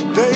I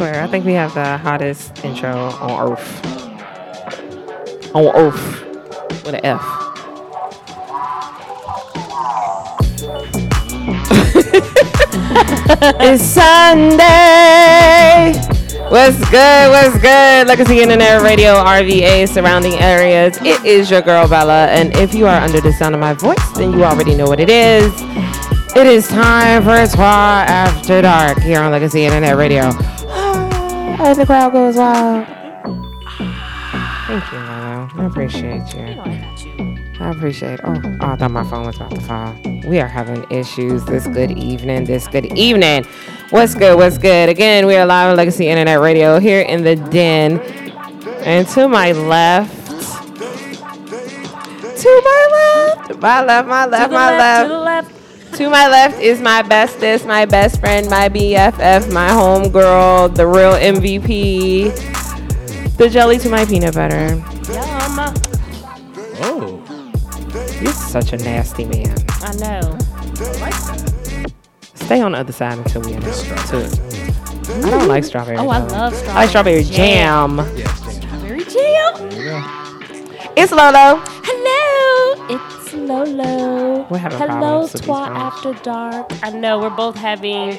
swear, I think we have the hottest intro on earth. On earth. With an F. it's Sunday. What's good? What's good? Legacy Internet Radio, RVA, surrounding areas. It is your girl Bella, and if you are under the sound of my voice, then you already know what it is. It is time for Twa After Dark here on Legacy Internet Radio. And the crowd goes wild. Thank you, Lolo. I appreciate you. I appreciate. Oh, oh, I thought my phone was about to fall. We are having issues this good evening. This good evening. What's good? What's good? Again, we are live on Legacy Internet Radio here in the den. And to my left, to my left, my left, my left, my left. Left. To my left is my bestest, my best friend, my BFF, my homegirl, the real MVP, the jelly to my peanut butter. Yum. Oh, You're such a nasty man. I know. Stay on the other side until we end it. I don't like strawberry. Oh, I love strawberry. I like strawberry jam. yes. Jane. Strawberry jam. There you go. It's Lolo. Hello, it's Lolo. We're having Hello, problems with these Twa phones. After Dark. I know we're both having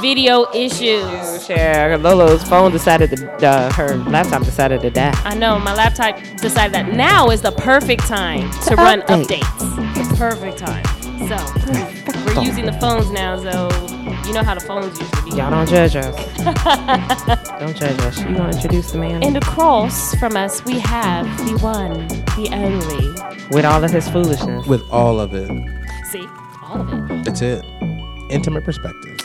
video issues. Share. Lolo's phone decided to, uh, her laptop decided to die. I know my laptop decided that now is the perfect time to run update. updates. Perfect time. So we're using the phones now, so you know how the phones used to be. Y'all don't judge us. don't judge us. You gonna introduce the man And across from us, we have the one, the only. with all of his foolishness. With all of it, See, all of it. that's it. Intimate perspective.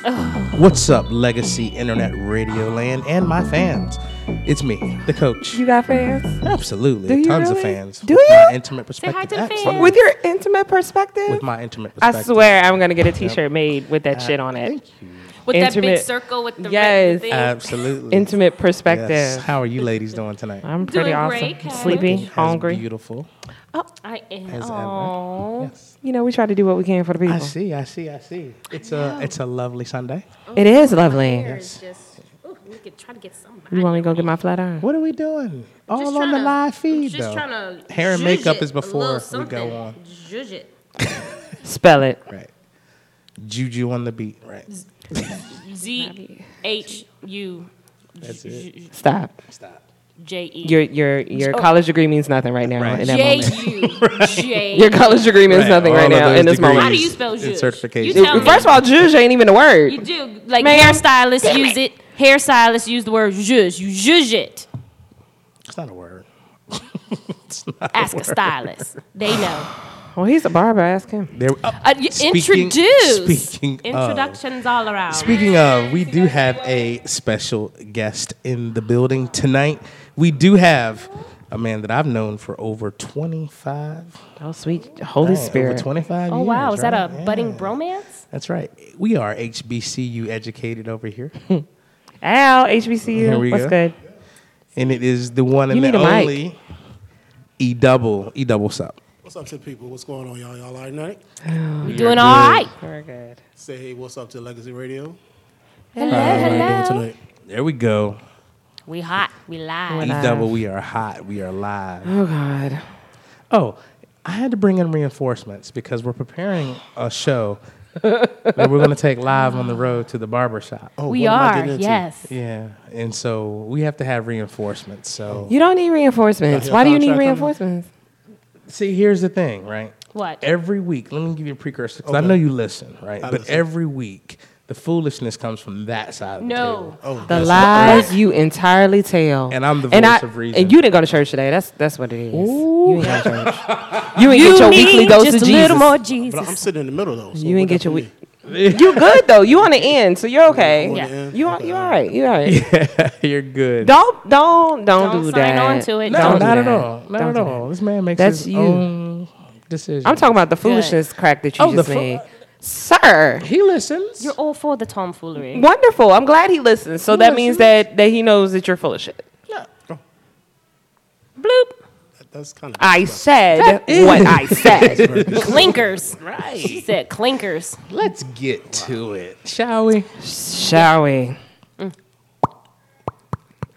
What's up, Legacy Internet Radio Land and my fans? It's me, the coach. You got fans? Absolutely, Do you tons of fans. Do with you? My intimate perspective. Say hi to the fans. With your intimate perspective? With my intimate perspective. I perspective. swear I'm gonna get a t-shirt made with that shit on it. Thank you. With that big Intimate- circle with the red Yes. thing. Absolutely. Intimate perspective. Yes. How are you ladies doing tonight? I'm pretty Doing awesome. great, Kat. Sleepy, Looking as hungry. Beautiful. Oh, I am. As ever. Aw. Yes. You know, we try to do what we can for the people. I see. I see. I see. It's a it's a lovely Sunday. It is lovely. Hair is just. Ooh, we could try to get some. You want me to go get my flat iron? What are we doing? All Just on the tryna- live feed Just though. trying to. Hair and makeup is before we go on. Zhuzh it. Spell it. Right. Juju on the beat. Right. Z H U That's it. Stop. Stop. J E. Your your your Oh. college degree means nothing right now Right. in that J moment. U J. Your college degree means Right, nothing all right of now those in this moment. How do you spell It's certification. You tell me. First of all, zhuzh ain't even a word. You do like Man. hairstylists use it. Hairstylists use the word zhuzh. You zhuzh it. It's not a word. Ask a stylist. They know. Well, he's a barber. Ask him. There. Uh, you speaking- introduce. Speaking of, Introductions all around. Speaking of, we do have a special guest in the building tonight. We do have a man that I've known for over 25. Oh, sweet Holy right, Spirit. Over 25 oh years. wow, is that a budding Yeah. bromance? That's right. We are HBCU educated over here. Al, HBCU. Here we What's go. good? and it is the one and You the need mic. only E double. E double sup. What's up to the people? What's going on, y'all? Y'all all right tonight? We doing all right. Very good. Say hey, what's up to Legacy Radio? Hello, How you doing hello. tonight? There we go. We hot. We live. E double, we are hot. We are live. Oh God. Oh, I had to bring in reinforcements because we're preparing a show that we're going to take live on the road to the barber shop. Oh, we what am I are. Yes. Yeah, and so we have to have reinforcements. So You don't need reinforcements. Why do you need reinforcements? see, here's the thing, right? What? Every week, let me give you a precursor because I know you listen, right? I but listen. every week, The foolishness comes from that side. Of the No. Oh, The that's- lies you entirely tell. And I'm the and voice I, of reason. And you didn't go to church today. That's that's what it is. You ain't go to church. You ain't get your need weekly dose just of a Jesus. little more But I'm sitting in the middle though. So You what ain't get that your for week. me? You good though. You on the end, so you're okay. on Yeah. end? You are, you all right. You all right. Yeah, You're good. Don't don't don't, Don't do sign that. on to it. no, Don't do not at that. all. Not Don't at all. This man makes That's his you. own decision. I'm talking about the foolishness crack that you Oh, the just fu- made, sir. He listens. You're all for the tomfoolery. Wonderful. I'm glad he listens. So that means that that he knows that you're full of shit. Yeah. Oh. Bloop. That- That's kind of. I said what I said. Clinkers. Right. She said clinkers. Let's get to it, shall we? Shall we?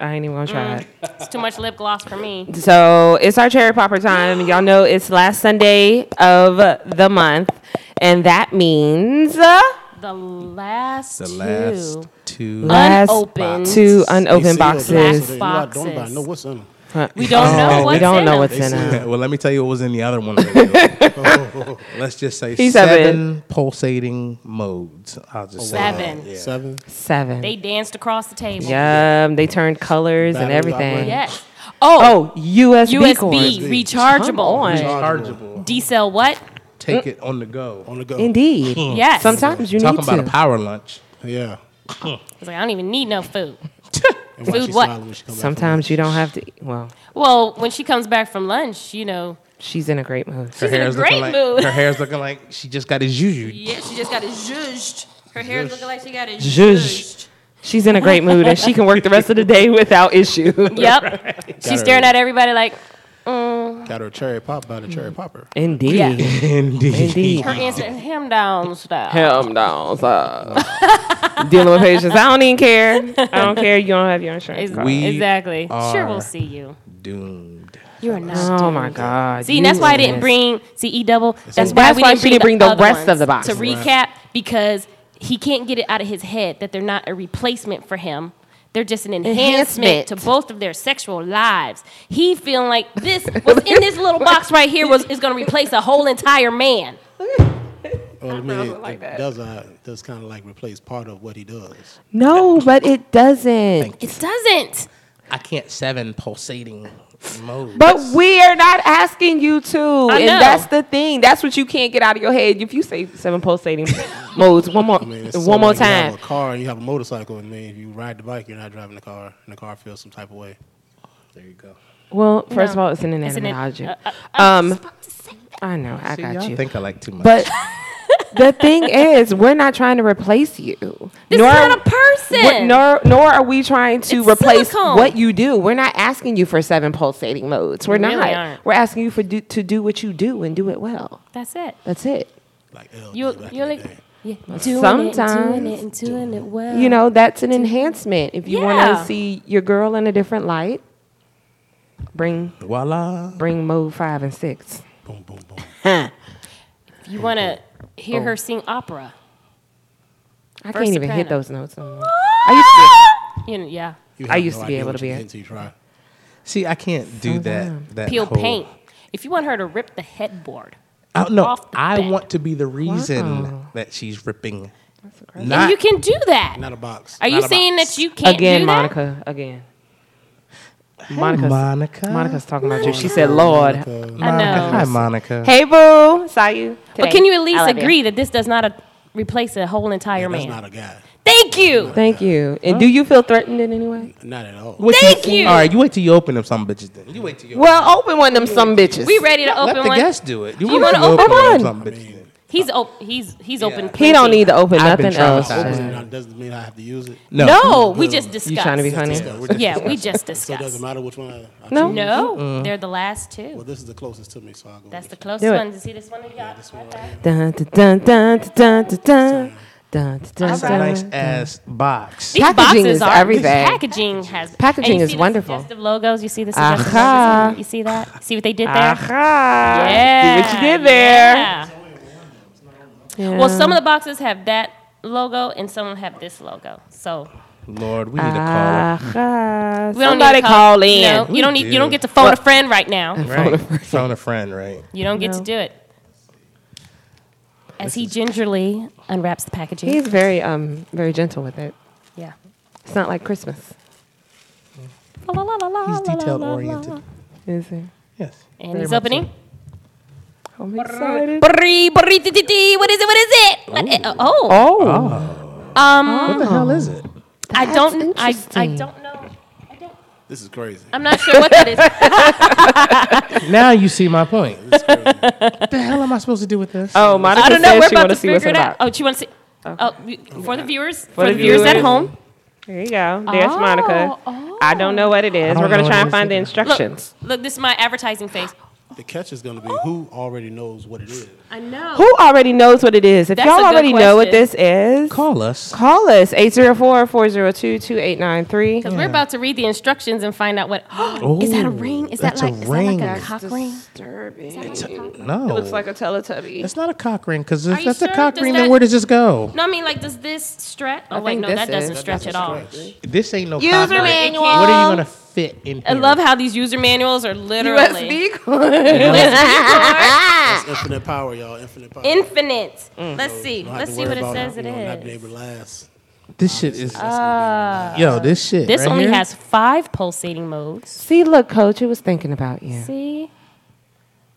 I ain't even gonna try mm. it. It's too much lip gloss for me. So it's our cherry popper time. Y'all know it's last Sunday of the month, and that means uh, The last The two. last two. last Unopened. two unopened They boxes. them, so Black you don't nobody boxes. know what's in them. We don't know Oh, what's we don't in know what's in them. well, let me tell you what was in the other one. already. Let's just say He seven, said pulsating modes. I'll just say that. Seven. Yeah. Seven. Seven. They danced across the table. yeah, they turned colors and everything. Yes. Oh, Oh, USB, USB, cord. rechargeable. Come on. Rechargeable. D cell what? Take it on the go. On the go. Indeed. Yes. Sometimes you Talking need about to. a power lunch. Yeah. I was like, I don't even need no food. And why Food she what? smiling when she come back from Sometimes you don't have to. Well, Well, when she comes back from lunch, you know, she's in a great mood. Her She's in a hair's great looking like mood. her hair's looking like she just got a juju. yeah, she just got it zhuzhed. Her hair's looking like she got it Zhuzhed. zhuzhed. She's in a great mood, and she can work the rest of the day without issue. Yep. She's staring at everybody like, mm. Got her a cherry pop by the cherry popper. Indeed. Yeah. Indeed. Indeed. her answer, is him down style. Him down, so. Dealing with patients. I don't even care. I don't care. You don't have your insurance card. We exactly. Sure, we'll see you. Doomed. You are not. Oh my God. See, you that's why I didn't bring CE double. That's, That's why why we she didn't bring, didn't bring the other rest of the box. To recap, because he can't get it out of his head that they're not a replacement for him. They're just an enhancement, Enhancement. to both of their sexual lives. He feeling like this what's in this little box right here was is going to replace a whole entire man. Well, I mean, it, like it that. does uh, does kind of like replace part of what he does. No, but it doesn't. It doesn't. I can't seven pulsating modes. But we are not asking you to. I and that's the thing. That's what you can't get out of your head. If you say seven pulsating modes, one more I mean, one sort more like You time. have a car and you have a motorcycle, and then if you ride the bike, you're not driving the car, and the car feels some type of way. there you go. Well, first of all, it's an It's an- inanimate object. uh, uh, I Um, I know, I See, got y'all you. think I like too much. But the thing is, we're not trying to replace you. This nor, is not a person. we're- Nor, nor are we trying to It's replace silicone. what you do. We're not asking you for seven pulsating modes. We're We really not. aren't. We're asking you for do, to do what you do and do it well. That's it. That's it. Like LG you, you're like day. yeah, doing it, and Sometimes. doing it and doing it well. You know, that's an enhancement. If you want to see your girl in a different light, bring Voila. bring mode five and six. Boom, boom, boom. If you want to hear Oh. her sing opera, I First can't even hit those notes. no more. I used to. you know, yeah, You I used no to be able to be you a- get until you try. See, I can't do that. That peel whole, paint. If you want her to rip the headboard, I, no, off the I bat. want to be the reason Wow. that she's ripping. and Not you can do that. Not a box. Are you not a saying box. that you can't again, do that? Monica. Again. Monica's, Monica. Monica's talking about you. She said, "Lord." I know. Hi, Monica. Hey, boo. Saw you. But can you at least love you. agree that this does not uh replace a whole entire That's man? not a guy. Thank you. Thank you. And do you feel threatened in any way? Not at all. Wait Thank till- you. All right, you wait till you open them some bitches then. You wait till you Well, open one of them some bitches. We ready to open Let open the one? guest do it. You, You wanna you open them one? some bitches then. He's op- he's he's open. he don't need to open I've nothing else. Open it doesn't mean I have to use it. No. No, we just discussed. You trying to be funny? discuss. We're just Yeah, we just So it doesn't matter which one I, I No. choose. No, they're the last two. Well, this is the closest to me, so I'll go. That's the with closest Do one. You see this one? You got right there. Dun, dun, dun, dun, dun, dun, dun. Dun, dun, That's a nice dun. ass box. These Packaging boxes is are everything. Packaging has Packaging and you is see the wonderful. Suggestive logos. You see the suggestive Aha. logos? You see that? See what they did there? Aha. Yeah. See what you did there. Yeah. Yeah. Well, some of the boxes have that logo, and some have this logo. So Lord, we need to call Aha. we don't need Somebody to call in. No, you don't need. You do. don't get to phone a friend right now. Right. Phone a friend, right? You don't get No. to do it. as he gingerly unwraps the packaging. He's very um very gentle with it. yeah. It's not like Christmas, He's detailed oriented. is he? Yes. And very he's much opening. I'm excited. Brrree, brrree, ti, ti, ti. What is it? What is it? What i- uh, oh, Oh, um, What the hell is it? I don't. I, I interesting. don't know. This is crazy. I'm not sure what that is. Now you see my point. what the hell am I supposed to do with this? oh, Monica I don't know. said We're she about want to to see what's figure it out. about. Oh, she wants to. see. Oh, we- for the viewers, for, the the viewers, at viewers. home. There you go. There's Monica. oh. I don't know what it is. don't We're gonna know try what and it find the is instructions. Look, this is my advertising face. The catch is going to be who already knows what it is. I know. Who already knows what it is? If That's y'all good already know what this is, Call us. call us 804-402-2893. Because we're about to read the instructions and find out what. is that a ring? Is that that's a like is ring. that like a cock ring? Disturbing. No. It looks like a Teletubby. It's not a cock ring because if you that's sure? a cock Does ring, that- then where does this go? No, I mean like, does this stretch? Oh I wait, no, this that doesn't is- stretch at all. This ain't no User cock ring. manual. What are you gonna fit in here? I love how these user manuals are literally USB cord. That's infinite power, y'all. Infinite power. infinite. Mm. Let's see. Don't Let's see what it says you it know, Not being able to last. This shit is. Uh, yo, this shit. This right only here? has five pulsating modes. See, look, coach, it was thinking about you. See?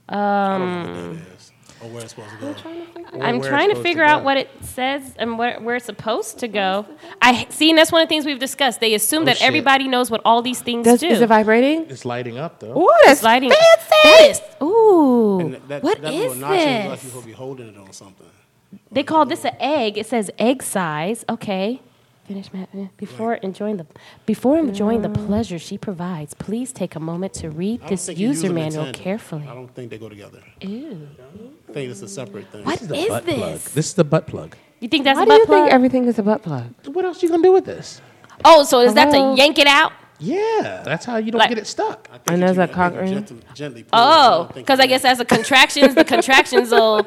I Um, Or where it's supposed to go. I'm where trying to figure to out what it says and where, where it's supposed to go. I see, and that's one of the things we've discussed. They assume oh, that Oh, shit. everybody knows what all these things Does, do. is it vibrating? It's lighting up though. Ooh, that's Sliding. fancy. That is. Ooh. And that, what that is little notch is like you're this? supposed to be holding it on something. They call this an egg. It says egg size. Okay. Finish Matt. eh, Before enjoying the before enjoying the pleasure she provides, please take a moment to read this think you use user manual carefully. I don't think they go together. Ew. I think it's a separate thing. What This is is a butt plug. this? This is the butt plug. You think that's Why a do you plug? think everything is a butt plug? What else you gonna do with this? oh, so is that to yank it out? Yeah, that's how you don't Like- get it stuck. I think And that there's you- a I think cock ring? Gently, gently pull it. I Oh, because I guess as the contractions, the contractions will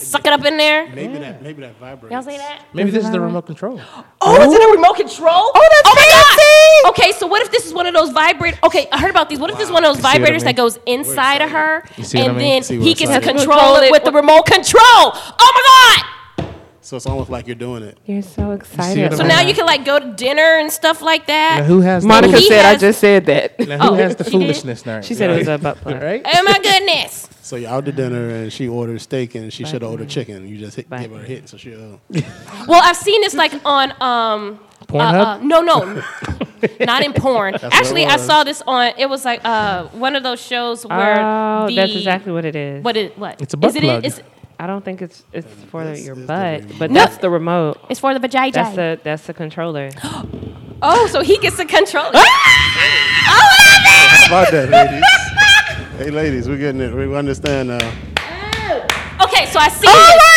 suck it up in there. maybe that maybe that vibrates. Y'all say that? Maybe this is the remote control. Oh, is it a remote control? Oh, that's oh, oh my God. Okay, so what if this is one of those vibrator? Okay, I heard about these. What if this is one of those You see what I vibrators mean? that goes inside of her, You see what I and mean? then See he where gets to at. control it with the remote control? Oh my So it's almost like you're doing it. You're so excited. I So now you can like go to dinner and stuff like that. Now who has Monica the, He said, I just said that. now who Oh, has the foolishness now? She said it was a butt plug. right. Oh my goodness! So you're out to dinner and she orders steak and she should have ordered chicken. You just hit, give her a hit so she. Uh, Well, I've seen this like on um. Pornhub? Uh, uh, no, no, not in porn. what it Actually, I saw this on. It was like uh one of those shows where Oh, the, that's exactly what it is. what is what? It's a butt is it, plug. It's, I don't think it's it's for It's- your it's the butt, but No. that's the remote. it's for the vagina. That's the that's the controller. oh, so he gets to control ah! it. How about that, ladies? hey, ladies, we're getting it. We understand now. Oh. Okay, so I see. Oh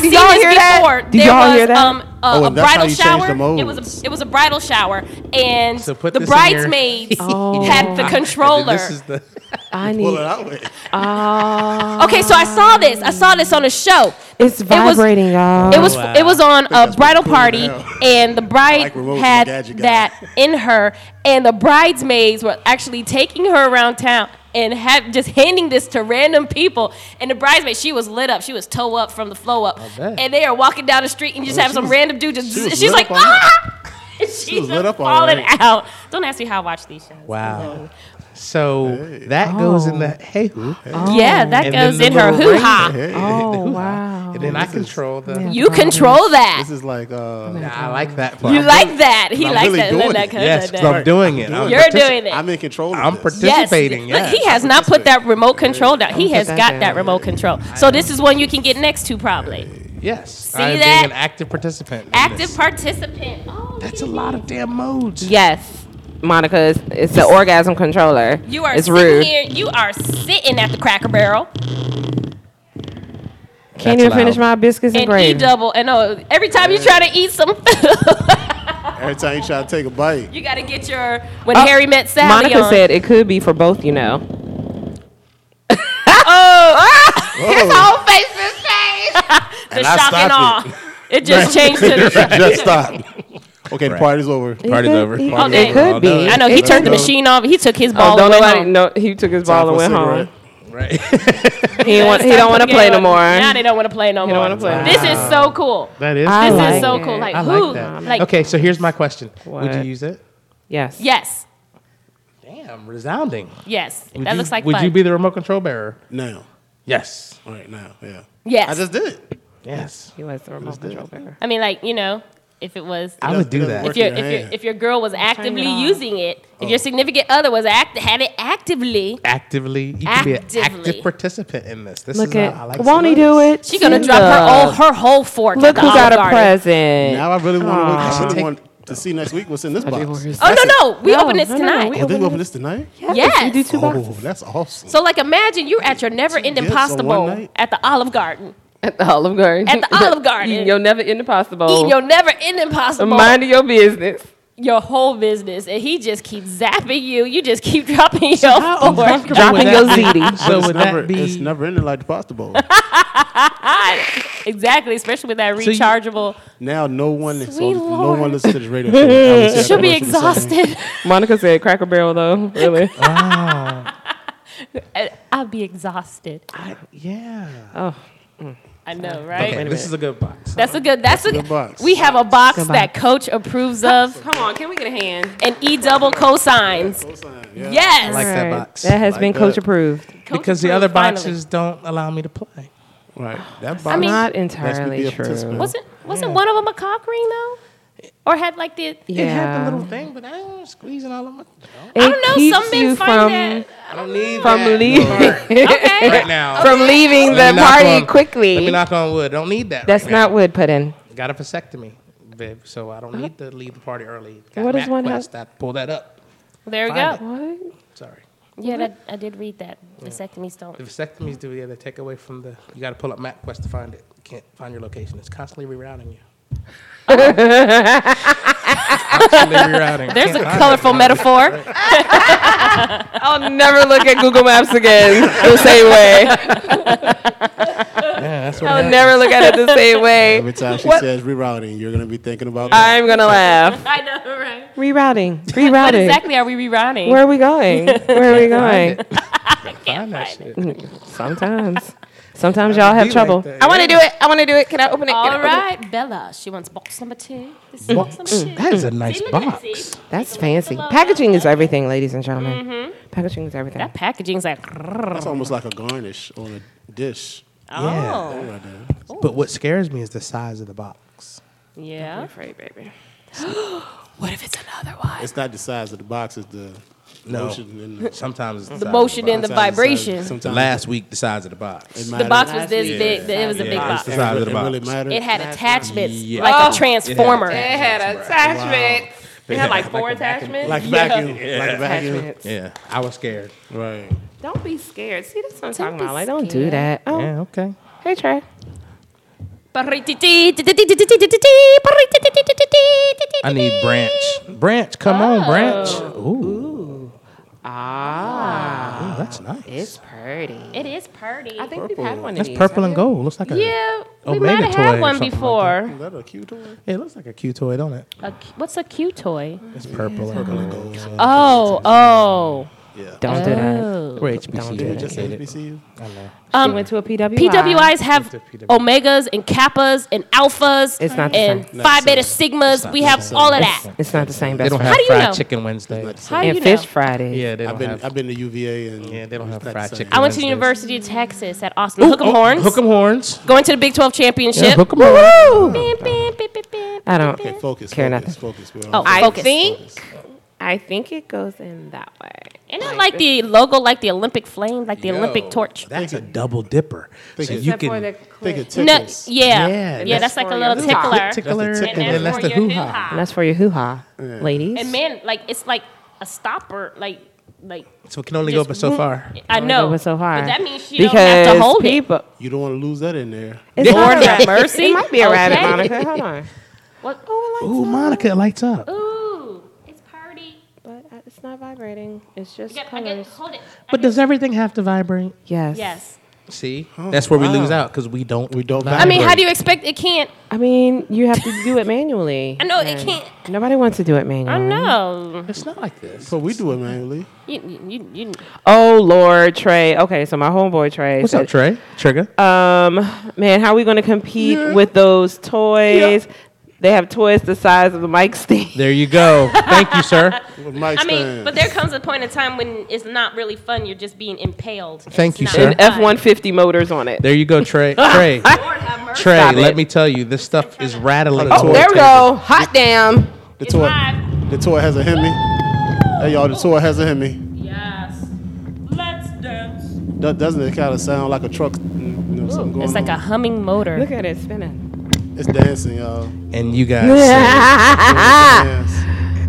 this. my God! I Did seen y'all this hear that? before. Did there y'all was hear that? um a, Oh, a and that's how bridal you change shower. the It was a, it was a bridal shower, and So put the this in your- bridesmaids Oh. had the controller. This is the. I Pull need. it out with. Oh, Okay, so I saw this. I saw this on a show. it's was- vibrating, y'all. It was wow. it was on a that's bridal pretty cool party, now. and the bride like remote had gadget guy. that in her, and the bridesmaids were actually taking her around town and have just handing this to random people. And the bridesmaid, she was lit up. She was toe up from the flow up, and they are walking down the street and you just Oh, have some was- random dude just. she she's like ah. She's was lit up falling right. out. Don't ask me how I watch these shows. Wow. So that goes in the hey who. Yeah, that And goes the in her hoo ha. ring. oh wow. And then I control the. Yeah. You control that. This is like uh, Nah, I like that part. You like that. He likes really that. doing that it. kind Yes, of 'cause. I'm doing it. I'm You're partici- doing it. I'm in control. Of I'm participating. Yes. Yes. Look, he has not put that remote control down. He has got that remote control. So this is one you can get next to probably. Yes. See I'm that? being an active participant. Active participant. Oh, That's a lot of damn modes. Yes, Monica, it's, it's the orgasm controller. you are It's sitting rude. here. You are sitting at the Cracker Barrel Can't even finish my biscuits and, and E gravy. double. And oh, every time you try to eat some, Every time you try to take a bite, you got to get your when Oh, Harry met Sally Monica on. said it could be for both, you know. oh, His whole face is changed. the And I shock and stopped awe. It just changed to the just stop. Okay, the party's over. Party's could- over. he- Oh, Party's dang. It could be. I know he It turned the could- machine off. He took his Oh, ball don't and went nobody home. know. He took his ball and went home. Right. He don't want. He don't want to play no more. Now they don't want to play no He more. don't wanna play. This is so cool. that is. I This like is so it. cool. Like I who? like that. Like okay, so here's my question. Would you What? use it? Yes. yes, Damn, resounding. yes. Would that you, looks like Would fun. you be the remote control bearer? Now, Yes. right now, yeah. Yes. I just did it. Yes. He was the remote control bearer. I mean, like you know, if it was. I would do that. if your if your your if your girl was actively on. using it, if Oh. your significant other was act had it actively, Actively, you can be an Actively. active participant in this. This Look is at. how I like won't he do it? She's gonna See, drop her whole look. her whole fork. Look who the got a present. Now I really want to. I really want to see next week what's in this oh, box. Oh no no, we No, open this no, no, tonight. we Oh, they open this tonight? Yes. We do two Oh, boxes. that's awesome. So like imagine you're at your never ending gifts pasta bowl at the Olive Garden. At the Olive Garden. At the Olive Garden. Eating your never ending pasta bowl. Eating your never ending pasta bowl. Minding your business. your whole business and he just keeps zapping you. You just keep dropping your how fork. Dropping your ziti. So it's never, that be? It's never ending like the pasta bowl. exactly, especially with that So you- rechargeable. now no one, so Sweet no one listens to this radio show. I only see that She'll be commercial the same. exhausted. Monica said Cracker Barrel though. Really? Ah. I'll be exhausted. I- yeah. oh. Mm. I know, right? Okay, this is a good box. That's a good. That's, a good box. We have a box Good that. Coach approves of, Come on, can we get a hand? and E double cosigns. Yeah. Yes, I like that box. That has Like been that. coach approved. Coach because the approved, other finally. boxes don't allow me to play. Right. That box. I mean- Not lets entirely be a true. participant. wasn't wasn't one of them a cock ring though, or had like the? It had the little thing, but I was squeezing all of my. I don't know. Some men you find from that. I don't need from that. leaving Okay. right now. from leaving the Let me party on- Let me knock on wood. Don't need that. That's right not now. wood pudding. Got a vasectomy, babe. So I don't need to leave the party early. Got What does Mac one Quest. I pull that up. There we Find go. it. What? Sorry. Yeah, that, I did read that. Vasectomies don't. The vasectomies do yeah, they take away from the. You got to pull up MapQuest to find it. You can't find your location. It's constantly rerouting you. Constantly. There's a colorful it. metaphor. I'll never look at Google Maps again the same way. Yeah, that's what I'll happens. never look at it the same way. Every time she What? says rerouting, you're gonna be thinking about that. I'm gonna laugh. I know, right? Rerouting. What Rerouting. exactly are we rerouting? Where are we going? Where are we going? Find that shit. Sometimes. Sometimes y'all have trouble. like that, I want to do it. I want to do it. Can I open it? Can I All open it? right, Bella. She wants box number two. This box number mm, two. That is a nice See, box. That's fancy. Packaging is everything, ladies and gentlemen. Mm-hmm. Packaging is everything. That packaging is like. That's almost like a garnish on a dish. Oh. Yeah. Oh, Right there. But what scares me is the size of the box. yeah. afraid, baby. What if it's another one? It's not the size of the box; it's the No. motion and the, Sometimes it's The motion and the vibration. size- sometimes last week, the size of the box. it The box was this Yeah. big. It was a big box. the size of the It really box. Oh. It had attachments Yeah. like Oh. a transformer. It had attachments. It had like four attachments. like vacuum, like vacuum. attachments. Yeah, I was scared. Right. Don't be scared. See, that's what I'm Don't talking about. Like, don't do that. Oh, Yeah, okay. hey, Trey. I need Branch. Branch, come on, Branch. Ooh, Ah, Ooh, that's nice. it's pretty. It is pretty. I think we've had one of That's these. purple and gold. Looks like a. Yeah, we Omega might have toy had one something like before. Is that a cute toy? Yeah, it looks like a cute toy, don't it? A cu- what's a Q toy? It's purple and gold. Gold. Oh, oh. Yeah. Don't do that. Oh. We're Don't do HBCU that. Just educated. HBCU. I know. Um, went to a PWI. PWIs have It's a PWI. omegas and kappas and alphas It's not the and same. phi beta sigmas. We have all of that. It's not the same. They Best don't friend. have How do you fried know? chicken Wednesday. How do and you fish know? Fridays. Yeah, they I've been have. I've been to UVA and Yeah, they don't have it's not fried the same. chicken. I went to the University of Texas at Austin. Hook 'em horns. Hook 'em horns. Going to the Big 12 championship. Yeah, hook 'em horns. Bam, bam, bam, bam, bam. I don't Okay, focus. care focus, nothing. Focus. We're Oh, I focus. think. I think it goes in that way. Isn't like the logo, like the Olympic flame, like the Olympic torch? That's a double dipper. Think So it- you Except for the can. think it No, yeah, Yeah, yeah, that's that's like a little tickler. Tickler, That's the and then that's for the your hoo hoo-ha. And that's for your hoo ha, ladies. And man, like it's like a stopper, like like So it can only go Just but so far. I know, go so far. but that means she because don't have to hold people, You don't want to lose that in there. It's Lord not have mercy. It might be a rabbit, Monica. Hold on. What? Ooh, Monica, it lights up. Ooh, it's party. But uh, it's not vibrating. It's just You got, I colors. get, hold it. I But get- does everything have to vibrate? Yes. yes, See, that's where we lose out because we don't. We don't value I mean, how do you expect it can't? I mean, you have to do it manually. I know it can't. Nobody wants to do it manually. I know. It's not like this. But we do it manually. You, you, you, Oh Lord, Trey. Okay, so my homeboy Trey. What's said, up, Trey? Trigger. Um, man, how are we gonna compete with those toys? They have toys the size of the mic stand. there you go. Thank you, sir. With mic I mean, stands. but there comes a point in time when it's not really fun. You're just being impaled. Thank it's you, not sir. And fun. F one fifty motors on it. There you go, Trey. Trey. Lord have mercy. Trey, Stop let it. me tell you, this stuff is rattling. Oh, Oh, there we go. Hot damn. the It's toy, live. the toy has a Hemi. Hey y'all, the toy has a Hemi. Yes. Let's dance. Do- Doesn't it kind of sound like a truck? You know, something going It's like a humming motor. Look at it spinning. It's dancing, y'all. And you guys, said- Dance.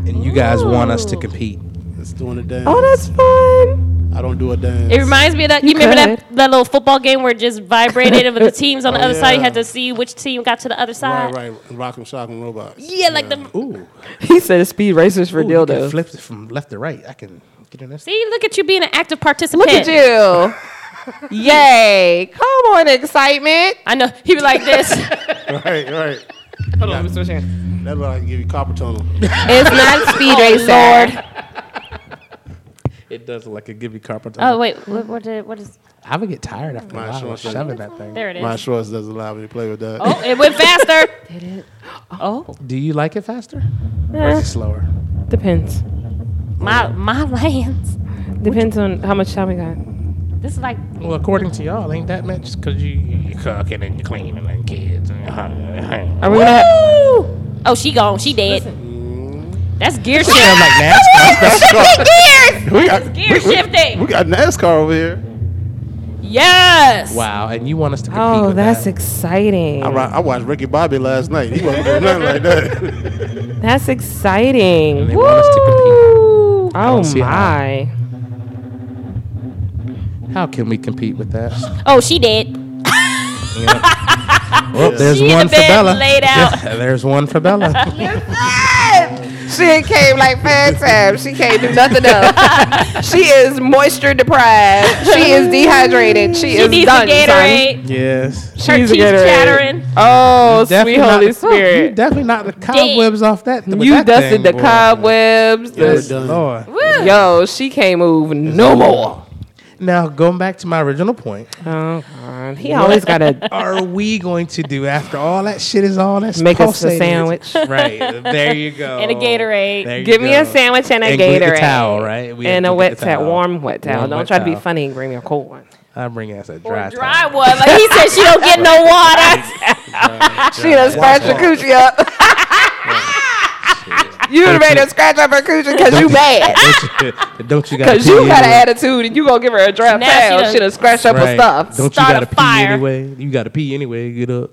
and you guys want us to compete. It's doing a dance. Oh, that's fun. I don't do a dance. It reminds me of that. You, You remember that, could. that little football game where it just vibrated and with the teams on the Oh, other side, you had to see which team got to the other side. Right, right. Rock'em Sock'em Robots. Yeah, like the. Ooh, He said it's speed racers for Ooh, you can dildos. flip it from left to right. I can get in this. See, look at you being an active participant. Look at you. Yay. Come on, excitement. I know. he be like this. Right, right. Hold on, let me switch hands. That's what I can give you copper tunnel. It's not speed Oh, racer. It does look like a give you carpet. oh wait, what, what, did, what is? I would get tired after a My while shorts of are- shoving that thing. There it is. My shorts doesn't allow me to play with that. Oh, it went faster. Did it? Oh, Do you like it faster uh, or is it slower? Depends. my my lands. Depends on how much time we got. This is like Well, according to y'all, ain't that much? Because you you cooking and you cleaning and kids and uh, Are we gonna have, Oh, she gone. She dead. That's gear shift. sound like NASCAR. we got Gear shifting. we got NASCAR over here. Yes. wow, and you want us to compete Oh, with that's that? exciting. I, ri- I watched Ricky Bobby last night. He wasn't doing nothing like that. That's exciting. And they want us to compete. Oh don't see how. my. How can we compete with that? Oh, she dead. Well, there's She one for Bella. laid out. Yeah, there's one for Bella. She came like fat time. She can't do nothing else. she is moisture deprived. She is dehydrated. She, She is needs done, a Gatorade. yes. Her She's a teeth Gatorade. chattering. Oh, Definitely sweet Holy not- You Spirit. definitely knocked the cobwebs off that. with You that dusted thing, the boy. cobwebs. the- Yes. done. Lord. Woo. Yo, she can't move no more. Now, going back to my original point, Oh, God. He always got to are we going to do after all that shit is all that's make us a sandwich. Right. There you go. And a Gatorade. There you Give me a sandwich and a And get the Gatorade. towel, right? We and a wet towel, towel. warm wet towel. Warm Don't wet try to be funny and bring me a cold one. I bring us a Or dry, dry towel. one. Like he said, she don't get no water. She done scratched your coochie up. You done made her scratch up her coochie because you mad. Don't you, don't you got Because you got an attitude and you gonna give her a dry Now she towel. done- She done scratched up her Right. stuff. Don't Start you a got to pee fire. anyway? You got to pee anyway. Get up.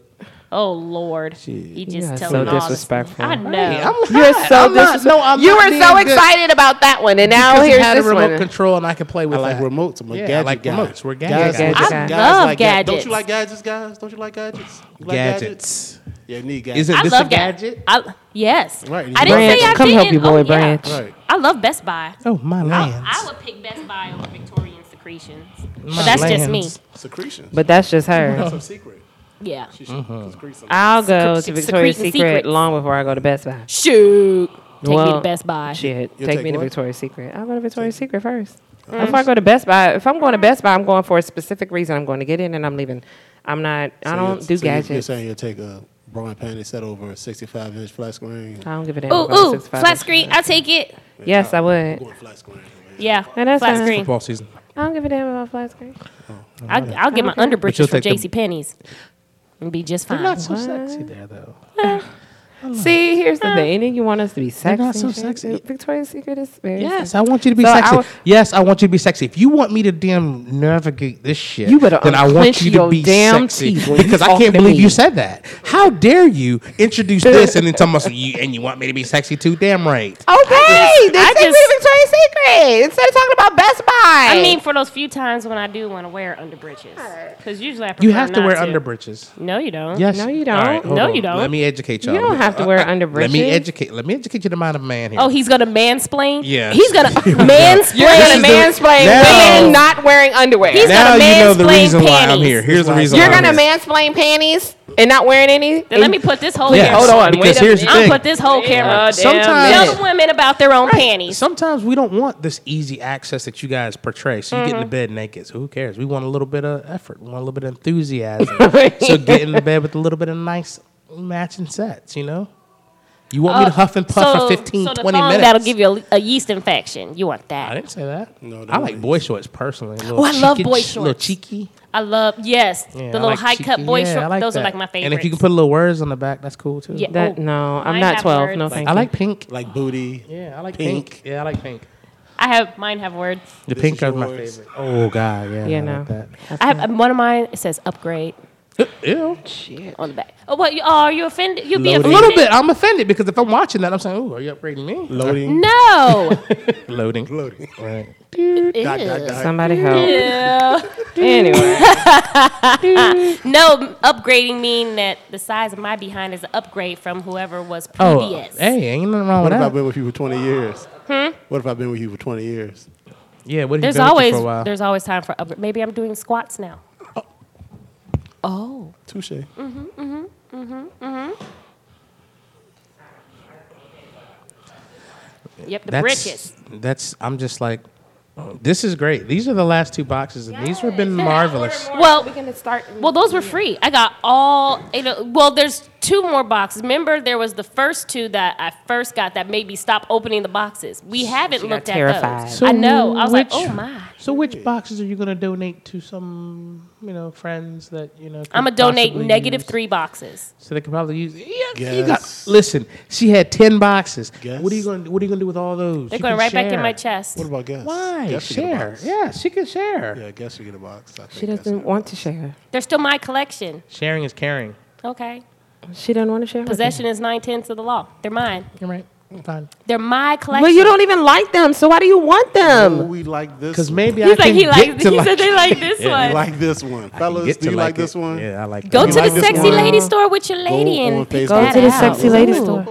Oh Lord, he just are telling so all this- disrespectful. I know. You're so I'm not- disrespectful. no, I'm you were being so good. excited about that one, and now Because he here's had this a remote one. control and I can play with I like that. remotes. I'm a Yeah, I gadget like guy. remotes. We're Guys gadget like- guys. I guys love like ga- Don't you like gadgets, guys? Don't you like gadgets? You like Gadgets. Yeah, you need gadgets. Isn't I this love a gadget? I, yes. Right, I didn't Branch, say I come help didn't. you, boy, oh, yeah. Branch. Right. I love Best Buy. Oh, my I, lands. I would pick Best Buy over Victorian Secretions, My but that's just me. lands. Secretions. But that's just her. That's a secret. Yeah. She should mm-hmm. secrete something. I'll go Secret- to Victoria's secret- Secret secrets. long before I go to Best Buy. Shoot. Take me to Best Buy. Shit, You'll take, take me to what? Victoria's Secret. I'll go to Victoria's Secret first. Mm. If I go to Best Buy, if I'm going to mm. Best Buy, I'm going for a specific reason. I'm going to get in and I'm leaving. I'm not. I don't do so you're- You're saying you'll take a bra and panty set over a 65 inch flat screen? I don't give a damn. Ooh, about ooh, 65 flat inch. screen. I take it. Yes, I would. Going flat screen. Yeah, And that's flat fine. screen. Football season. I don't give a damn about flat screen. Oh, I, I'll get my Okay. under you'll from take the- J.C. Penney's and be just They're fine. not so sexy there, though. See, here's the thing. And then you want us to be sexy. not so sexy. Victoria's Secret is very Yes, sexy. I want you to be So sexy. would- yes, I want you to be sexy. If you want me to damn navigate this shit, You better then I want you to be damn sexy teeth when you because I can't believe me. you said that. How dare you introduce this and then tell me so you and you want me to be sexy too? Damn right. Okay, then I take me just- Victoria's Secret instead of talking about Best Buy. I mean, for those few times when I do want to wear under britches, because usually I prefer You have to not wear under britches. No, you don't. Yes. No, you don't. hold No, on. you don't. Let me educate y'all. you don't have have to wear under Let me educate. Let me educate you the mind of man here. Oh, he's gonna mansplain. Yeah, he's gonna mansplain. You're This gonna is the- mansplain now- women not wearing underwear. He's now gonna you know the mansplain reason why I'm panties. here. Here's the reason. You're why I'm gonna here. mansplain panties and not wearing any. Then let me put this whole Yes, camera. Hold on, because wait a here's the minute. I'll put this whole camera. Uh, Sometimes- Tell the women about their own panties. Sometimes we don't want this easy access that you guys portray. So you get Mm-hmm. in the bed naked. So who cares? We want a little bit of effort. We want a little bit of enthusiasm. so get in the bed with a little bit of nice matching sets, you know? You want me to oh, huff and puff so, for 15, so the 20 thong minutes. That'll give you a, a yeast infection. You want that? I didn't say that. No, I like boy shorts personally. A little Oh, I love boy shorts. little cheeky. I love yes, Yeah, the little like high cut boy Yeah, shorts. like Those that. are like my favorite. And if you can put a little words on the back, that's cool too. Yeah. That Oh, no, I'm not 12. words. No, Like- thank I like pink. Like booty. Yeah, I like Pink. pink. Yeah, I like pink. I have mine have words. The This pink is are my favorite. Oh God, yeah. Yeah, I no. like that. I have one of mine. It says upgrade Ew. on the back. Oh, what? You, oh, are you offended? You'd be Loading. A little bit. I'm offended because if I'm watching that, I'm saying, "Oh, are you upgrading me?" Loading. No. Loading. Loading. Right. Dot, dot, dot. Somebody help. Yeah. Anyway, No, upgrading mean that the size of my behind is an upgrade from whoever was Oh, previous. hey, ain't nothing wrong with that. What if I've been with you for 20 years? Hmm? What if I've been with you for 20 years? Yeah, what have There's you been with you always for a while? there's always time for upgrade. Maybe I'm doing squats now. Oh. Touche. Mm-hmm, mm-hmm, mm-hmm, mm-hmm. Yep, the that's, britches. That's. I'm just like, this is great. These are the last two boxes, and these have been marvelous. Well, we're gonna start. well, those were free. I got all. You know, well, there's two more boxes. Remember, there was the first two that I first got that made me stop opening the boxes. We haven't She got looked at terrified. those. So I know. I was like, oh my. So, which boxes are you going to donate to some, you know, friends that you know? I'm gonna donate negative use? three boxes. So they could probably use. Yeah, you got. Listen, she had ten boxes. Guess. What are you going? to What are you going to do with all those? They're You going can right back in my chest. What about guess? Why Guess you get a share? box. Yeah, she can share. Yeah, guess you get a box. I think She doesn't you get a want to share. They're still my collection. Sharing is caring. Okay. She doesn't want to share. with Possession is nine tenths of the law. They're mine. You're right. Fine. They're my you. collection. Well, you don't even like them, so why do you want Oh, them? we like this. Because one. maybe I He's can he get likes. to He like said they like this We one. like this one. Fellas, get do to you like it. this one? Yeah, I like. Go that. to You the this sexy lady store with your lady Go and pick Facebook. that Go to the sexy lady Ooh. store.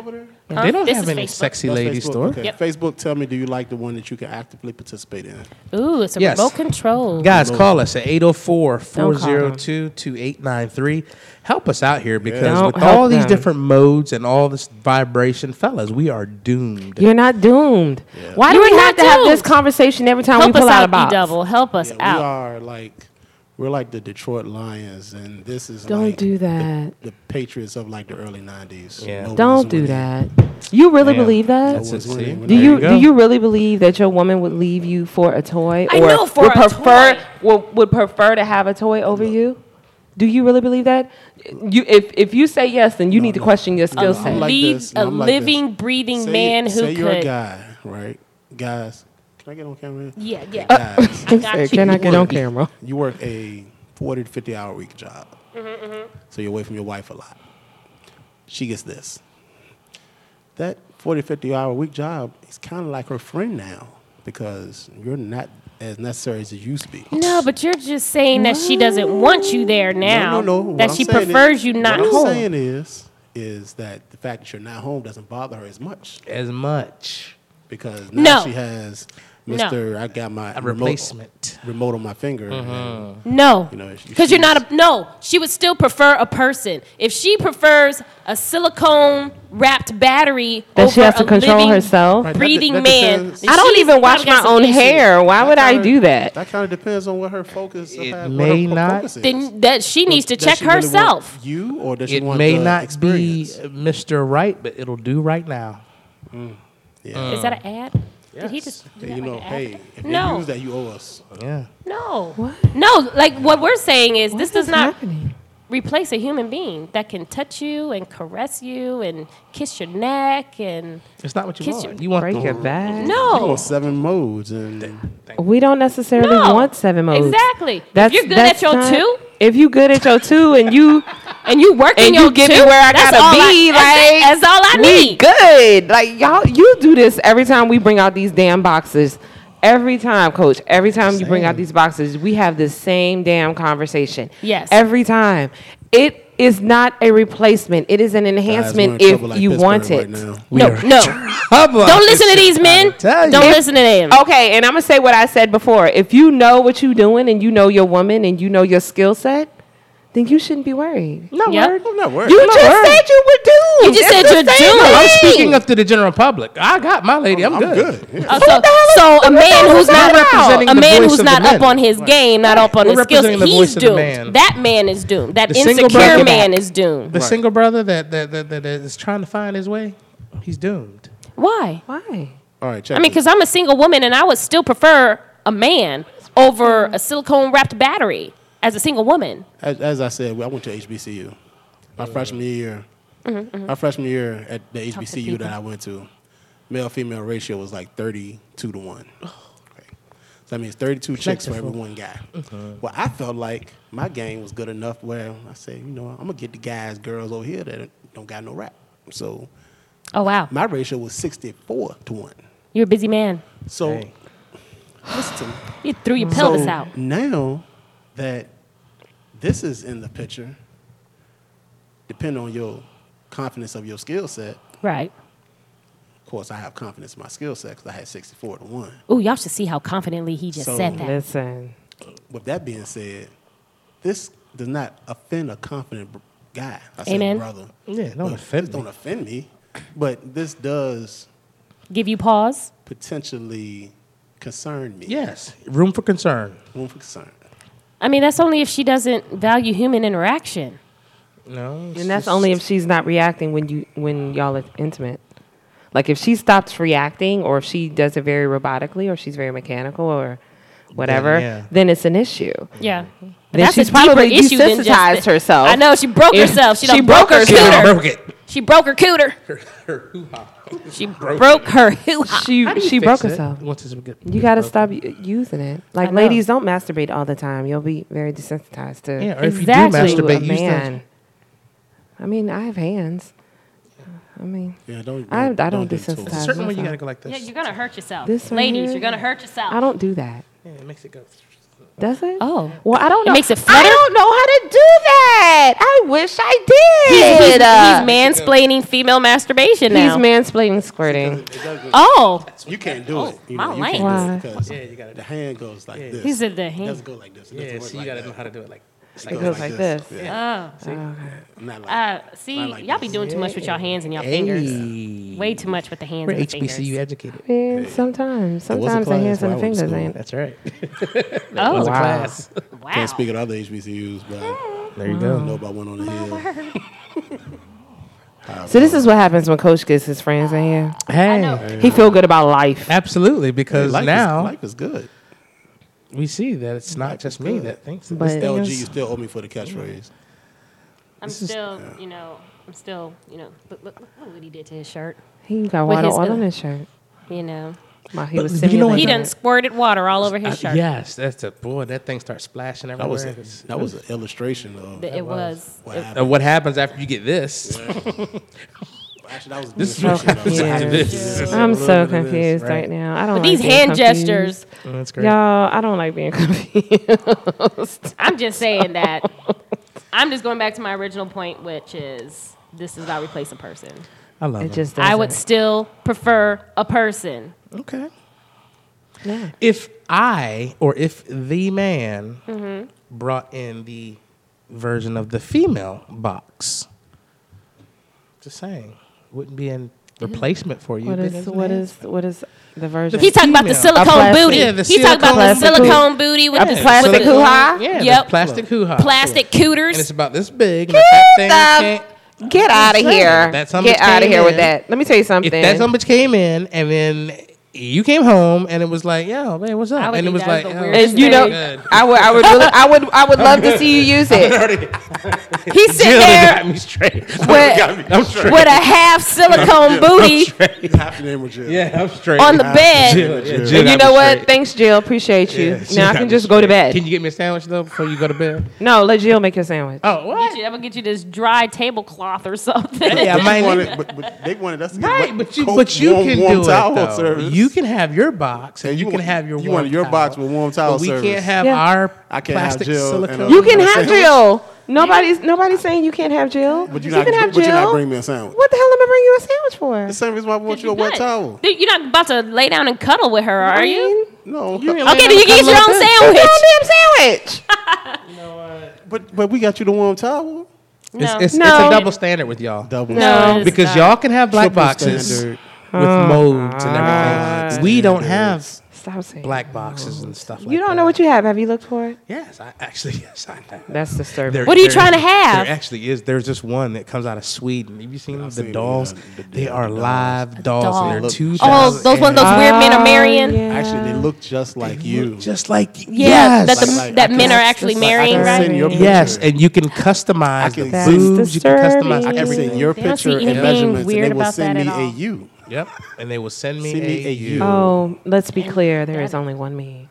Over there? Huh? They don't This have is any Facebook. sexy That's lady Facebook. store. Okay. Yep. Facebook, tell me, do you like the one that you can actively participate in? Ooh, it's a Yes. remote control. Guys, call us at 804 402 2893. Help us out here because Don't with help all these them. different modes and all this vibration, fellas, we are doomed. You're not doomed. Why do You're we have not to have this doomed. conversation every time Help we us pull out, out, a box? double. Help us Yeah, we out. are like we're like the Detroit Lions, and this is Don't like do the- that. The, Patriots of like the early '90s. Yeah. No Don't do winning. that. You really Damn. believe that? That's it, one's. Do There you, do you really believe that your woman would leave you for a toy, I or know, for would a prefer toy. Would, would prefer to have a toy over you? Do you really believe that? You, if if you say yes, then you need to question your skill no, set. I'm like Leave this. a I'm this. living, breathing Say- man who say could. you're a guy, right? Guys, can I get on camera? Yeah, yeah. Guys, I got Hey, you. Can I get on camera? you work a 40 to 50 hour week job. Mm-hmm, So you're away from your wife a lot. She gets this. That 40, 50 hour week job is kind of like her friend now because you're not as necessary as it used to be. No, but you're just saying that she doesn't want you there now. No, no, no. What That I'm she saying is- prefers you not what I'm home. saying is, is that the fact that you're not home doesn't bother her as much As much. because now No. she has No. Mr. I got my A remote, replacement. remote on my finger. Mm-hmm. and No, You know, if- if because you're not a no. She would still prefer a person. If she prefers a silicone wrapped battery That over she has to control living, herself. Right, that- breathing that man, depends. I don't even wash my own issues. hair. Why would I kinda- do that? That kind of depends on what her focus. It what may her not. focus is. Then that she needs to check she really herself. you or does she It want may the not experience? be Mr. Right, but it'll do right now. Mm. Yeah. Is that an ad? Did he just? Hey, do you know, like an hey, if No. you use that, you owe us. Yeah. No. No, like what we're saying is this does not happening? Replace a human being that can touch you and caress you and kiss your neck and It's not what you Kiss want. your- You want Break the- your back. You no. want seven modes and We don't necessarily No. want seven modes. Exactly. That's, if you're good that's at your not- two If you good at your two and you and you work in and your you get two, me where I gotta be, I, that's, like it. that's all I we need. good. Like y'all, you do this every time we bring out these damn boxes. Every time, coach. Every time you bring out these boxes, we have the same damn conversation. Yes. Every time. It is not a replacement. It is an Guys, enhancement if like you Pittsburgh want it. right now. No, no. Don't listen to these men. Don't If- listen to them. Okay, and I'm gonna say what I said before. If you know what you're doing and you know your woman and you know your skill set, then you shouldn't be worried. Not Yep. worried. I'm not worried. You not just worried. said you were doomed. You just It's said you're same doomed. No, I'm speaking up to the general public. I got my lady. I'm, I'm good. good. Yeah. Uh, so, so a man who's not We're representing a the man voice who's not up on his game, not up on We're his skills, he's voice of the doomed. man. That man is doomed. That The insecure man is doomed. The single brother that, that, that, that is trying to find his way, he's doomed. Why? Why? All right, check I mean, because I'm a single woman and I would still prefer a man over a silicone wrapped battery as a single woman. as, as I said, I went to HBCU. My freshman year, mm-hmm, mm-hmm. my freshman year at the HBCU that I went to, male female ratio was like 32 to 1. Okay. So that means 32 chicks for every one guy. Well, I felt like my game was good enough where I said, you know, I'm going to get the guys, girls over here that don't got no rap. So Oh wow, my ratio was 64 to 1. you're a busy man. So Hey. listen to me. You threw your pelvis so out. Now that this is in the picture, depending on your confidence of your skill set, Right. of course, I have confidence in my skill set because I had 64 to 1. Ooh, y'all should see how confidently he just So- said that. Listen. With that being said, this does not offend a confident guy. I said Amen. brother. Yeah, don't But offend me. Don't offend me. But this does Give you pause. potentially concern me. Yes, room for concern. Room for concern. I mean, that's only if she doesn't value human interaction. No, And that's only if she's not reacting when you when y'all are intimate. Like if she stops reacting or if she does it very robotically or she's very mechanical or whatever, yeah. then it's an issue. Yeah. But Then that's she's a probably issue than just desensitized herself. I know she broke If herself. She, she broke, broke her herself. cooter. broke it. She broke her cooter. She broke her hoo-ha. She How do you she fix broke it herself. once it's get- You got to stop u- using it. Like know. ladies, don't masturbate all the time. You'll be very desensitized to Yeah, or if Exactly. you do to a masturbate, use the man. I mean, I have hands. I mean, Yeah, don't. I- don't I don't do it desensitize. her. There's a certain way you myself. gotta go like this. Yeah, you're gonna hurt yourself. This right Ladies, here? you're gonna hurt yourself. I don't do that. Yeah, it makes it go. Does it? Oh. Well, I don't It know. makes it I don't know how to do that. I wish I did. he's, Uh, he's mansplaining female masturbation now. he's now. mansplaining squirting. oh, You can't do it. You my know, you can't do it because Yeah, you gotta- the hand goes like this. he said the It hand. doesn't go like this. It Yeah, so you like gotta that. know how to do it like. It's It like goes like this. Yeah. Oh. Not like Uh, see, like y'all be doing too much with your hands and your fingers. Hey. Way too much with the hands We're and the HBCU fingers. educated. Man, sometimes, There was a sometimes the hands and the where I went to fingers school. ain't. That's right. Oh, was a Wow. class. wow. Can't speak at other HBCUs, but There you go. I go. know about one on the hill. So this is what happens when Coach gets his friends in here. Hey, He feel good about life. absolutely, because life now is, life is good. We see that it's not just me that thinks But- this. It LG, you still owe me for the catchphrase. I'm still, you know, I'm still, you know, look, look, look what he did to his shirt. He got With water his, all uh, on his shirt. You know, While he But- was but you know what he simulating done it. squirted water all over his Uh, shirt. yes, that's a boy. That thing starts splashing That everywhere. was a, It's- that was an illustration of That it was. what Uh, happened. what happens after you get this? Actually, that was This is demonstration confused. happened. This. I'm so little this, confused right. right now. I don't But like these hand confused. gestures, Oh, that's great. Y'all, I don't like being confused. I'm just saying that. I'm just going back to my original point, which is this does not replace a person. I love it it. just I would still prefer a person. okay. Yeah. If I or if the man Mm-hmm. brought in the version of the female box, just saying, wouldn't be in replacement for you. What but is it's an what enhancement. is what is the version? He talking about the silicone booty. Yeah, the he talking about the silicone- silicone booty with the plastic hoo-ha? Yeah, Yep. plastic hoo-ha. plastic cooters. And it's about this big. And if that thing the- Get out of here. that some bitch Get out of here with that. Let me tell you something. if that some bitch came in and then you came home and it was like, yo, man, what's up? And it was like, oh, and you know, good. I would, I would, really, I would, I would love to see you use it. He sitting Jill there got me straight. with, I'm straight. with a half silicone booty Half name was Jill. Yeah, I'm straight. on the bed. Jill, yeah, Jill And got you know what? straight. Thanks, Jill. Appreciate you. Yeah, now I can me just go to bed. Can you get me a sandwich though before you go to bed? no, let Jill make your sandwich. Oh, what? you- I'm gonna get you this dry tablecloth or something. Hey, I might wanted, but, but they wanted us to get Right, but you but you can do it though. Service. You can have your box and And you, you can want- have your you warm want your towel, box with warm towel but we service. can't have Yeah. our I can't plastic Jill and, silicone. You can have sandwich? Jill. Nobody's nobody's saying you can't have Jill. But you you're not, can have but you're not Jill. bringing me a sandwich. What the hell am I bringing you a sandwich for? The same reason why I want you a You're wet good. towel. You're not about to lay down and cuddle with her, are I you? No, You Okay, then you can get your own sandwich. your own damn sandwich. but but we got you the warm towel. No. it's, it's No. a double standard with y'all. Double. No. standard. It's Because y'all can have black Triple boxes standard. With modes and everything. God. We don't have Stop saying. black boxes and stuff like that. You don't know what you have. Have you looked for it? Yes, I actually yes I have. That's disturbing. There- What are you there- trying to have? There actually is. There's just one that comes out of Sweden. Have you seen the seen the, dolls? uh, the- they the are dolls. live dolls, and they're Look- two. Oh, those ones those weird men are marrying. yeah. Actually, they look just like you. just like Yeah, yes. that the, Like- like- that I men can- are actually like, I marrying, can right? send your Yes, picture. and you can customize I the can- That's boobs. You can disturbing. customize I can everything. send your They don't see picture and anything measurements, weird and they will about send that me at a all. you. Yep, and they will send me, Send me a, a you. you. Oh, let's be clear. There is only one me.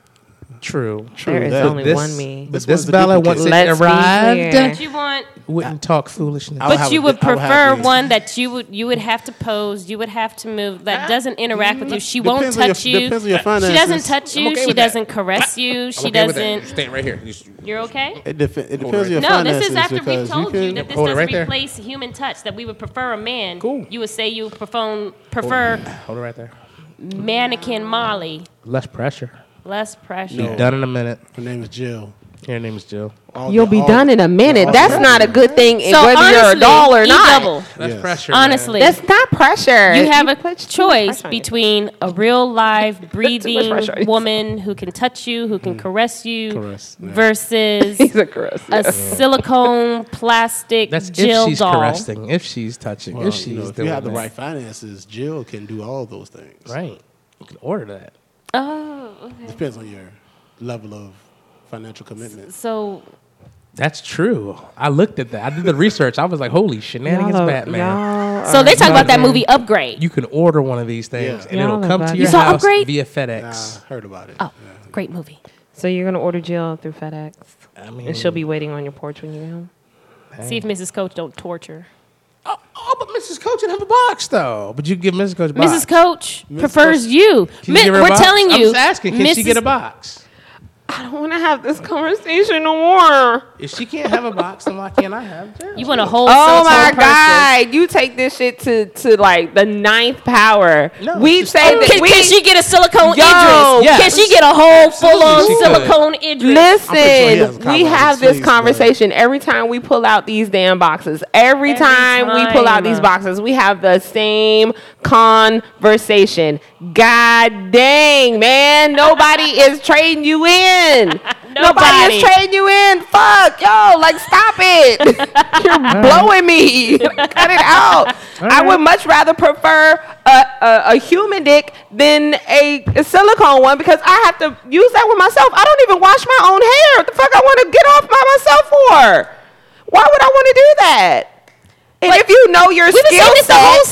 True. True. There is that- only this, one me. But This this one's a Bella, duplicate. once it Let's arrived. But you want, wouldn't talk foolishness. I but you would I would prefer one that you would you would have to pose, you would have to move that ah, doesn't interact with you. Mm. She won't Depends on your- touch you. depends on your She doesn't touch you. okay she doesn't caress you. She doesn't. Stay right here. You're okay. It, def- it depends right on your No, finances this is after we because told you you, that this doesn't right there. replace human touch. That we would prefer a man. Cool. You would say you prefer prefer Hold it right there. mannequin Molly, Less pressure. Less pressure. Be done in a minute. Her name is Jill. Your name is Jill. All You'll the- be all- done in a minute. That's the- not a good thing, So whether honestly, you're a doll or not. double. That's Yes. pressure. man. Honestly, That's not pressure. you have a put too much choice pressure on it. between a real live breathing pressure on you. woman who can touch you, who can mm. caress you, Caress, yeah. versus He's a gross. a silicone plastic That's Jill if she's doll. caressing, if she's touching, Well, if she's you know, if doing you have the that. right finances, Jill can do all those things. right, you can order that. Oh, okay. Depends on your level of financial commitment. So That's true. I looked at that. I did the research. I was like, holy shenanigans, Y'all are- Batman. y'all so they talk about that bugging. movie Upgrade. You can order one of these things, Yeah. and Y'all it'll come to your You saw house Upgrade? via Nah, FedEx. heard about it. Oh, Yeah. great movie. So you're gonna order Jill through FedEx, I mean, and she'll be waiting on your porch when you get home. See if Mrs. Coach don't torture. Oh, oh, but Mrs. Coach didn't have a box though. But you give Mrs. Coach a box. Mrs. Coach Mrs. prefers Coach- you. Mi- we're box? telling I'm you. just asking. Can she get a box? I don't want to have this conversation no more. If she can't have a box, then why can't I have Jill? You want a oh whole Oh my silicone person. God! You take this shit to to like the ninth power. No, we say that Can, we can she get a silicone Yo, Idris? yes. Can she get a whole full on she could. silicone Idris? Listen, sure he has a we have this face, conversation every time we pull out these damn boxes. Every, Every time, we pull out these boxes, we have the same conversation. God dang, man. Nobody is trading you in. Nobody Nobody. is trading you in. Fuck, yo, like stop it. You're blowing me. Cut it out. I would much rather prefer a, a, a human dick than a, a silicone one because I have to use that with myself. I don't even wash my own hair. What the fuck I want to get off by myself for? Why would I want to do that? And if you know your We've been skill saying this the whole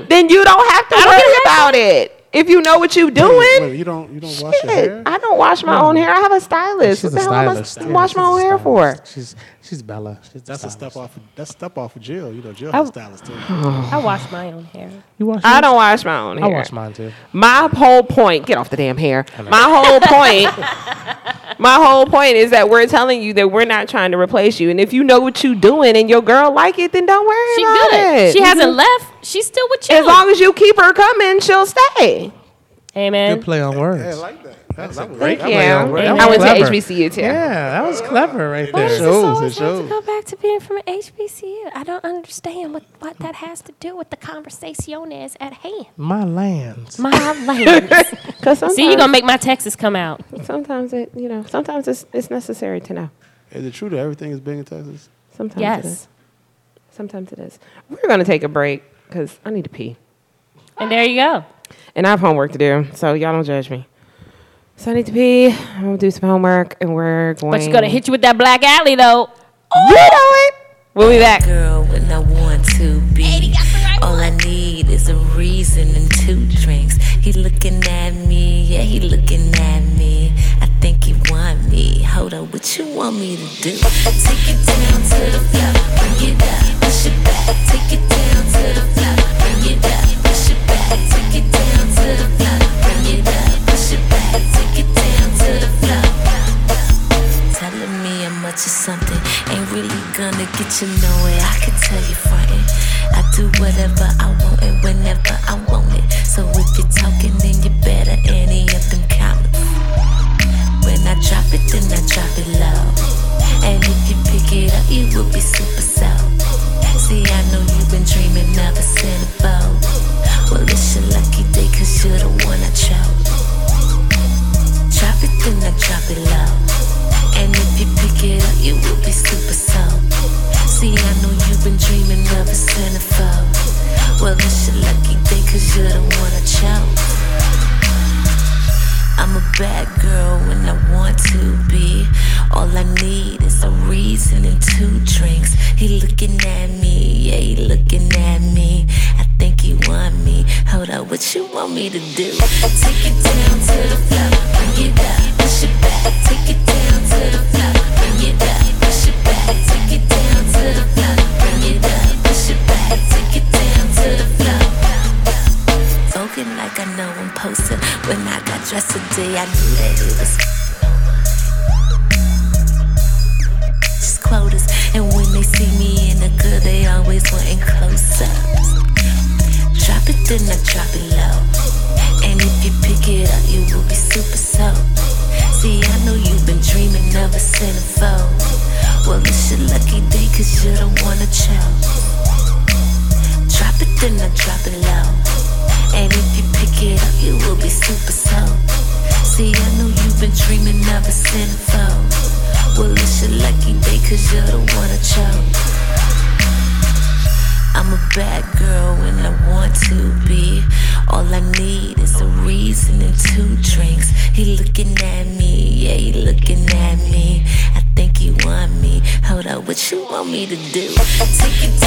time. then you don't have to I don't worry about it. If you know what you're doing, wait, you don't you don't wash your hair? I don't wash my own hair. I have a stylist. She's what a the hell am I stylist. s- Yeah, wash my she's own hair for? She's she's Bella. She's That's a step off. Of, that's a step off of Jill. You know, Jill has a stylist too. I wash my own hair. You wash? I don't wash my own hair. I hair. wash mine too. My whole point, get off the damn hair. My whole point, my whole point is that we're telling you that we're not trying to replace you. And if you know what you're doing and your girl like it, then don't worry She about good. it. She hasn't mm-hmm. left. She's still with you. As long as you keep her coming, she'll stay. Amen. man. Good play on words. Hey, I like that. That's a Thank great. you. play on words. That I was went to. HBCU too. Yeah, that was clever right Why there. does this shows, always it have to go back to being from HBCU? I don't understand what, what that has to do with the conversation is at hand. My lands. My lands. Because sometimes, See, you're gonna make my Texas come out. sometimes it, you know, sometimes it's, it's necessary to know. Is it true that everything is big in Texas? Sometimes Yes. it is. Sometimes it is. We're gonna take a break because I need to pee. And there you go. And I have homework to do, so y'all don't judge me. So I need to pee. I'm gonna do some homework, and we're going. But she's gonna hit you with that black alley though. You know it. We'll be back. girl when I want to be. All I need is a reason and two drinks. He looking at me, yeah, he looking at me. Hey, hold up, what you want me to do? Take it down to the floor, bring it up, push it back. Take it down to the floor, bring it up, push it back. Take it down to the floor, bring it up, push it back. Take it down to the floor. Telling me I'm much of something ain't really gonna get you nowhere. I can tell you frontin'. I do whatever I want and whenever I want it. So if you're talking, then you better ante up and super self. See, I know you've been dreaming of a. two drinks. He looking at me, yeah, he looking at me. I think he want me. Hold up, what you want me to do? Take it down to the me to do. Take it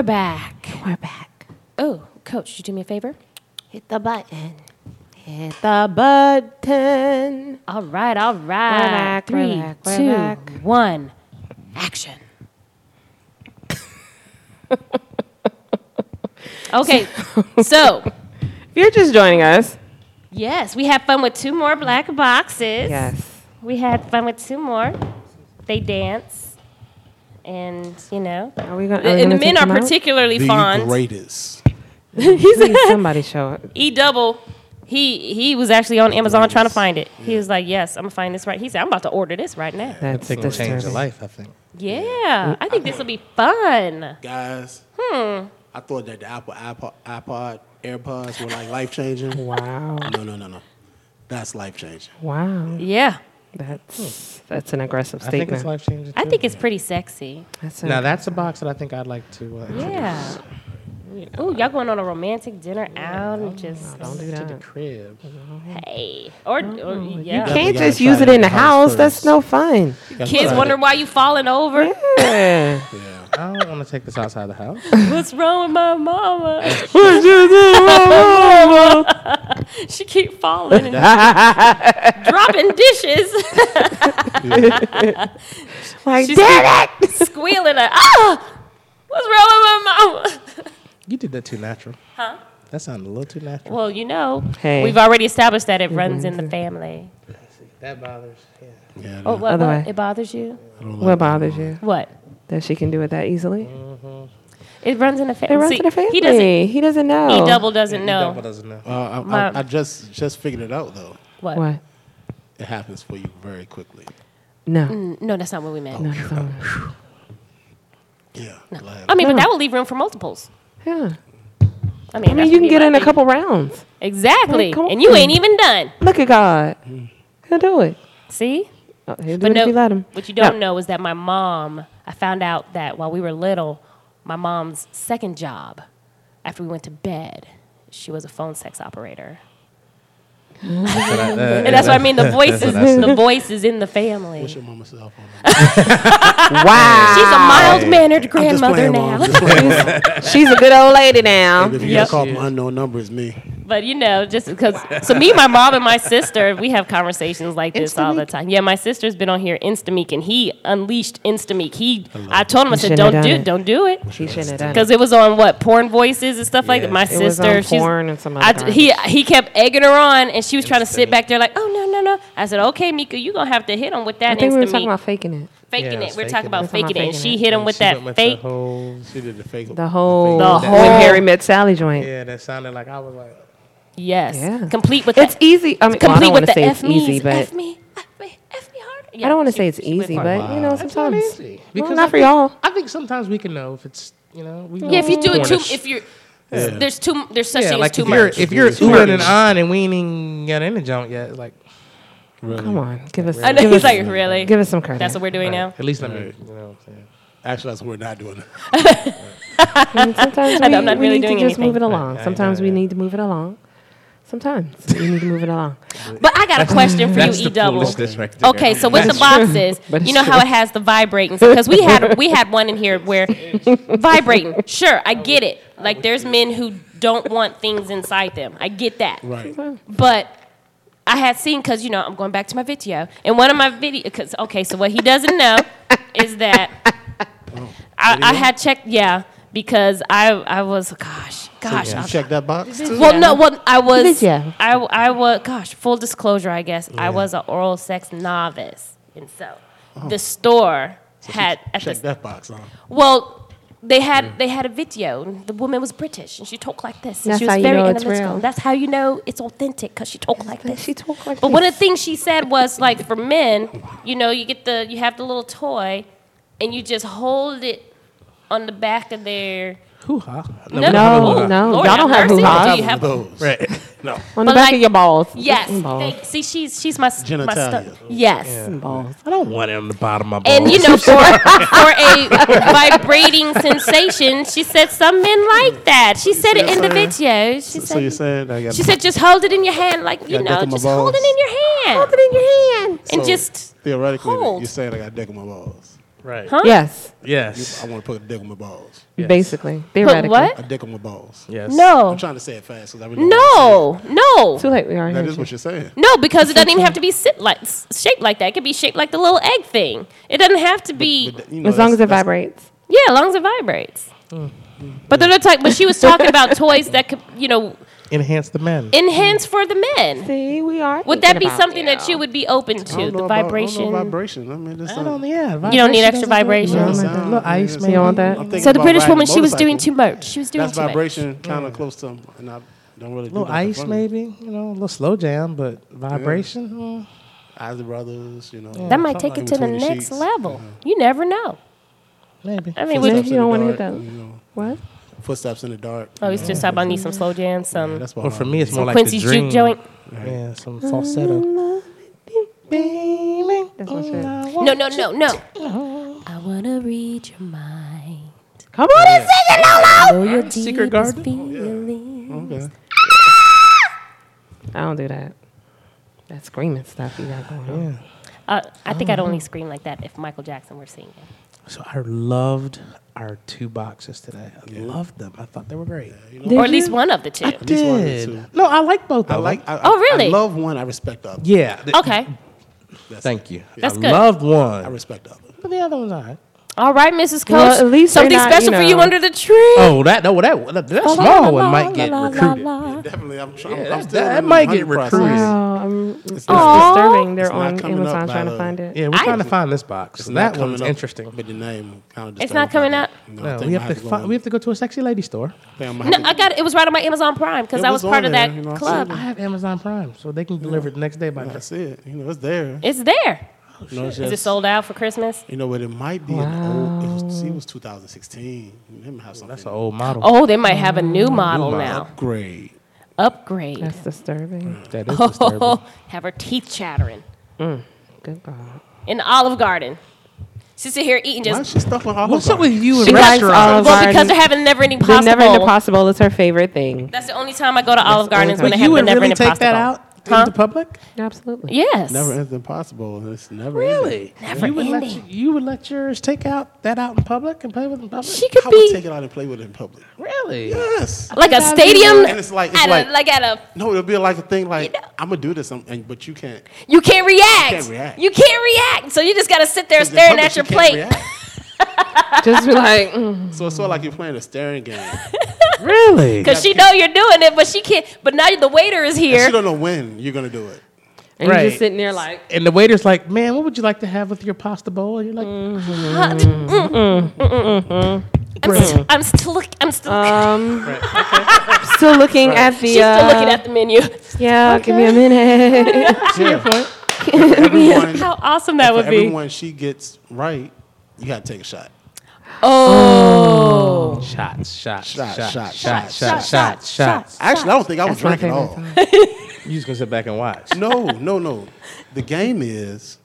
we're back. We're back. Oh, coach, you do me a favor? Hit the button. Hit the button. All right, all right. back, we're back, we're two, back. one. Action. okay, so If you're just joining us, yes, we had fun with two more black boxes. yes. We had fun with two more. They dance. And, you know, Are we gonna? and the men are particularly The fond. greatest. Please, somebody show it. E double, he he was actually on Amazon trying to find it. He was like, "Yes, I'm gonna find this right." He said, "I'm about to order this right now." I That's think it'll change your life. I think. Yeah, I think this will be fun. Guys, Hmm. I thought that the Apple iPod, iPod AirPods were like life changing. Wow. No, no, no, no. That's life changing. Wow. Yeah, That's that's an aggressive I think it's statement. life changing. I think it's pretty sexy. That's Now that's a box that I think I'd like to. Uh, introduce Yeah. Ooh, y'all going on a romantic dinner out and just don't do to the crib. hey, or, or yeah. You can't just use it in in the the house house. That's no fun. Kids wonder why you falling over. Yeah. Yeah. I don't want to take this outside the house. What's wrong with my mama? she keep falling and dropping dishes, like, She's damn it! squealing like, ah, what's wrong with my mama? You did that too natural. Huh? That sounded a little too natural. Well, you know, Hey. we've already established that it runs in the family. That bothers. Yeah. Yeah, Oh, no, what, Other what? way. It bothers you? I don't What bothers you? What? That she can do it that easily? It runs in the family. It runs in the family. He doesn't. He doesn't know. He double doesn't know Double doesn't know. Uh, I, My- I, I just just figured it out though. What? What? It happens for you very quickly. No. Mm, No, that's not what we meant. No, that's not. Yeah. glad. I mean, No. but that will leave room for multiples. Yeah. I mean, I mean, you can get in a couple rounds. Exactly, Come and you ain't even done. Look at God. He'll do it. See? Oh, he'll do But it no, if you let him. what you don't Yeah. know is that my mom. I found out that while we were little, my mom's second job, after we went to bed, she was a phone sex operator. And that's what I mean. The voice is the voice is in the family. What's your mama's cell phone? Wow. She's a mild mannered grandmother now. Mom. Just playing. She's a good old lady now. if you Yep. get called from unknown number, it's me. But you know, just because so me, my mom, and my sister, we have conversations like this all the time. Yeah, my sister's been on here Instameek, and he unleashed Instameek. He, I told him, I said, don't do, it. don't do it, She shouldn't have done because it. it was on what porn voices and stuff like that. My It was sister, on she's, porn and some other I, he he kept egging her on, and she was trying to sit back there like, oh no no no. I said, okay, Mika, you are gonna have to hit him with that. I that think we were talking about faking it. faking Yeah, it it. We're faking talking about We're faking it, and she hit him with she that went with fake. The whole, She did the fake. The whole, The when whole- Harry met Sally joint. yeah, that sounded like I was like. Yes, Yeah. complete with It's the easy. I mean, well, I complete don't with the say F it's easy, me's, but F me, F me, F me harder. I don't want to say it's easy, for it. but you know, That's not sometimes. easy. Well, Because not for y'all. I think sometimes we can know if it's you know we Yeah, if you do it too, if you're there's too there's such yeah, thing like as too if you're much. if you're Too oohing and on and we ain't even got in the junk yet, like Really. Come on, give us. I know give he's us, like really. Give us some credit. That's what we're doing now. at least let me Right. you know. what I'm saying. Actually, that's what we're not doing. it. I mean, sometimes we, I'm not we really need doing to just move it anything. along. Right, Sometimes yeah, we yeah. need to move it along. Sometimes we need to move it along. But I got a question for you, That's E Double. foolishness right there. Okay, so with the That's true. boxes, But it's you know how it has the vibrating because we had we had one in here where vibrating. Sure, I get it. Like there's men who don't want things inside them. I get that. Right. But I had seen because you know I'm going back to my video and one of my video because okay so what he doesn't know is that I, I had checked yeah because I I was gosh gosh You I- check that box. too? well no well I was Video. I I was gosh full disclosure I guess I was an oral sex novice and so oh. the store had at Check the that box. Huh? well they had mm. they had a video. and The woman was British and she talked like this. And That's she was how you very know analytical. That's how you know it's authentic because she talked like this. She talk like But this. one of the things she said was like for men, you know, you get the you have the little toy, and you just hold it on the back of their. Hoo-ha. No, no, Lord y'all don't have mercy. hoo-has. Do you have Those. Right. No. On the But back like- of your balls. Yes. Balls. Thank, mm-hmm. see, she's she's my s- my stu- Yes. Mm-hmm. balls. I don't want it on the bottom of my balls. And you know, for for a vibrating sensation, she said some men like that. She said it in the video. She So, so you're said I got she said just hold it in your hand, like you know, dick in just hold it in your hand. Hold it in your hand. and so just theoretically hold. you're saying I got dick in my balls. Right. Huh? Yes, Yes. I want to put a dick on my balls. Yes. basically, Put theoretically. what? A dick on my balls. Yes. No. I'm trying to say it fast because I really No, no, Too late. We already say it. That heard is you. what you're saying. no, because it doesn't even have to be sit like shaped like that. It could be shaped like the little egg thing. It doesn't have to be. But, you know, As long as it vibrates. yeah, as long as it vibrates. Hmm. But they're the type. But she was talking about toys that could, you know, Enhance the men. enhance for the men. See, we are. Would that be about something that you would be open I to? don't The know about- I vibration. don't know vibration. I mean, this I don't, yeah, You don't need extra vibration doesn't do it. vibration? No, like that. Little ice, You don't want that? So the British woman, she was doing too much. She was doing That's too much. vibration kind of close to, and I don't really do little nothing ice, maybe. You know, a little slow jam, but vibration. mm, Isley Brothers, you know. That might something take it to the next level. You never know. maybe. I mean, if you don't want to hit that? What? Footsteps in the dark. oh, it's just about need some slow jams, Yeah, some that's what Or for me, it's more some like Quincy's the dream. juke joint. Yeah, some falsetto. That's my shit. No, no, no, no. I wanna read your mind. Come on and sing it, Lolo. Know your Secret deepest Garden? feelings. Okay. I don't do that. That screaming stuff you got going on. Yeah. Uh, I think I'd only scream like that if Michael Jackson were singing. So I loved our two boxes today. I loved them. I thought they were great. Did or at least one of the two. I least one of the did. two. No, I like both I of like. them. I, Oh, I- really? I love one. I respect the other. Yeah. Okay. That's Thank it. you. That's I good. loved one. I respect the other. But the other one's all right. All right, Mrs. Coach. Well, at least something not, special you for you under the tree. Oh, that no, that that, that small one might get recruited. Definitely, I'm, trying. Yeah, I'm that- still that in might get recruited. Wow, I'm, it's Aw. disturbing. They're It's on Amazon by trying to find it. Yeah, we're I- trying to find this box. It's And not that coming one's up interesting. With the name, kind of. It's not coming up? No, we have to fi- we have to go to a sexy lady store. No, I got it. It was right on my Amazon Prime because I was was part of that you know, I club. I have Amazon Prime, so they can deliver it the next day by That's it. You know, it's there. It's there. Oh, you know, it's Is it sold out for Christmas? You know, but it might be an old. It was, see, it was 2016. They might have something. That's an old model. Oh, they might have a new model model. now. upgrade. Upgrade. That's disturbing. Mm. That is disturbing. Oh, have her teeth chattering mm, Good God. in the Olive Garden. She's sit here eating Why just. is she stuff on Olive What's up Garden? with you and She likes restaurants? Olive Well, because Garden. they're having never ending Possible. The pasta Never Ending bowl. Possible is her favorite thing. That's the only time I go to Olive Garden is only when they But have you the would never really ending take pasta that bowl. out Huh? the public? Absolutely. Yes. Never ends impossible. It's never Really? Never you would let ending. you, you would let yours take out that out in public and play with it in public? She could I would take be it out and play with it in public. really? Yes. like a stadium. And it's like it's at like a, like at a. no, it'll be like a thing like You know- I'm gonna do this, um, and, but you can't. You can't react. can't react. You can't react. So you just got to sit there staring public at your you can't plate. React. Just be like, mm. So it's sort of like you're playing a staring game. Really? Because she know you're doing it, but she can't. But now the waiter is And here. she don't know when you're gonna do it. and you're just sitting there like, And the waiter's like, "Man, what would you like to have with your pasta bowl?" And you're like, I'm, st- I'm still look. I'm still. um, still looking at the. she's still uh, looking at the menu. Yeah, give me a minute. Everyone, How awesome that for would be. everyone she gets right, you gotta take a shot. Oh. "Shots, shots, Shot, shots, shot, shots, shot, shots, shots, shots." Actually, I don't think I was That's my drink at all. time. You just gonna sit back and watch? No, no, no. The game is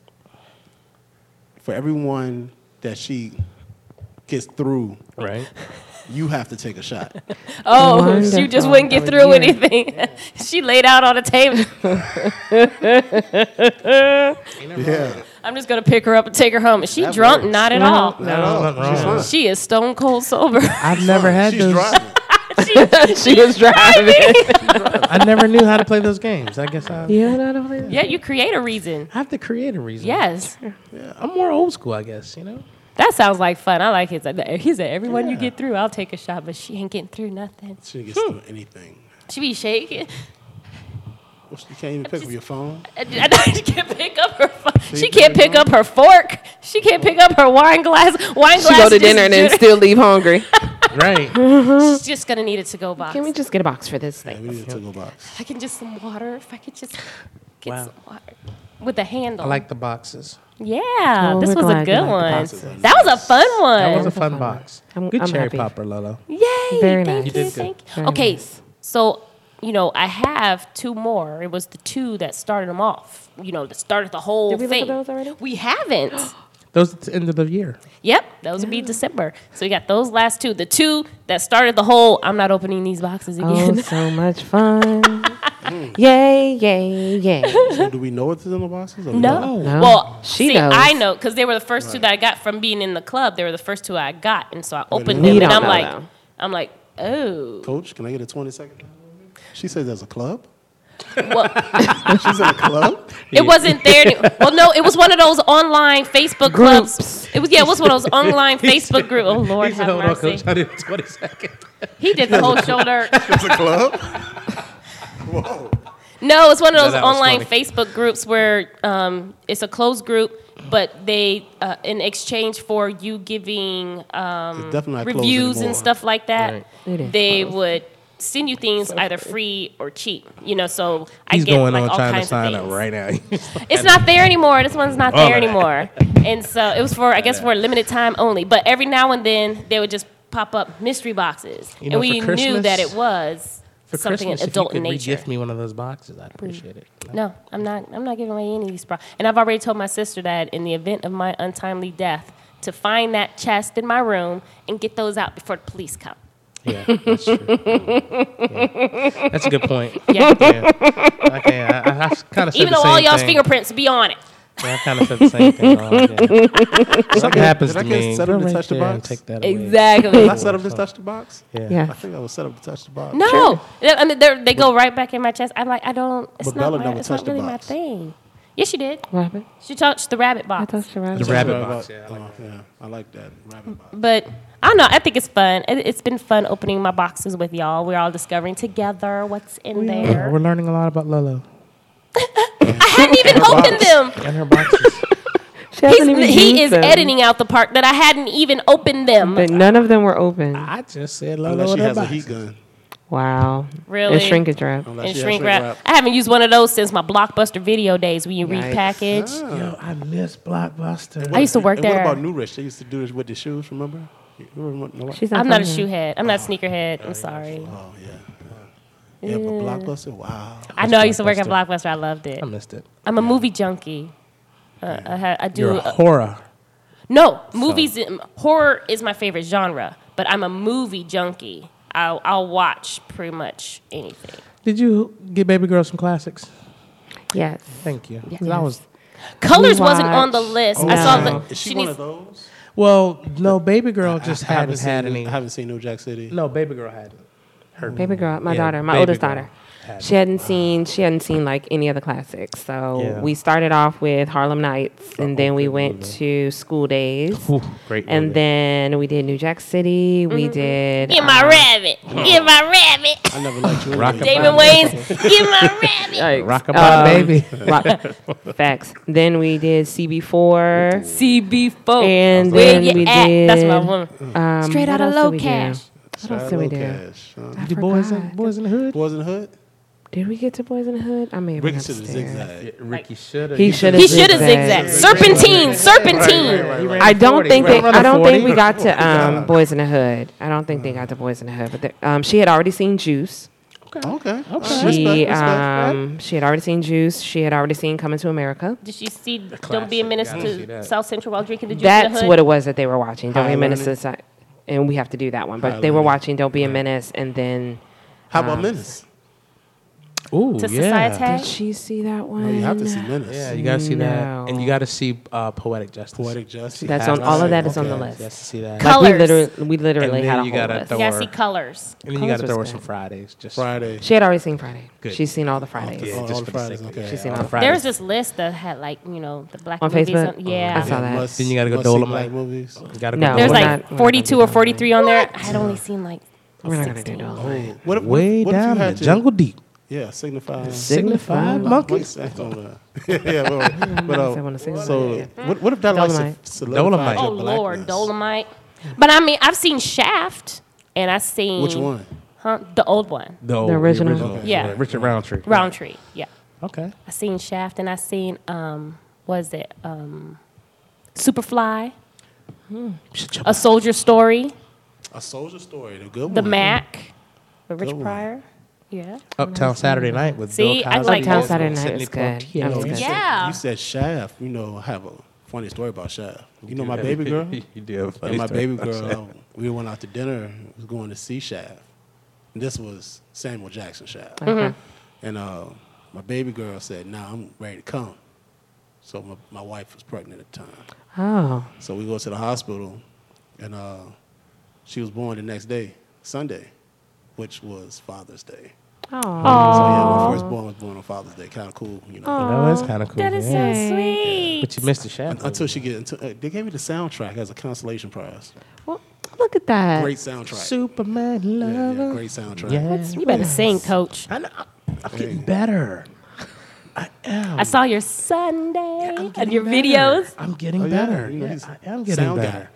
for everyone that she gets through, Right? you have to take a shot. Oh, she just Wonderful. wouldn't get Oh, through yeah. anything. she laid out on the table. yeah. I'm just gonna pick her up and take her home. Is she That drunk? works. Not at No. all. Not at all. She's wrong. She is stone cold sober. I've never had She's those. driving. she was driving. I never knew how to play those games. I guess I, yeah, no, no, no. yeah, you create a reason. I have to create a reason. Yes, I'm more old school, I guess. You know. that sounds like fun. I like his. He said, "Everyone you get through, I'll take a shot," but she ain't getting through nothing. She gets through anything. She be shaking. Well, You can't even pick up your phone. And she can't pick up her. fu- She can't pick up her fork. She can't pick up her wine glass. Wine glass. She go to dinner and then still leave hungry. Right. She's just gonna need a to-go box. Can we just get a box for this Yeah, thing? we need a to-go box. I can just some water. If I could just get Wow. some water with a handle. I like the boxes. Yeah, Oh, this was a good like one. That was a fun one. That was a fun box. I'm- Good I'm cherry happy. popper, Lolo. Yay! Very thank nice. you, You did good. thank you. Very Okay, nice. so you know I have two more. It was the two that started them off. You know, that started the whole Did we look at those already? We haven't. Those at the end of the year. yep, those would be December. So we got those last two. The two that started the whole. I'm not opening these boxes Oh, again. so much fun. Yay, yay, yay. So do we know what's in the boxes? or No. No. Well, She see, knows. I know because they were the first two that I got from being in the club. They were the first two I got, and so I opened We them, and I'm like, though. I'm like, oh, Coach, can I get a 20 second? She says there's a club. well, She's in a club. it wasn't there. Any- well, no, it was one of those online Facebook Groups. clubs. It was yeah, it was one of those online Facebook groups. Oh Lord, He have hold on, mercy. coach. I did 20 seconds. He did the whole shoulder. There's a club. Whoa. No, it's one of No, those that was online funny. Facebook groups where um, it's a closed group, but they, uh, in exchange for you giving um, It's definitely not closed reviews anymore. and stuff like that, Right. It is they closed. would send you things either free or cheap. You know, so I He's get going like on all trying to sign of up right now. It's not there anymore. This one's not Oh, there man. anymore. And so it was for, I guess, for a limited time only. But every now and then they would just pop up mystery boxes, You know, and we knew that it was For something Christmas, adult if you in could nature. gift me one of those boxes, I'd appreciate it. No, I'm not. I'm not giving away any of these. Pro- and I've already told my sister that in the event of my untimely death, to find that chest in my room and get those out before the police come. Yeah, that's true. Yeah. That's a good point. Yeah. Yeah. Okay, I, I, I kind of Even though all y'all's thing. fingerprints be on it. Yeah, I kind of said the same thing. Wrong. Yeah. Something happens did I to get me. set up to touch the box? Take that away. Exactly. Did I set up to touch the box? Yeah. Yeah. I think I was set up to touch the box. No, I mean they're- go right back in my chest. I'm like, I don't. It's But not. Bella my, never it's not touched the really my box. thing. Yes, she did. Rabbit. She touched the rabbit I box. touched your The rabbit. rabbit Rabbit box. box. Yeah, I like Oh, yeah, I like that rabbit box. But I don't know. I think it's fun. It, it's been fun opening my boxes with y'all. We're all discovering together what's in there. We're learning a lot about Lolo I hadn't even opened them. and her boxes. She hasn't He's, even he is them. editing out the part that I hadn't even opened them. But none of them were open. I just said Lolo Unless and she her has a heat gun. Wow. Really? And shrinkage wrap. Unless and shrink wrap. wrap. I haven't used one of those since my Blockbuster video days when you Yikes. repackage. Oh. Yo, I miss Blockbuster. I used to work and there. What about New Rich? They used to do this with the shoes. Remember? You remember? No, She's not I'm not a from shoe head. I'm not a sneaker head. I'm sorry. Oh yeah. Yeah, but Blockbuster. Wow. I know I used to work at Blockbuster. Blockbuster. I loved it. I missed it. I'm a movie junkie. Uh, I, ha- I do. You're a uh, horror. no movies. um, Horror is my favorite genre, but I'm a movie junkie. I'll, I'll watch pretty much anything. Did you get baby girl some classics? Yes. Thank you. 'Cause I was Colors wasn't on the watch- list. I saw No. the. Is she, she one needs- of those? Well. No, baby girl just I haven't hadn't had seen, any. I haven't seen New Jack City. No, baby girl hadn't. Her Baby girl, my Yeah, daughter, my oldest girl daughter. Had She hadn't seen she hadn't seen like any of the classics. So Yeah. we started off with Harlem Nights and then we went movie. to School Daze. Ooh, great. And movie. then we did New Jack City. We did Get my uh, rabbit. Get my rabbit. I never liked you. Rock anyway. Damon Get my rabbit. yikes. Rockabye Um, baby. Rock, facts. Then we did CB4. CB4. And Where then we at? did That's my woman. um, Straight what out of low we do? cash. What else did we do? Cash, huh? I The boys, in, boys in the hood. Boys in the Hood. Did we get to Boys in the Hood? I may have Ricky been should have upstairs. zigzagged. Ricky should have. He should have. He should have zigzagged. Serpentine. Serpentine. I don't think they, I don't think we got to um, Boys in the Hood. I don't think they got to Boys in the Hood. But they- um, she had already seen Juice. Okay. Okay. She um, she had already seen Juice. She had already seen Coming to America. Did you see Don't Be a classic. Menace Gotta see to that. South Central while drinking the juice in the That's hood? what it was that they were watching. Don't be a High menace to Learning. society. And we have to do that one. But High they were Learning. watching Don't Be a Menace, and then How about Um, Menace? Ooh, To yeah. Society? did she see that one? Oh, you have to see Menace. Yeah, you gotta see that, and you gotta see uh, Poetic Justice. Poetic Justice. That's on all of see that it. is on the list. You have to see that. Like Colors. we literally, we literally had a you whole gotta list. throw You gotta see colors. And then you gotta throw her some Fridays. Just Friday. She had already seen Friday. Good. She's seen all the Fridays. Yeah, Oh, just all the the Fridays, okay. it. She's seen All all the the Fridays. There was this list that had like, you know, the black On movies. Facebook? On, yeah. I saw that. Must- Then you gotta go must see Dolemite. Black movies. You gotta No, go. There's like not- we're not 42 or 43 on there. I had only seen like We're not gonna do 16. Dolemite. What if, what way if, what if down you in had the to- jungle deep. Yeah, signify. Signified monkeys. Monkeys. yeah, but, but, uh, so what, what if that like Dolemite. solidifies Dolemite. your Oh Lord. Dolemite. But I mean, I've seen Shaft, and I've seen Which one? Huh? The old one, The, old- original? Okay. Yeah. Richard Roundtree. Roundtree. Yeah, Okay. I seen Shaft, and I seen um, was it um, Superfly, Shut your A Soldier Story, A soldier story, the good The one. The Mack, with Rich Good one. Pryor. Yeah. Uptown Saturday Night with See, Bill I like Uptown those Saturday Night Sidney is good. Poitier. That was You good. said- Yeah. you said Shaft. You know, I have a funny story about Shaft. You know my baby girl? you do. have a And my baby girl, we went out to dinner, was going to see Shaft. And this was Samuel Jackson Shaft. Okay. And uh, my baby girl said, "Nah, I'm ready to come." So my, my wife was pregnant at the time. Oh. So we go to the hospital, and uh, she was born the next day, Sunday, which was Father's Day. Oh. So yeah, my firstborn was born on Father's Day. Kind of cool, you know. That was kind of cool. That is yeah. so sweet. But you missed the shaft. Until she get, until, uh, they gave me the soundtrack as a consolation prize. Well, look at that. Great soundtrack. Superman Yeah, lover. yeah, great soundtrack. Yeah. You better sing, coach. I know. I'm getting better. I am. I saw your Sunday I'm and your better. videos. I'm getting Oh, yeah, better. you know, Yeah, I am getting sound guy. better.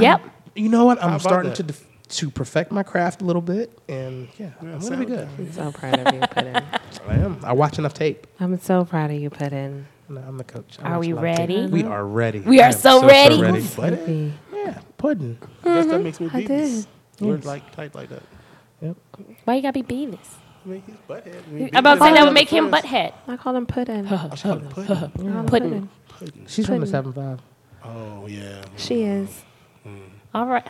Yep. You know what? I'm starting that? to def- to perfect my craft a little bit, and yeah, I'm gonna be good. I'm so proud of you, Puddin. I am. I watch enough tape. I'm so proud of you, Puddin. No, I'm the coach. I Are watch we a lot tape. ready? We are ready. We I are am so ready. But Puddin. Yeah, pudding. I mm-hmm. guess that makes me I Beavis. did. We're like tight like that. Yep. Why you gotta be Beavis? I mean, he's butthead. I mean, I'm about to say Beavis that is would make him butthead. I call him Puddin. I call him Puddin. I call him Puddin. Puddin. She's from the seven five. Oh yeah. She is. Mm. All right.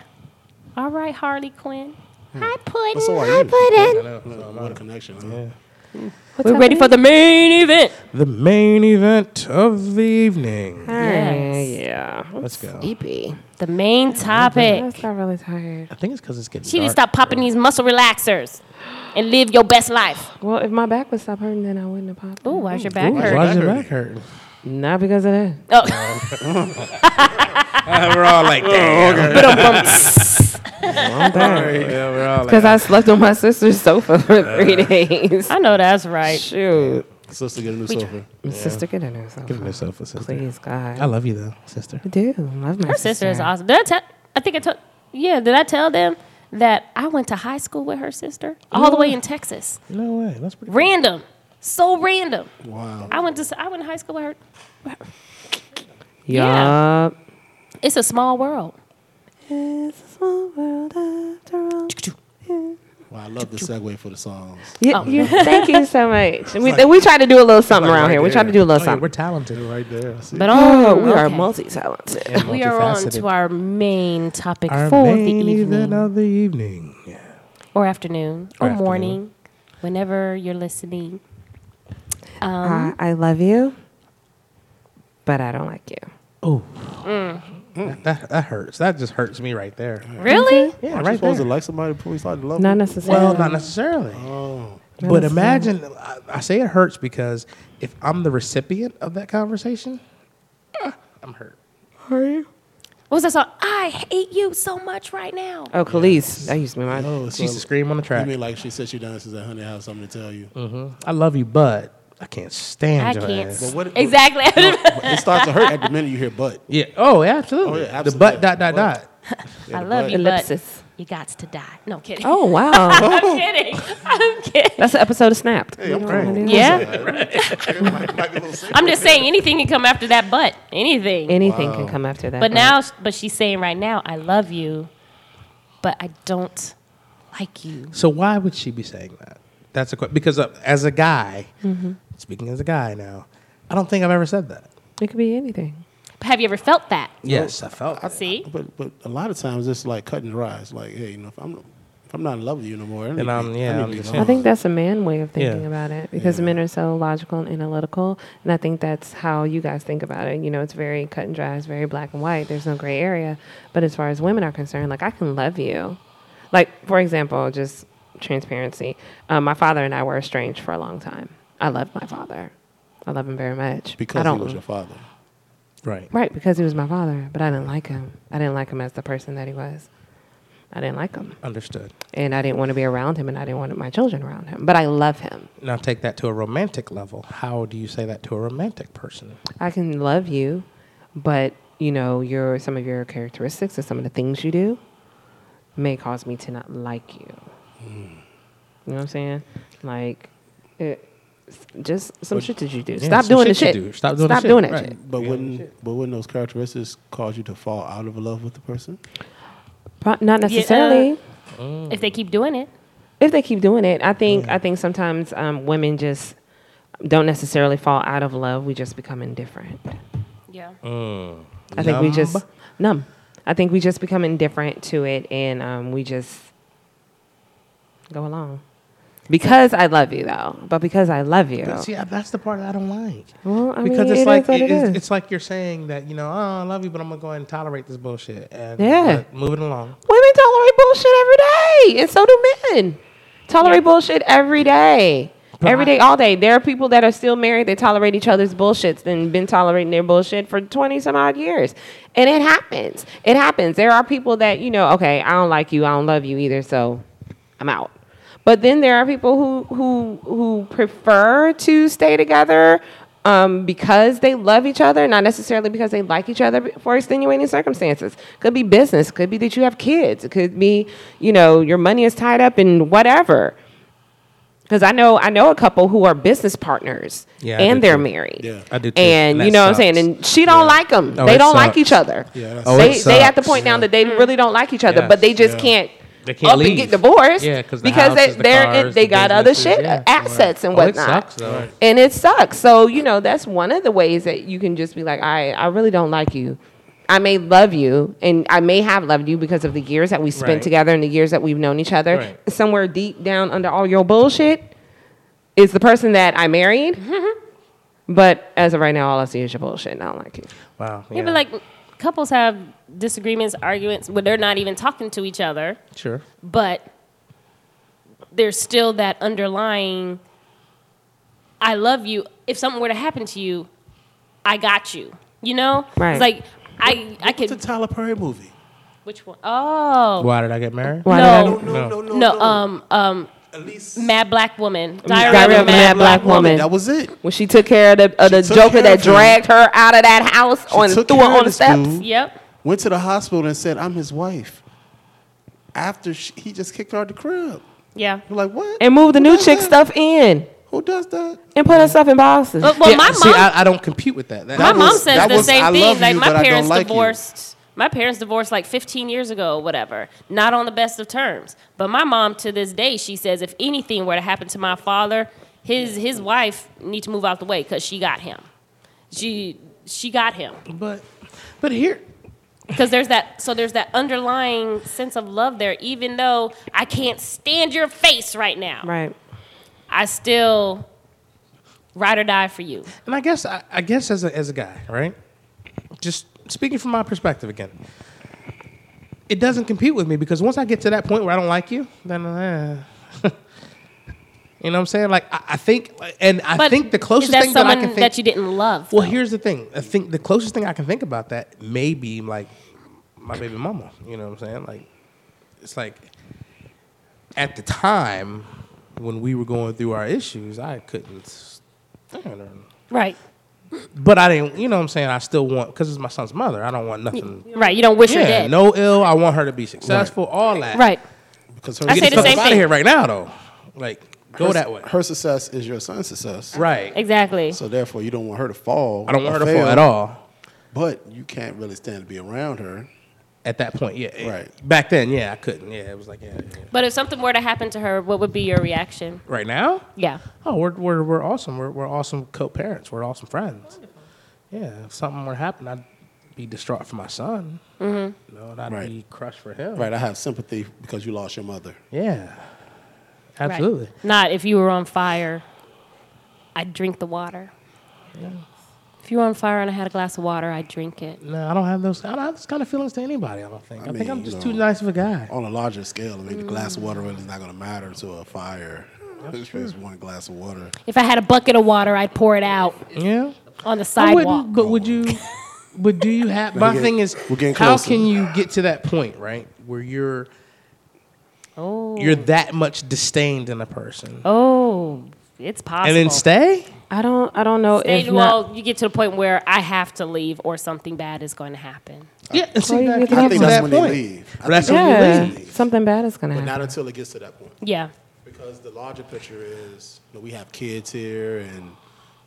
All right, Harley Quinn. Hmm. Hi, Puddin. Well, so are you. Puddin. What uh, a connection. Huh? What's We're ready for the main event. The main event of the evening. Hey, Yes. yeah. I'm Let's go. Sleepy. The main topic. I just got really tired. I think it's because it's getting She need to stop popping these muscle relaxers and live your best life. Well, if my back would stop hurting, then I wouldn't have popped. Ooh, it. why's your back Ooh, hurt? Why's your Back back hurting? Not because of that. Oh, we're all like, oh, damn. I'm tired. yeah, we're all like, Because I slept on my sister's sofa for uh, three days. I know that's right. Shoot. Sister get a new sofa. My sister, get a new sofa. give yourself a sister. Please, God. I love you though, sister. I do. I Love my Her sister is awesome. Did I tell? I think I told. Yeah, did I tell them that I went to high school with her sister all the way in Texas? No way. That's pretty. Random, so random. Wow. I went to s- I went to high school with her. Yup. It's a small world. It's a small world after all. Wow, I love the segue for the songs. You, Oh. you, thank you so much. We, we try to do a little something like around right here. We try to do a oh, little Oh, yeah, we're talented. Right there. See. But Oh, oh, we are multi-talented. and We are on to our main topic Our for the main event evening of the evening. Yeah. or afternoon Or or, afternoon. morning, whenever you're listening. Um, I, I love you, but I don't like you. Oh, Mm. that, that, that hurts. That just hurts me right there. really? Yeah, Aren't you supposed there. to like somebody before you start to love Not necessarily. Well, not necessarily. Oh. But imagine, I, I say it hurts because if I'm the recipient of that conversation, ah, I'm hurt. Are you? What was that song? I hate you so much right now. Oh, Kelis. That used to be mine. Oh, She used to scream on the You track. mean like she said she done this at honey, I have something to tell you. Mm-hmm. I love you, but I can't stand I your can't. ass. But what- exactly. it starts to hurt at the minute you hear butt. Yeah. Oh, yeah, absolutely. Oh, yeah, absolutely. The butt, absolutely. dot, dot, Butt. dot. Yeah, I love butt. you, Ellipsis. you got to die. No I'm kidding. Oh, wow. I'm kidding. I'm kidding. That's an episode of Snapped. Hey, I'm You know great. what I mean? Yeah. Might- might be a little sick. I'm just saying anything can come after that butt. Anything. Anything can come after that. But now, but she's saying right now, I love you, but I don't like you. So why would she be saying that? That's a question. Because uh, as a guy, Mm-hmm. Speaking as a guy now, I don't think I've ever said that. it could be anything. Have you ever felt that? Yes, I felt. it. See? But but a lot of times it's like cutting the rise. Like, hey, you know, if I'm if I'm not in love with you no more, I need And to I'm- be- yeah, I I'm to be just- alone. I think that's a man way of thinking Yeah. about it because men are so logical and analytical, and I think that's how you guys think about it. You know, it's very cut and dry, it's very black and white. There's no gray area. But as far as women are concerned, like I can love you, like for example, just transparency. Um, my father and I were estranged for a long time. I loved my father. I love him very much. Because I because don't he was your father. Right. right because he was my father, but I didn't like him. I didn't like him as the person that he was. I didn't like him, Understood. and I didn't want to be around him, and I didn't want my children around him. But I love him. Now take that to a romantic level. How do you say that to a romantic person? I can love you, but you know, your some of your characteristics or some of the things you do may cause me to not like you. Hmm. You know what I'm saying? Like, it, just some shit that you do. Yeah, Stop doing the shit shit. you do. Stop doing the shit. doing that Right. shit. But wouldn't but wouldn't those characteristics cause you to fall out of love with the person? Pro- Not necessarily. If they keep doing it, if they keep doing it, I think I think sometimes um, women just don't necessarily fall out of love. We just become indifferent. yeah. I think we just Numb? numb. I think we just become indifferent to it, and um, we just go along. Because I love you, though. But because I love you. But see, that's the part that I don't like. Well, I because mean, it's it like it it is, is. it's like you're saying that you know, oh, I love you, but I'm gonna go ahead and tolerate this bullshit and Yeah. move it along. Women tolerate bullshit every day, and so do men. Tolerate bullshit every day. Every day, all day. There are people that are still married. They tolerate each other's bullshits and been tolerating their bullshit for 20 some odd years. And it happens. It happens. There are people that, you know, okay, I don't like you. I don't love you either. So I'm out. But then there are people who, who, who prefer to stay together um, because they love each other, not necessarily because they like each other for extenuating circumstances. Could be business. Could be that you have kids. It could be, you know, your money is tied up in whatever. Because I know I know a couple who are business partners Yeah, and they're too. married. Yeah. I do too. And And you that know what I'm saying? And she don't like them. Oh, they don't like each other. Yeah, Oh, they it they at the sucks. point now that they really don't like each other, Yes. but they just Yeah. can't. They can't up leave. and get divorced Yeah, 'cause the because they houses, the they're cars, they the got other shit yeah. assets and Oh, it whatnot sucks, though. and it sucks so you know that's one of the ways that you can just be like i i really don't like you i may love you and i may have loved you because of the years that we spent Right. together and the years that we've known each other Right. somewhere deep down under all your bullshit is the person that i married mm-hmm. but as of right now all i see is your bullshit and i don't like you Wow. Yeah, but like couples have disagreements, arguments where they're not even talking to each other, sure. but there's still that underlying I love you. If something were to happen to you, I got you. You know? Right. It's like I I could It's a could Tyler Perry movie. which one? Oh. Why did I get married? Why No. did I, No, no, no, No, um um At least Mad Black Woman. Diary of a Mad Black Woman. That was it. when she took care of the, of the joker that of dragged her out of that house She on took threw her care of on the steps dude. Yep. Went to the hospital and said, "I'm his wife." After she, he just kicked her out the crib. Yeah. You're like, what? and moved the Who new chick that? stuff in Who does that? and put her stuff in boxes. Well, well Yeah, my see, mom I, I don't compute with that. That- My That mom was- says that the was, same "I thing. Like you, my but I don't parents like you." Divorced. My parents divorced like 15 years ago, whatever. Not on the best of terms. But my mom, to this day, she says if anything were to happen to my father, his his wife need to move out the way because she got him. She she got him but but here because there's that. So there's that underlying sense of love there. Even though I can't stand your face right now, right. I still ride or die for you. And I guess I, I guess as a as a guy, right? Just speaking from my perspective again, it doesn't compete with me because once I get to that point where I don't like you, then uh, you know what I'm saying? Like I, I think, and I But think the closest that thing that I can think. that you didn't love? well, though? here's the thing. I think the closest thing I can think about that may be like my baby mama. You know what I'm saying? Like it's like at the time when we were going through our issues, I couldn't stand her. right. But I didn't, you know what I'm saying? I still want, because it's my son's mother, I don't want nothing. Right. You don't wish her Yeah, dead. no ill. I want her to be successful, all that. Right. Because her, I Get say the the fuck same out of thing. here right now, though. Like, go her, that way. Her success is your son's success. Right. Exactly. So therefore, you don't want her to fall. I don't want or her to fall fail, at all. But you can't really stand to be around her. At that point, yeah. Right. Back then, yeah, I couldn't. Yeah, it was like, yeah, yeah. But if something were to happen to her, what would be your reaction? Right now? Yeah. Oh, we're, we're, we're awesome. We're, we're awesome co parents. We're awesome friends. Yeah, if something were to happen, I'd be distraught for my son. Mm-hmm. You No, I'd Right. be crushed for him. Right. I have sympathy because you lost your mother. Yeah. Right. Absolutely. Not if you were on fire, I'd drink the water. If you were on fire and I had a glass of water, I'd drink it. No, I don't have those. I don't have those kind of feelings to anybody. I don't think. I, I think I'm just you too nice of a guy. On a larger scale, I mean, the glass of mm. water really is not going to matter to a fire. It's just one glass of water. If I had a bucket of water, I'd pour it out Yeah. on the I sidewalk. wouldn't, but would you? But do you have? My getting- thing is, how can you get to that point, right, where you're Oh. you're that much disdained in a person, Oh, it's possible. and then stay? I don't. I don't know Stay- if well, not, you get to the point where I have to leave or something bad is going to happen. Yeah. And see, you that, get to I that to think that's that when point. they leave. I that's think when you yeah, leave. something bad is gonna happen. But not until it gets to that point. Yeah. Because the larger picture is, you know, we have kids here, and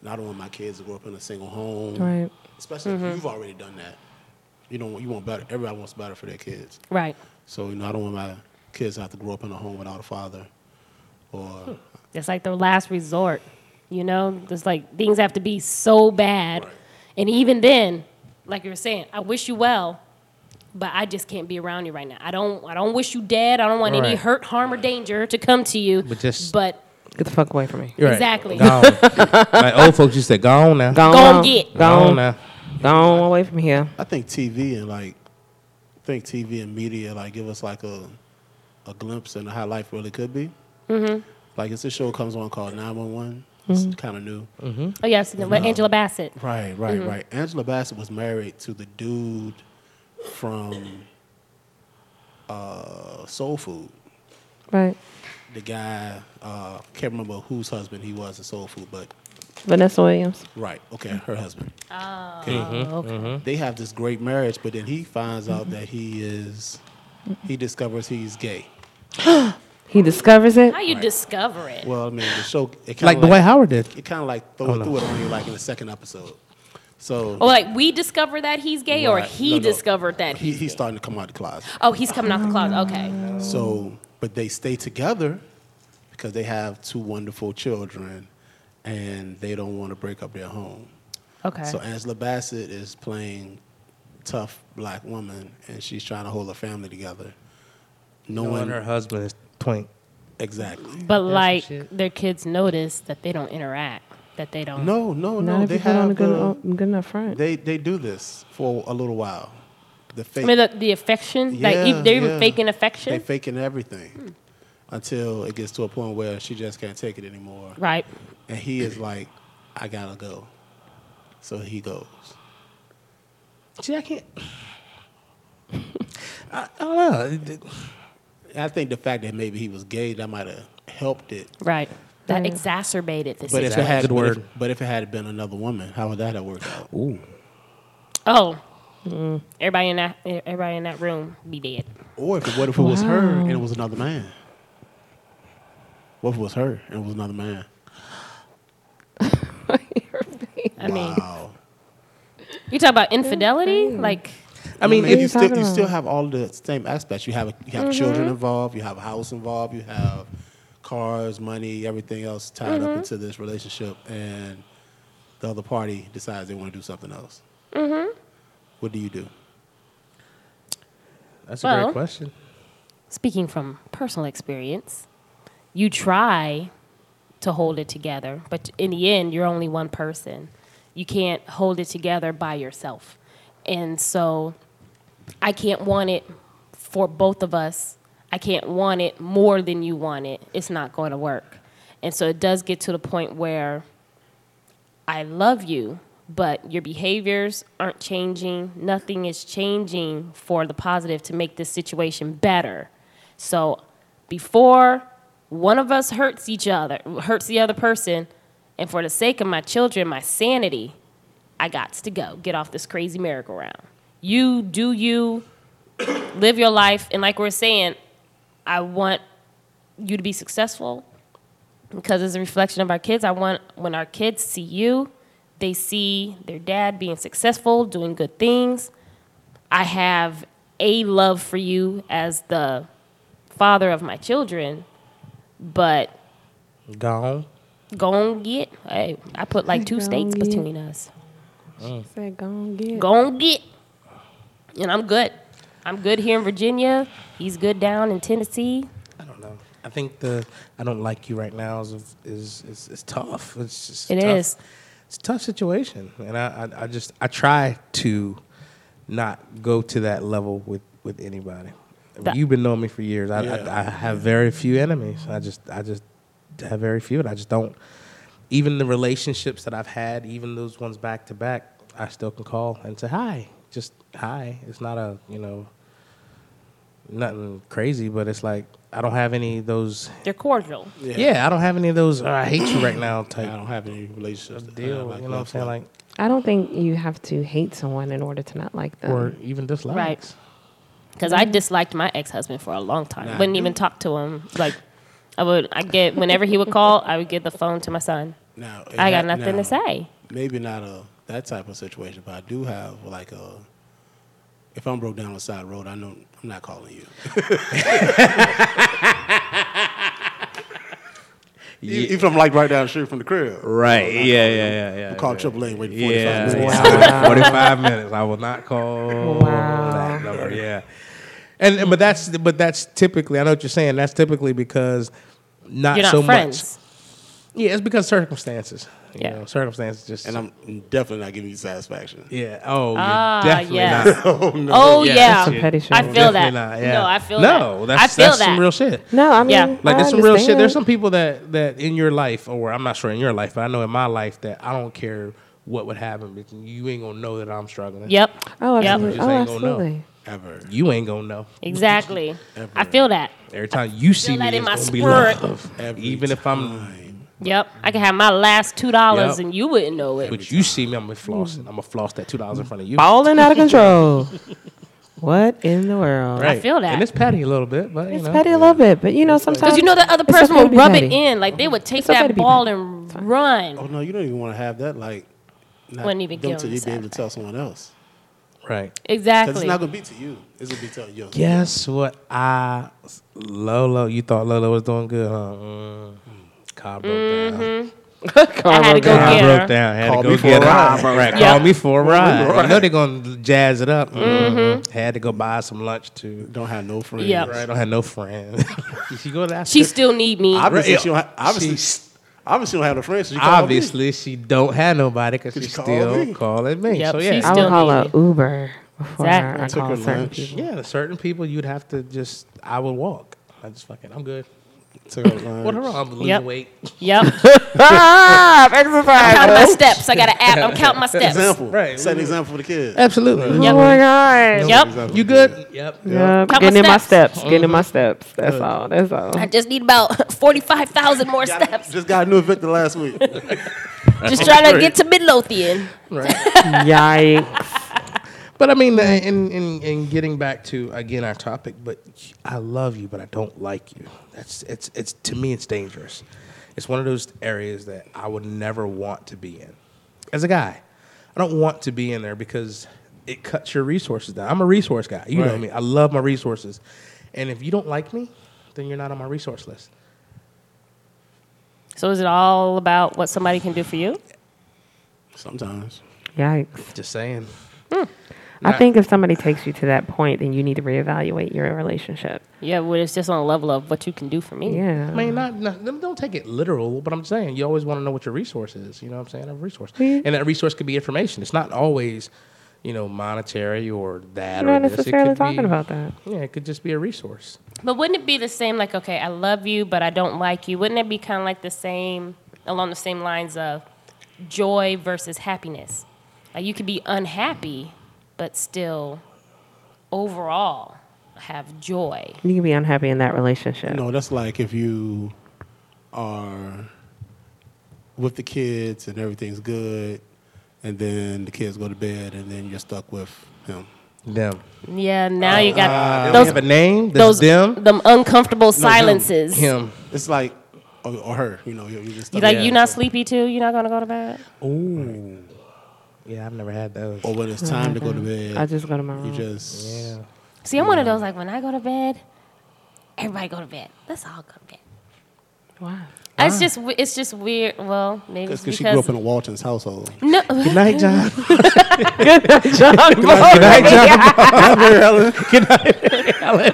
I don't want my kids to grow up in a single home. Right. Especially if mm-hmm. you've already done that. You don't. want- You want better. Everybody wants better for their kids. Right. So you know, I don't want my kids to have to grow up in a home without a father, or It's like the last resort. You know, it's like things have to be so bad. Right. And even then, like you were saying, I wish you well, but I just can't be around you right now. I don't I don't wish you dead. I don't want any hurt, harm, or danger to come to you. But just- but Get the fuck away from me. You're right. Exactly. Gone. like old folks used to say, go on now. Go Go on, on, get. Go Go on on, now. go on away from here. I think TV and like, I think TV and media like give us like a, a glimpse into how life really could be. Mm-hmm. Like it's a show comes on called Nine One One. It's kind of new. Oh yes, but Angela Bassett. Right, right, right. Angela Bassett was married to the dude from uh, Soul Food. Right. The guy, uh, can't remember whose husband he was in Soul Food, but Vanessa Williams. right, okay, her husband. Oh, Mm-hmm. okay. They have this great marriage, but then he finds out that he is, he discovers he's gay. He discovers it. How you discover it? Well, I mean, the show it Like kinda Dwight Howard did. It kind of like throw, Oh, no. threw it on you like in the second episode. So Oh, like we discover that he's gay, or Right. he No, no. discovered that he, he's, he's gay? starting to come out of the closet. Oh, he's coming out the closet. Okay. So, but they stay together because they have two wonderful children, and they don't want to break up their home. Okay. So Angela Bassett is playing tough black woman, and she's trying to hold her family together. Knowing Knowing her husband is twink. exactly. but like their kids notice that they don't interact, that they don't. No, no, Not no. if They you on a have good, uh, good enough front. they they do this for a little while. The fake, I mean, the, the affection, like Yeah, e- they're even yeah. faking affection. they affection, faking everything until it gets to a point where she just can't take it anymore. right? And he is like, I gotta go. So he goes. See, I can't. I, I don't know. It- it- And I think the fact that maybe he was gay that might have helped it. Right. That Yeah. exacerbated the But if it situation. had but if- word. but if it had been another woman, how would that have worked out? Ooh. oh, everybody in that everybody in that room be dead. Or if it, what if it was her and it was another man? What if it was her and it was another man? I mean, wow. you talk about infidelity, like I mean, if if you you still talking you still have all the same aspects. You have you have mm-hmm. children involved. You have a house involved. You have cars, money, everything else tied up mm-hmm. into this relationship, and the other party decides they want to do something else. Mm-hmm. What do you do? that's a Well- great question. speaking from personal experience, you try to hold it together, but in the end, you're only one person. You can't hold it together by yourself. And so I can't want it for both of us. I can't want it more than you want it. It's not going to work. And so it does get to the point where I love you, but your behaviors aren't changing. Nothing is changing for the positive to make this situation better. So before one of us hurts each other, hurts the other person, and for the sake of my children, my sanity, I got to go. Get off this crazy merry-go-round. You do you, live your life, and like we're saying, I want you to be successful because it's a reflection of our kids. I want when our kids see you, they see their dad being successful, doing good things. I have a love for you as the father of my children, but Gone. go on get. Hey, I put like two Go states get. between us. She Said, go on, get. Go on get, and I'm good. I'm good here in Virginia. He's good down in Tennessee. I don't know. I think the I don't like you right now is is is, is tough. It's just It tough. is. It's a tough situation, and I, I I just I try to not go to that level with with anybody. I mean, That- you've been knowing me for years. I, Yeah. I I have very few enemies. I just I just have very few, and I just don't. Even the relationships that I've had, even those ones back to back, I still can call and say hi. Just high. It's not a you know nothing crazy, but it's like I don't have any of those. They're cordial. Yeah, I don't have any of those. "Oh, I hate you right now type I don't have any relationships. that I deal. like you know what I'm saying? Like I don't think you have to hate someone in order to not like them. or even dislike. Right. Because I disliked my ex husband for a long time. Nah. Wouldn't even talk to him. Like, I would, I get, whenever he would call, I would give the phone to my son. Now, I got ha- nothing now, to say. Maybe not a that type of situation, but I do have like a. If I'm broke down on the side of the road, I know I'm not calling you. E- Even if I'm like right down the street from the crib. Right. Yeah, yeah, yeah, yeah. We'll call yeah. Triple A and wait 45 Yeah, minutes. yeah. 45 minutes. I will not call Wow. that number. Yeah. And, and but that's but that's typically I know what you're saying. That's typically because not You're not so friends. much Yeah, it's because circumstances. You Yeah. know, circumstances just. And I'm definitely not giving you satisfaction. yeah. Oh, Ah, you're definitely yeah. not. Oh Yeah, yeah, that's some petty shit. I feel Definitely that. not, yeah. No, I feel no, that. that's, I feel that's that. some real shit. No, I mean, Yeah. Like I there's some real shit. There's some people that that in your life, or I'm not sure in your life, but I know in my life that I don't care what would happen. Because you ain't gonna know that I'm struggling. Yep. Oh, Yep. absolutely. Just Oh, ain't gonna know. absolutely. Ever. You ain't gonna know. Exactly. I feel that. Every time you see me, that in it's my gonna be spirit. love. Every Even if I'm, time. Yep. I can have my last two dollars Yep. and you wouldn't know it. but you see me, I'm gonna floss. I'm gonna floss that two dollars in front of you. Balling out of control. what in the world? Right. feel that. And it's petty a little bit, but you It's know. petty a little bit, but you know sometimes Because you know the other it's person okay to would be rub petty. it in. Like they would take It's okay to that be ball petty. and run. Oh no, you don't even want to have that. Like, not Wouldn't even them give till them you be able to tell someone else. Right. Because Exactly. it's not gonna be to you. It's gonna be to you. Guess what? I Lolo, you thought Lolo was doing good, huh? Mm. Car broke down. I had to go Car get broke down. Had Call to me go for get a her. ride. Right. Yep. Call me for a ride. ride. You know they're gonna jazz it up. Mhm. Had to go buy some lunch too. Don't have no friends. Yep. Right. I don't have no friends. she go to that. She still need me. Obviously, Right. she don't. Ha- obviously, She- obviously, don't have no friends. So she called me. Obviously, she don't have nobody because Could she's you call still me? calling me. Yep, so she's yeah, I still would call need a Uber before Exactly. I Took call her certain lunch. people. yeah. Certain people you'd have to just. I would walk. I just fucking. I'm good. Took her lunch. What wrong? I'm losing Yep. weight. Yep. Ah, counting my steps. I got an app. I'm counting my steps. Example. Right. Set an example for the kids. Absolutely. Yep. Oh my god. Yep. Example You for good? kids. Yep. Yep. Count my Getting in my steps. steps. Getting in my steps. That's all. That's all. I just need about 45,000 more steps. Just got a new Victor last week. Just trying to get to Midlothian. Right. Yikes. But I mean, in, in in getting back to again our topic, but I love you, but I don't like you. That's it's it's to me it's dangerous. It's one of those areas that I would never want to be in. As a guy, I don't want to be in there because it cuts your resources down. I'm a resource guy. You know Right. me. I love my resources, and if you don't like me, then you're not on my resource list. So is it all about what somebody can do for you? Sometimes. Yikes. Just saying. Hmm. I think if somebody takes you to that point, then you need to reevaluate your relationship. Yeah, well, it's just on a level of what you can do for me. Yeah. I mean, not, not don't- don't take it literal, but I'm saying you always want to know what your resource is. You know what I'm saying? A resource, Yeah. and that resource could be information. It's not always, you know, monetary or that You're or not this. It necessarily talking be, about that. Yeah, it could just be a resource. But wouldn't it be the same, like, okay, I love you, but I don't like you? Wouldn't it be kind of like the same, along the same lines of joy versus happiness? Like, you could be unhappy, but still overall have joy. You can be unhappy in that relationship. No, that's like if you are with the kids and everything's good, and then the kids go to bed, and then you're stuck with him. Them. Yeah, now you got Uh, those, they have a name. those them. them uncomfortable him. silences. Him. It's like, or, or her, you know, you're, you're just You like Yeah. you not sleepy too? You're not gonna go to bed? Ooh. Yeah, I've never had those. Or when it's time to go to bed, I just go to my room. you just Yeah. See, I'm one of those like when I go to bed, everybody go to bed. Let's all go to bed. Wow. It's just we- it's just weird. Well, maybe it's because because she grew up in a Walton's household. no. Good night, John. Good night, John. Good night, John.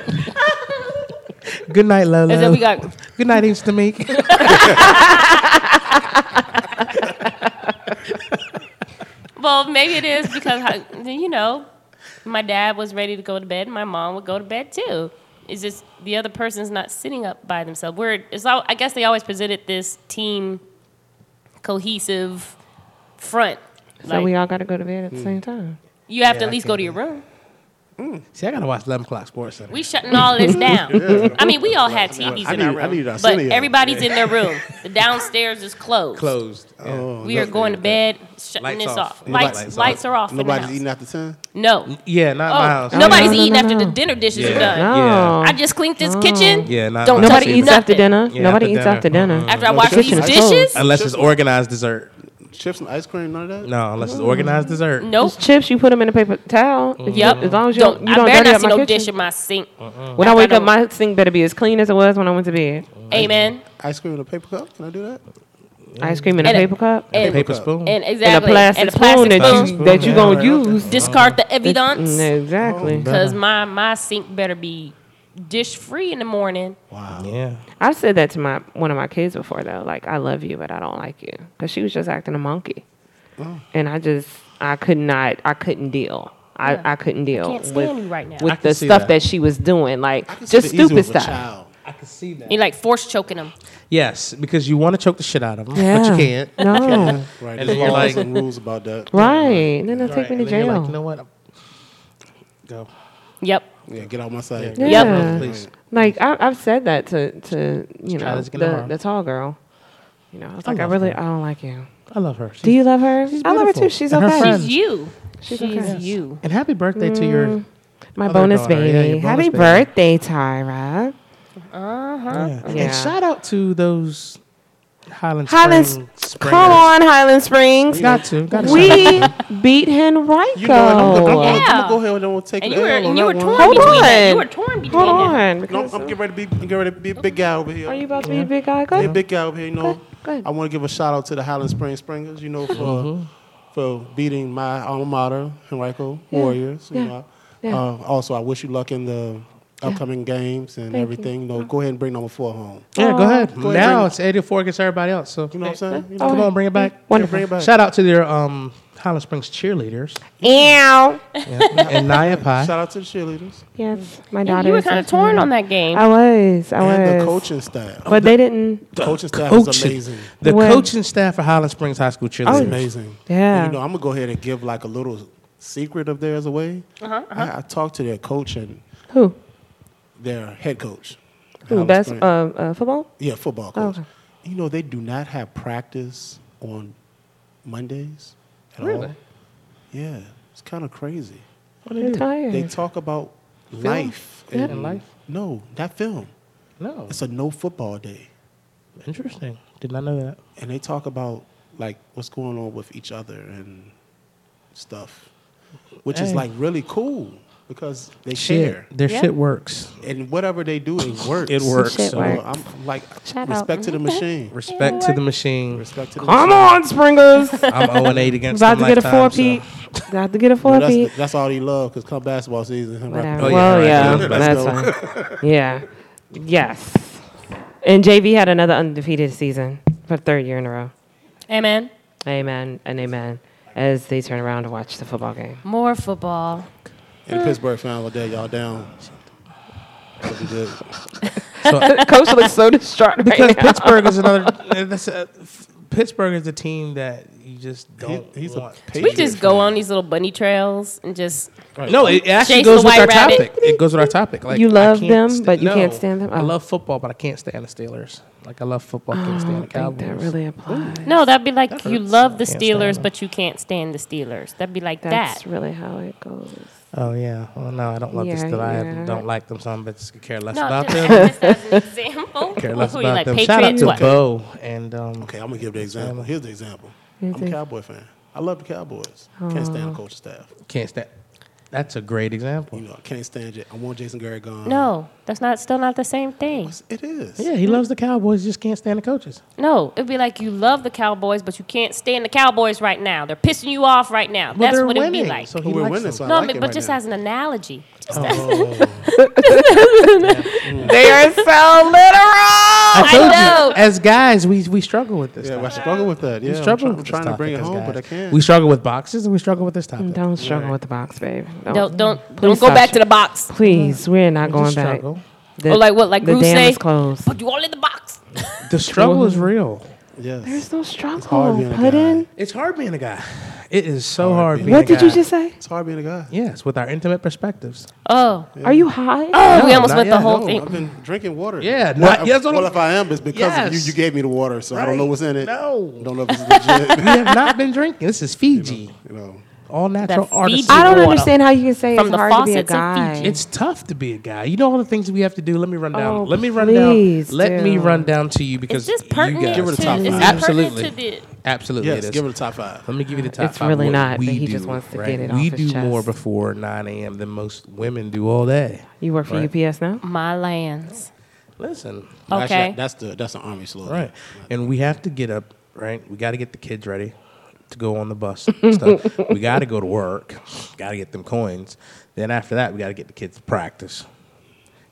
Good night, Lola. And then we got Good night, Instamik. Well, maybe it is because I, you know, my dad was ready to go to bed, and my mom would go to bed too. It's just the other person's not sitting up by themselves. We're it's all, I guess they always presented this team cohesive front. So Like, we all got to go to bed at the same time. you have to at I least go to your room. Mm. See, I gotta watch 11 o'clock Sports Center. We shutting all this down. I mean, we all had TVs I in need- our I need room, but send you. everybody's in their room. The downstairs is closed. Closed. Yeah. Oh, We are no- going to bed, shutting Lights this off. off. Lights, lights lights, off. are off. Nobody's in the eating after ten. No. Yeah, not my oh, house. Oh, nobody's no, no, eating no, after no. the dinner dishes Yeah. are done. No. Yeah. I just cleaned this kitchen. Yeah, not Don't my touch house. Nobody eats nothing. after dinner. Yeah, Nobody after eats after dinner. dinner. After I wash these dishes, Unless it's organized dessert. Chips and ice cream, none of that. No, unless it's organized dessert. nope. Those chips, you put them in a paper towel. If you- Yep. As long as you Don't, don't, you I don't better dirty not up see my no kitchen. dish in my sink. When I I wake up, my sink better be as clean as it was when I went to bed. Amen. Ice cream in a paper cup. Can I do that? Ice cream in a And a- paper cup. And, a Paper spoon. and And a exactly. plastic, and a plastic spoon, that spoon. you that you Yeah, gonna use. Discard the Mm, evidence Exactly. because my my sink better be dish free in the morning. Wow. Yeah. I've said that to my one of my kids before though. Like I love you, but I don't like you because she was just acting a monkey, oh. and I just I could not I couldn't deal. I, Yeah. I couldn't deal can't with stand you right now. With can the stuff that. that. she was doing, like I can see just stupid stuff. child. I can see that. You like force choking them. Yes, because you want to choke the shit out of them, Yeah. but you can't. No, Right. And then you're like- and rules about that. right? And then they'll Right, take me to and then you're jail. Like, you know what? Go. Yep. Yeah, get out my sight. Yeah. Yep. Please. Like I, I've said that to to you try know the, the tall girl. You know, I was I like, I really her. I don't like you. I love her. Do you love her? she's I love her too. She's And her okay. She's you. She's She's okay. you. And happy birthday to your. My Other bonus daughter. Yeah, baby. your Happy baby. birthday, Tyra. Uh huh. Yeah. Yeah. And shout out to those Highland Highland Spring Come on, Highland Springs. Got to. Got to. We beat Henrico. You know, what, I'm, gonna- I'm, gonna- I'm Yeah. gonna go ahead and I'm gonna take And the you were L on and you that were one. torn Hold between that. You on. were torn between Hold that. on. No, Because I'm getting ready to be getting ready to be a big guy over here. are you about to be a big guy? Go Be a ahead. big guy over here. You know, Go ahead. I want to give a shout out to the Highland Springs Springers. You know, for Mm-hmm. for beating my alma mater, Henrico Warriors. You Yeah. know, Yeah. Uh, also, I wish you luck in the upcoming games and Thank everything. You know, go ahead and bring number four home. Yeah, go ahead. Go ahead, now bring- it's 84 against everybody else. So You know what I'm saying? You know, come on, bring it back. Wonderful. bring it back. Shout out to their um, Highland Springs cheerleaders Ow. yeah. and Naya Pie. Shout out to the cheerleaders Yes, my Yeah, daughter. you were is kind of torn on that game. I was. I and was. the coaching staff. But they didn't. The coaching staff is Coaching- amazing. The When- coaching staff for Highland Springs High School It's cheerleaders. amazing. Yeah. And, you know, I'm gonna go ahead and give like a little secret of theirs away. Uh-huh, I, I talked to their coach and Who? Their head coach. Who? Highland Best Springs. uh, uh, football? yeah, football Oh, coach. okay. You know, they do not have practice on Mondays at Really? all. Yeah, it's kind of crazy. What They're they tired. They talk about life Yeah. And life? No, not film. No. It's a no football day, Interesting. Did not know that. and they talk about like what's going on with each other and stuff, which is like really cool because they Shit. care. Their Yeah. shit works. and whatever they do, it works. It works. Shit So works. I'm like Shout respect out. to the mm-hmm. machine. Respect to the machine. Respect to the Come machine. on, Springers. I'm 0 and 8 against About them to get a lifetime, four so- peat. About to get a No, four that's, peat. that's all he love because come basketball season. Whatever. Oh, yeah, well, right. yeah, Let's that's fine. Yeah, yes. And JV had another undefeated season for the third year in a row. Amen. Amen and amen. As they turn around to watch the football game. More football. In the Pittsburgh final day, y'all down. That'll be good. Coach looks so distraught right Because now. Pittsburgh is another. uh, That's a, f- Pittsburgh is a team that you just don't. he's want. Patriot We just go fan. on these little bunny trails and just No, it actually Chase goes with our rabbit. topic. It goes with our topic. Like You love them, sta- but you no, can't stand them? I Oh. love football, but I can't stand the Steelers. Like I love football, can't I stand the don't think Cowboys. that really applies. no. That'd be like you love the Can't stand Steelers, but you can't stand the Steelers. That'd be like That's that. That's really how it goes. Oh yeah. Well, no, I don't love Yeah, the Steelers. I don't like them. Some bitches could care less No, about them. just as an example. care less Who you about like? them. Shout out to What? Bo and um, Okay, I'm gonna give the example. Here's the example. Here's I'm a Cowboy fan. I love the Cowboys. Can't stand the coaching staff. can't stand. That's a great example. You know, I can't stand it. I want Jason Garrett gone. No, that's not still not the same thing. It is. Yeah, he loves the Cowboys. Just can't stand the coaches. No, it'd be like you love the Cowboys, but you can't stand the Cowboys right now. They're pissing you off right now. But That's they're what it'd be like. So he we're likes winning, them. so I no, like but, it but right just now. as an analogy. Just oh. They are so literal. I told know. you, as guys, we we struggle with this. Yeah, I struggle with that. Yeah, we I'm, struggle try- I'm with trying this to bring it topic as home, but I can't. We struggle with boxes and we struggle with this topic. Don't struggle with the box, babe. don't don't Please don't go back it. to the box. Please, we're not We going back. struggle. The, Or like what, like the Bruce dam say? is closed. Put you all in the box. The struggle is real. Yes. There's no hard struggle. being a Put in. It's hard being a guy. It is so Hard hard. being being What a did you just say? It's hard being a guy. Yes, with our intimate perspectives. Oh, Are you high? oh, we almost not went the whole No, thing. I've been drinking water. Yeah, Well, not- yes, well, what- if I am, it's because of you. You gave me the water, so I don't know what's in it. No. Don't know if it's legit. We have not been drinking. This is Fiji. you know. All natural Fiji artists. I don't understand how you can say From it's the hard to be a faucets in guy. Fiji. It's tough to be a guy. You know all the things we have to do. Let me run down. Oh, Let me run please down. Let me run down to you Is because this you pertinent guys. Give her the to, top is five. Absolutely. pertinent to the, Absolutely, it Yes, is. give her the top five. Let me give you the top It's five. really what not, We but he do, just wants to right? get it We off his do more before 9 a.m. than most women do all day. You work for Right. UPS now? my lands? Listen, Actually, Okay. that's the that's the army slogan. right? And we have to get up, right? We got to get the kids ready to go on the bus. and stuff. We got to go to work. Got to get them coins. Then after that, we got to get the kids to practice.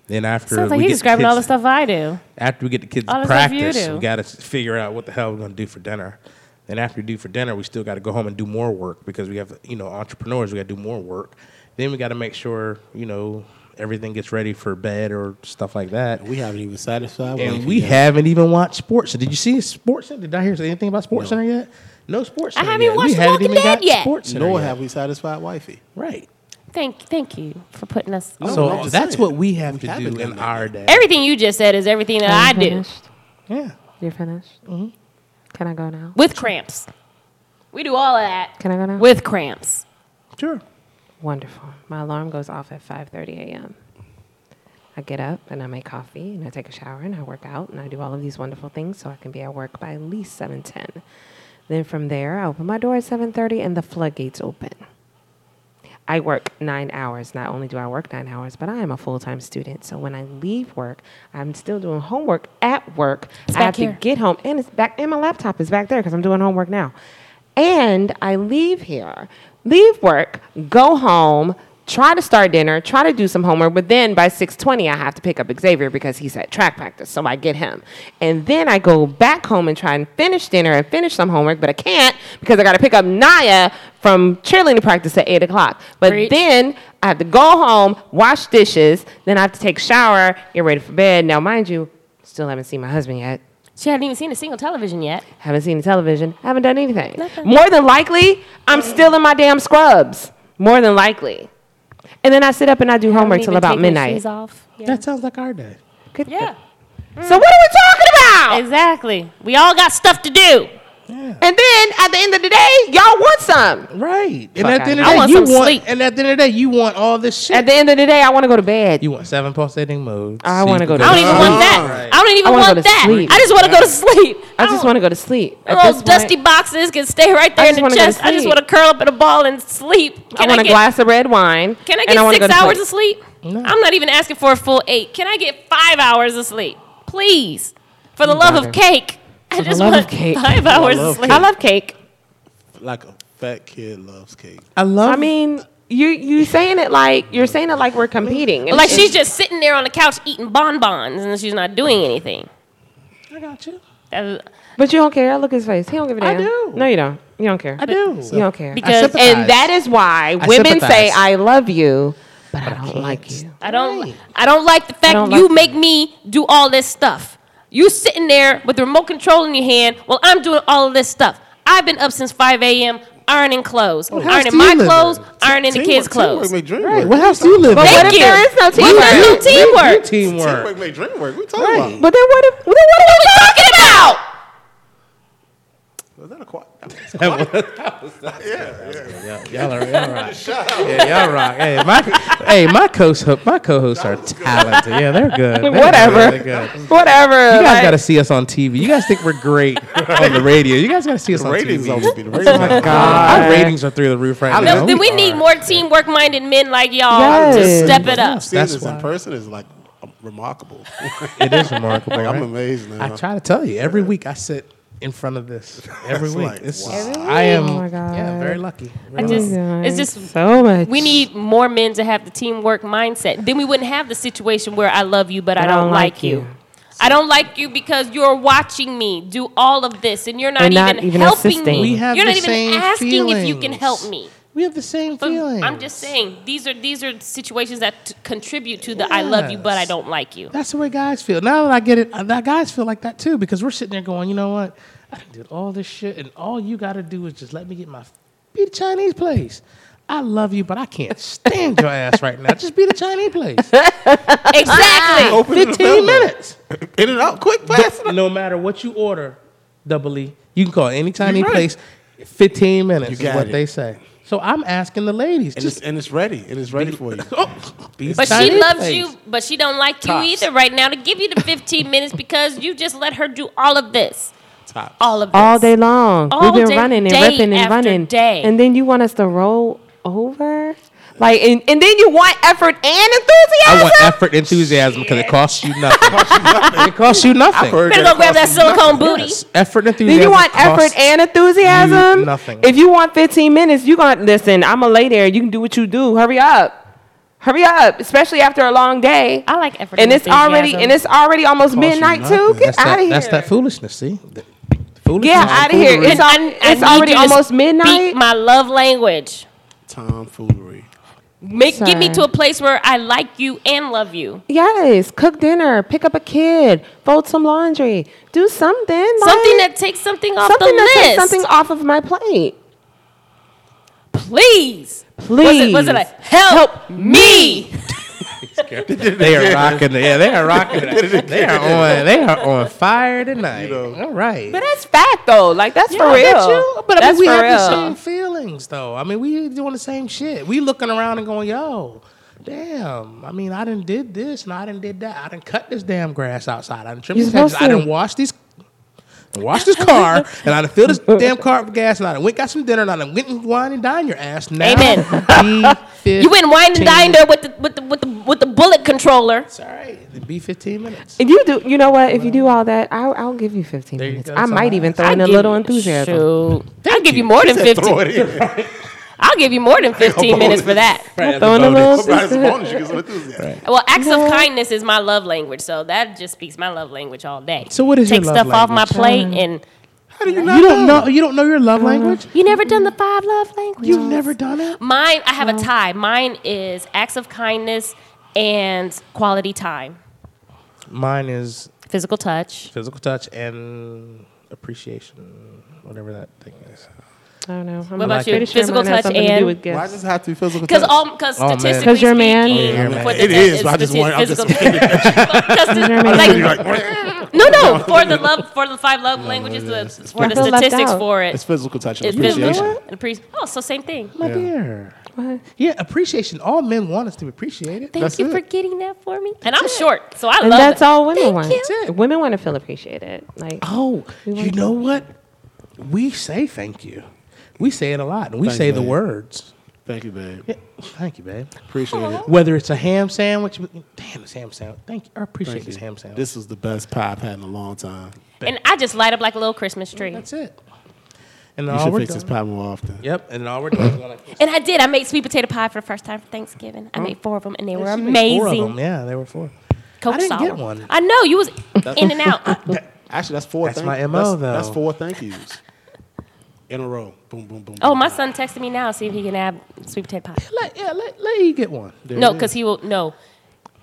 Then after Sounds like we he's get describing all the kids- stuff I do. after we get the kids All to practice, we got to figure out what the hell we're going to do for dinner. Then after we do for dinner, we still got to go home and do more work because we have, you know, entrepreneurs. We got to do more work. Then we got to make sure, you know, everything gets ready for bed or stuff like that. We haven't even satisfied. And we yet. haven't even watched Sports. Did you see Sports Center? Did I hear anything about Sports No. Center yet? No Sports I haven't yet. watched we The haven't Walking even Dead got yet. Sports Center Nor yet. have we satisfied wifey. Right. Thank, thank you for putting us. No, so that's saying. what we have We to haven't do in that our day. Everything you just said is everything that I Are you do yeah. You're finished. Mm-hmm. Can I go now? with cramps. We do all of that Can I go now? with cramps. Sure. Wonderful. My alarm goes off at 5:30 a.m. I get up and I make coffee and I take a shower and I work out and I do all of these wonderful things so I can be at work by at least 7:10. Then from there, I open my door at 7:30 and the floodgates open. I work nine hours. Not only do I work nine hours, but I am a full time student. So when I leave work, I'm still doing homework at work. I back have here. to get home, and it's back. And my laptop is back there because I'm doing homework now. And I leave here, leave work, go home, try to start dinner, try to do some homework. But then by 6:20, I have to pick up Xavier because he's at track practice. So I get him, and then I go back home and try and finish dinner and finish some homework, but I can't because I got to pick up Naya from cheerleading practice at eight o'clock. But Preach. then I have to go home, wash dishes, then I have to take a shower, get ready for bed. Now, mind you, still haven't seen my husband yet. She hadn't even seen a single television yet. Haven't seen the television. Haven't done anything. Nothing. More than likely, I'm still in my damn scrubs. More than likely. And then I sit up and I do homework till about midnight. shoes off. Yeah. That sounds like our day. Good- yeah, So what are we talking about? exactly. We all got stuff to do. And then at the end of the day, y'all want some. Right. And Fuck at the end of the day, you want. sleep. And at the end of the day, you want all this shit. At the end of the day, I want to go to bed. you want seven pulsating modes. I wanna go to I don't even want that. I don't even I wanna want go to that. sleep. I just want to go to sleep. I just want to go to sleep. At Those dusty point, boxes can stay right there I in just the wanna chest. I just want to curl up in a ball and sleep. I want a get, glass of red wine. Can I get wanna six go to hours sleep. of sleep? No. I'm not even asking for a full eight. Can I get five hours of sleep, please? For the love of cake. I just love want cake. five hours love of sleep. I love cake. Like a fat kid loves cake. I love. I mean, you you saying it like you're saying it like we're competing. Like It's- she's just sitting there on the couch eating bonbons and she's not doing anything. I got you. That- But you don't care. I look at his face. He don't give a I damn. I do. No, you don't. You don't care. I do. You don't care. Because- sympathize. and that is why women say sympathize. I love you, but I don't like you. I don't. I don't like the fact don't you like- make me do all this stuff. You sitting there with the remote control in your hand while I'm doing all of this stuff. I've been up since 5 a.m. ironing clothes, house ironing my clothes, in? ironing the Teamwork- kids' teamwork clothes. make dream Right. work. What house do you live But in? what Thank if you. there is no What teamwork? about no teamwork? Teamwork. Teamwork make dream work. We talking Right. about? But then what if? Then what are we talking about? Was that a quiet? Y'all are y'all rock. Yeah, y'all rock. Hey, my hey, my co-hosts my co-hosts are talented. Yeah, they're good. They're Whatever. Good. They're good. Whatever. You guys like- got to see us on TV. You guys think we're great on the radio. You guys got to see us The on ratings TV. almost be the oh ratings. God. Our ratings are through the roof right I now. No, then we need more teamwork minded men like y'all Yes. to step it up. Seeing That's this in person is like remarkable. It is remarkable. like, I'm amazed now. I try to tell you every week. I sit in front of this every week. like, This is- wow. I am. Oh my God. Yeah, very lucky. I just, lucky. it's just so much. We need more men to have the teamwork mindset. Then we wouldn't have the situation where I love you, but I don't, like you. I don't like you because you're watching me do all of this, and you're not, And not even, even helping assisting. me. We have you're the not even same asking if you can feelings. help me. We have the same But feeling. I'm just saying these are these are situations that t- contribute to the I love you, but I don't like you. That's the way guys feel. Now that I get it, uh, that guys feel like that too because we're sitting there going, you know what? I did all this shit, and all you got to do is just let me get my be the Chinese place. I love you, but I can't stand your ass right now. Just be the Chinese place. Exactly. Open it Fifteen available. minutes. In and out, quick, fast. no matter what you order, double E, you can call any Chinese right. place. Fifteen minutes You is what it. they say. So I'm asking the ladies, And just it's, and it's ready. And it's ready for you. Oh. be But she loves place. you, but she don't like you either right now to give you the 15 minutes because you just let her do all of this. Top. All of this. all day long. All We've been day- running and ripping and after running. day. And then you want us to roll over? Like and, and then you want effort and enthusiasm? I want effort, enthusiasm because it costs you nothing. it costs you nothing. heard Better that go grab that costs silicone booty. Yes, effort, and enthusiasm. Then you want effort and enthusiasm? you nothing. If you want 15 minutes, you going to listen, I'm going to lay there. You can do what you do. Hurry up. Hurry up, especially after a long day. I like effort. And it's already and it's already almost Cost midnight too. Get out of here. that's that foolishness. See, The- foolishness. Get out of here. foolery. It's, al- it's already almost midnight. Speak my love language. Tomfoolery. Make get me to a place where I like you and love you. Yes, cook dinner, pick up a kid, fold some laundry, do something. Something like- that takes something off something the that list. takes something off of my plate. Please. Please. Was it, was it like help, me? They are rocking. Yeah, they are rocking. They are on. They are on fire tonight. All right. But that's fact though. Like that's for I real. get you, But I that's mean, we have real. the same feelings, though. I mean, we doing the same shit. We looking around and going, "Yo, damn." I mean, I didn't did this and I didn't did that. I didn't cut this damn grass outside. I done trimmed You're these hedges. I supposed done to. washed these. Wash this car, and I done filled this damn car up with gas, and I done went got some dinner, and I done went and wine and dined your ass. Now, Amen. You went wine and dined her with the with the with the with the bullet controller. It's all right. It'd be 15 minutes. If you do, you know what? If you do all that, I'll, I'll give you 15 you minutes. go. I might even throw I'll in a little enthusiasm. Shoot. I'll give you more than Throw it fifteen. in. I'll give you more than fifteen minutes for that. Throw in a little Surprise enthusiasm. bonus, you get some enthusiasm. Well, acts of kindness is my love language, so that just speaks my love language all day. So what is your Take love stuff off my language? plate and How do you not? You don't know. You don't know your love uh-huh. language. you never done the five love languages. You've never done it. Mine, I have a tie. Mine is acts of kindness and quality time, Mine is physical touch. physical touch and appreciation, whatever that thing is. I don't know. I'm What about you? sure Physical touch something to do and- Why does this have to be physical touch? Because all, because Oh, man. statistically 'Cause you're a man. speaking, Yeah, man. for the It is, but I just want- I'm just- physical- because the- You're a like. Like, no, no, for the love, for the five love languages, the, for the I feel left statistics for it, it's physical touch and it's appreciation. and appre- Oh, so same thing. My dear. What? Yeah, appreciation. All men want us to be appreciated. Thank That's you it. for getting that for me. And I'm short, so I And love that's it. all women Thank want. you. Women want to feel appreciated. Like Oh, you know what? We say thank you. We say it a lot. And we Thank say you, the babe. words. Thank you, babe. Yeah, thank you, babe. Appreciate it. Whether it's a ham sandwich, damn, it's ham sandwich. Thank you. I appreciate Thank this you. ham sandwich. This was the best pie I've had in a long time. And I just light up like a little Christmas tree. That's it. And You all should we're fix this pie more often. Yep. And all we're doing is going to. And I did. I made sweet potato pie for the first time for Thanksgiving. I oh. made four of them, and they were amazing. Four of them. Yeah, they were four. Coach I didn't Sauer. get one. I know you was in and out. Actually, that's four. That's thank- my MO, that's, though. That's four thank yous in a row. Boom, boom, boom. Oh, boom, my boom. son texted me now, see if he can have sweet potato pie. Let, yeah, let, let you get one. There No, because he will no.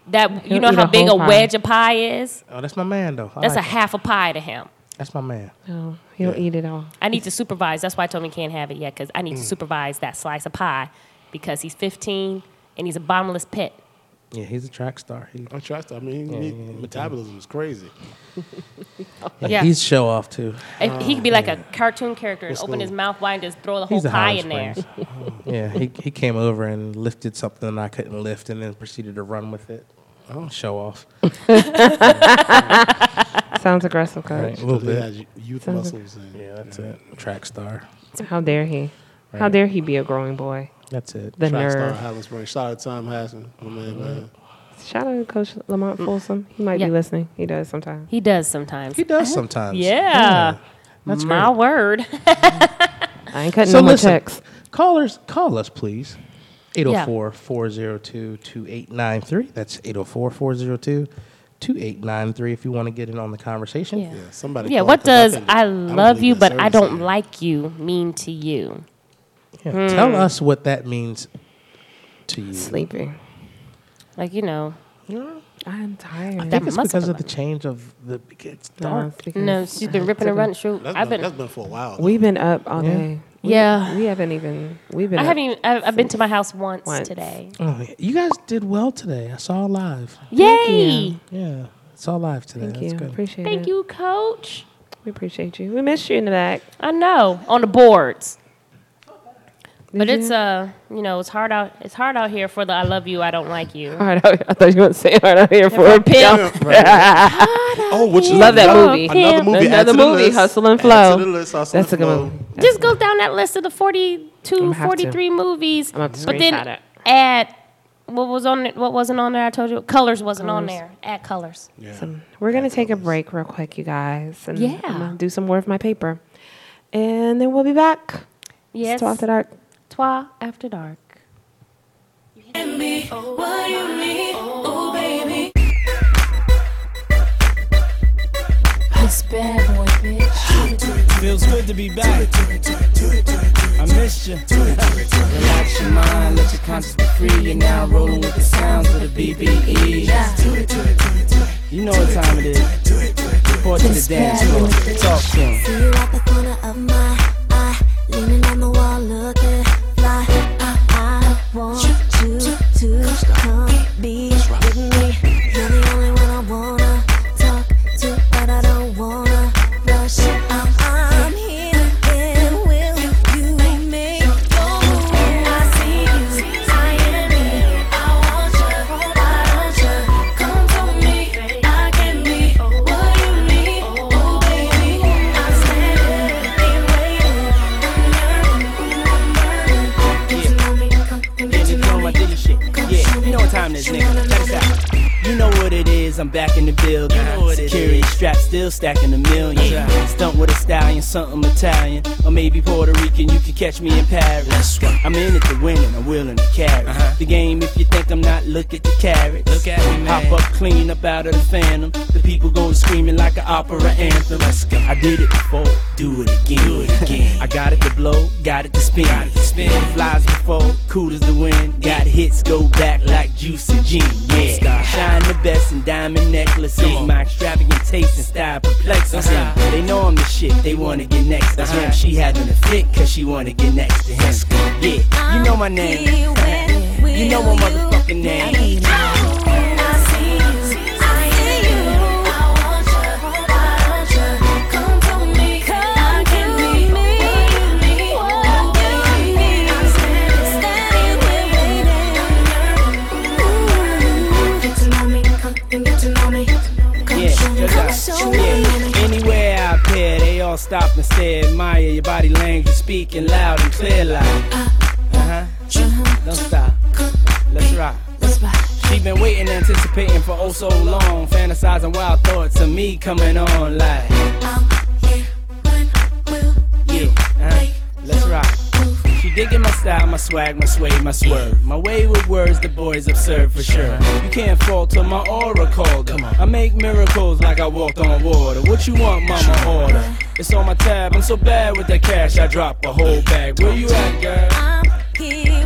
That you He'll know how a big a pie. wedge of pie is. Oh, that's my man, though. I That's a like it. half a pie to him. That's my man. oh, he'll eat it all. I need to supervise. That's why I told him he can't have it yet because I need to Mm. supervise that slice of pie because he's 15 and he's a bottomless pit. Yeah, he's a track star. He, track star. I mean, he- metabolism is crazy. Yeah. He's show off too. And he could be like a cartoon character and Let's open his mouth wide and just throw the whole He's pie Howard in there. Springs. yeah, he he came over and lifted something I couldn't lift, and then proceeded to run with it. Oh, show off. Sounds aggressive, coach. Right, a little bit. has youth Sounds- muscles. And, Yeah, that's it. Track star. How dare he? How dare he be a growing boy? That's it. The Track star nerve. Highland Springs. Shout out to Tom Hassan. My man, mm-hmm. man. Shout out to Coach Lamont mm. Folsom. He might Yeah. be listening. He does sometimes. He does sometimes. He does sometimes. Yeah. That's mm-hmm. My great. word. Mm-hmm. I ain't cutting So no more checks. callers, call us please. 804-402-2893. That's 804-402-2893 if you want to get in on the conversation. Yeah. Yeah, somebody. Yeah, called what 'cause I does I love believe you but I don't here. like you mean to you? Yeah, hmm. Tell us what that means to you. Sleepy. Like, you know, I'm tired. I That think it's because have of the change of the. It's No, dark. it's no, she's been ripping and took a- running. Shoot, That's I've been, been, that's been for a while. We've been up all Yeah. day. We- Yeah. We haven't even. We've been. I up haven't even, I've, I've been to my house once, Once. today. Oh, you guys did well today. I saw live. Yay! Yeah, saw live today. Thank That's you. good. Appreciate it. Thank you, coach. We appreciate you. We missed you in the back. I know, on the boards. But it's you? uh, you know, it's hard out. It's hard out here for the "I love you, I don't like you." Hard out, I thought you were saying hard out here for For a a pimp. pimp. Oh, which is Love that another- movie. Another movie. Another movie, list. Hustle and Add Flow. to the list, Hustle That's a good Flow. movie. Just go down that list of the 42, gonna 43 movies. I'm have to but then it. add what was on it, what wasn't on there. I told you, colors wasn't on there. Add colors. Yeah. So we're gonna take a break real quick, you guys, and Yeah. I'm gonna do some more of my paper, and then we'll be back. Yes. Still after dark. Twa after dark. And me? What you need? Oh, baby. This bad boy, bitch. Feels good to be back. I missed you. Relax your mind, let your conscience be free. You're now rolling with the sounds of the BBE. You know what time it is. Report to the dance floor. Talk to 'em. See you at the corner of my eye, leaning on the I'm back in the building. Security strap still stacking a million. Stunt with a stallion, something Italian. Or maybe Puerto Rican, you can catch me in Paris. I'm in it to win and I'm willing to carry. Uh-huh. The game, if you think I'm not, look at the carats. Look at me, man. Hop up clean up out of the phantom. The people going screaming like an opera anthem. Let's go. I did it before, do it again. Do it again. I got it to blow, got it to spin. Got it to spin. Flies before, cool as the wind. Got hits, go back like juicy gin. Yeah. Shine the best in diamond necklaces. My extravagant taste and style perplexes them. Uh-huh. They know I'm the shit, they wanna get next to him. Uh-huh. She having a fit, cause she wanna get next to him. Yeah, you know my name. You know my motherfucking name. Stare, admire your body language, speaking loud and clear like. Uh huh. Don't stop. Let's rock. She been waiting, anticipating for oh so long, fantasizing wild thoughts of me coming on like. I'm here when. Let's rock. She digging my style, my swag, my sway, my swerve. My way with words, the boys observe for sure. You can't fall till my aura called. I make miracles like I walked on water. What you want, mama? Order. It's on my tab. I'm so bad with that cash, I drop a whole bag. Where you at, girl? I'm here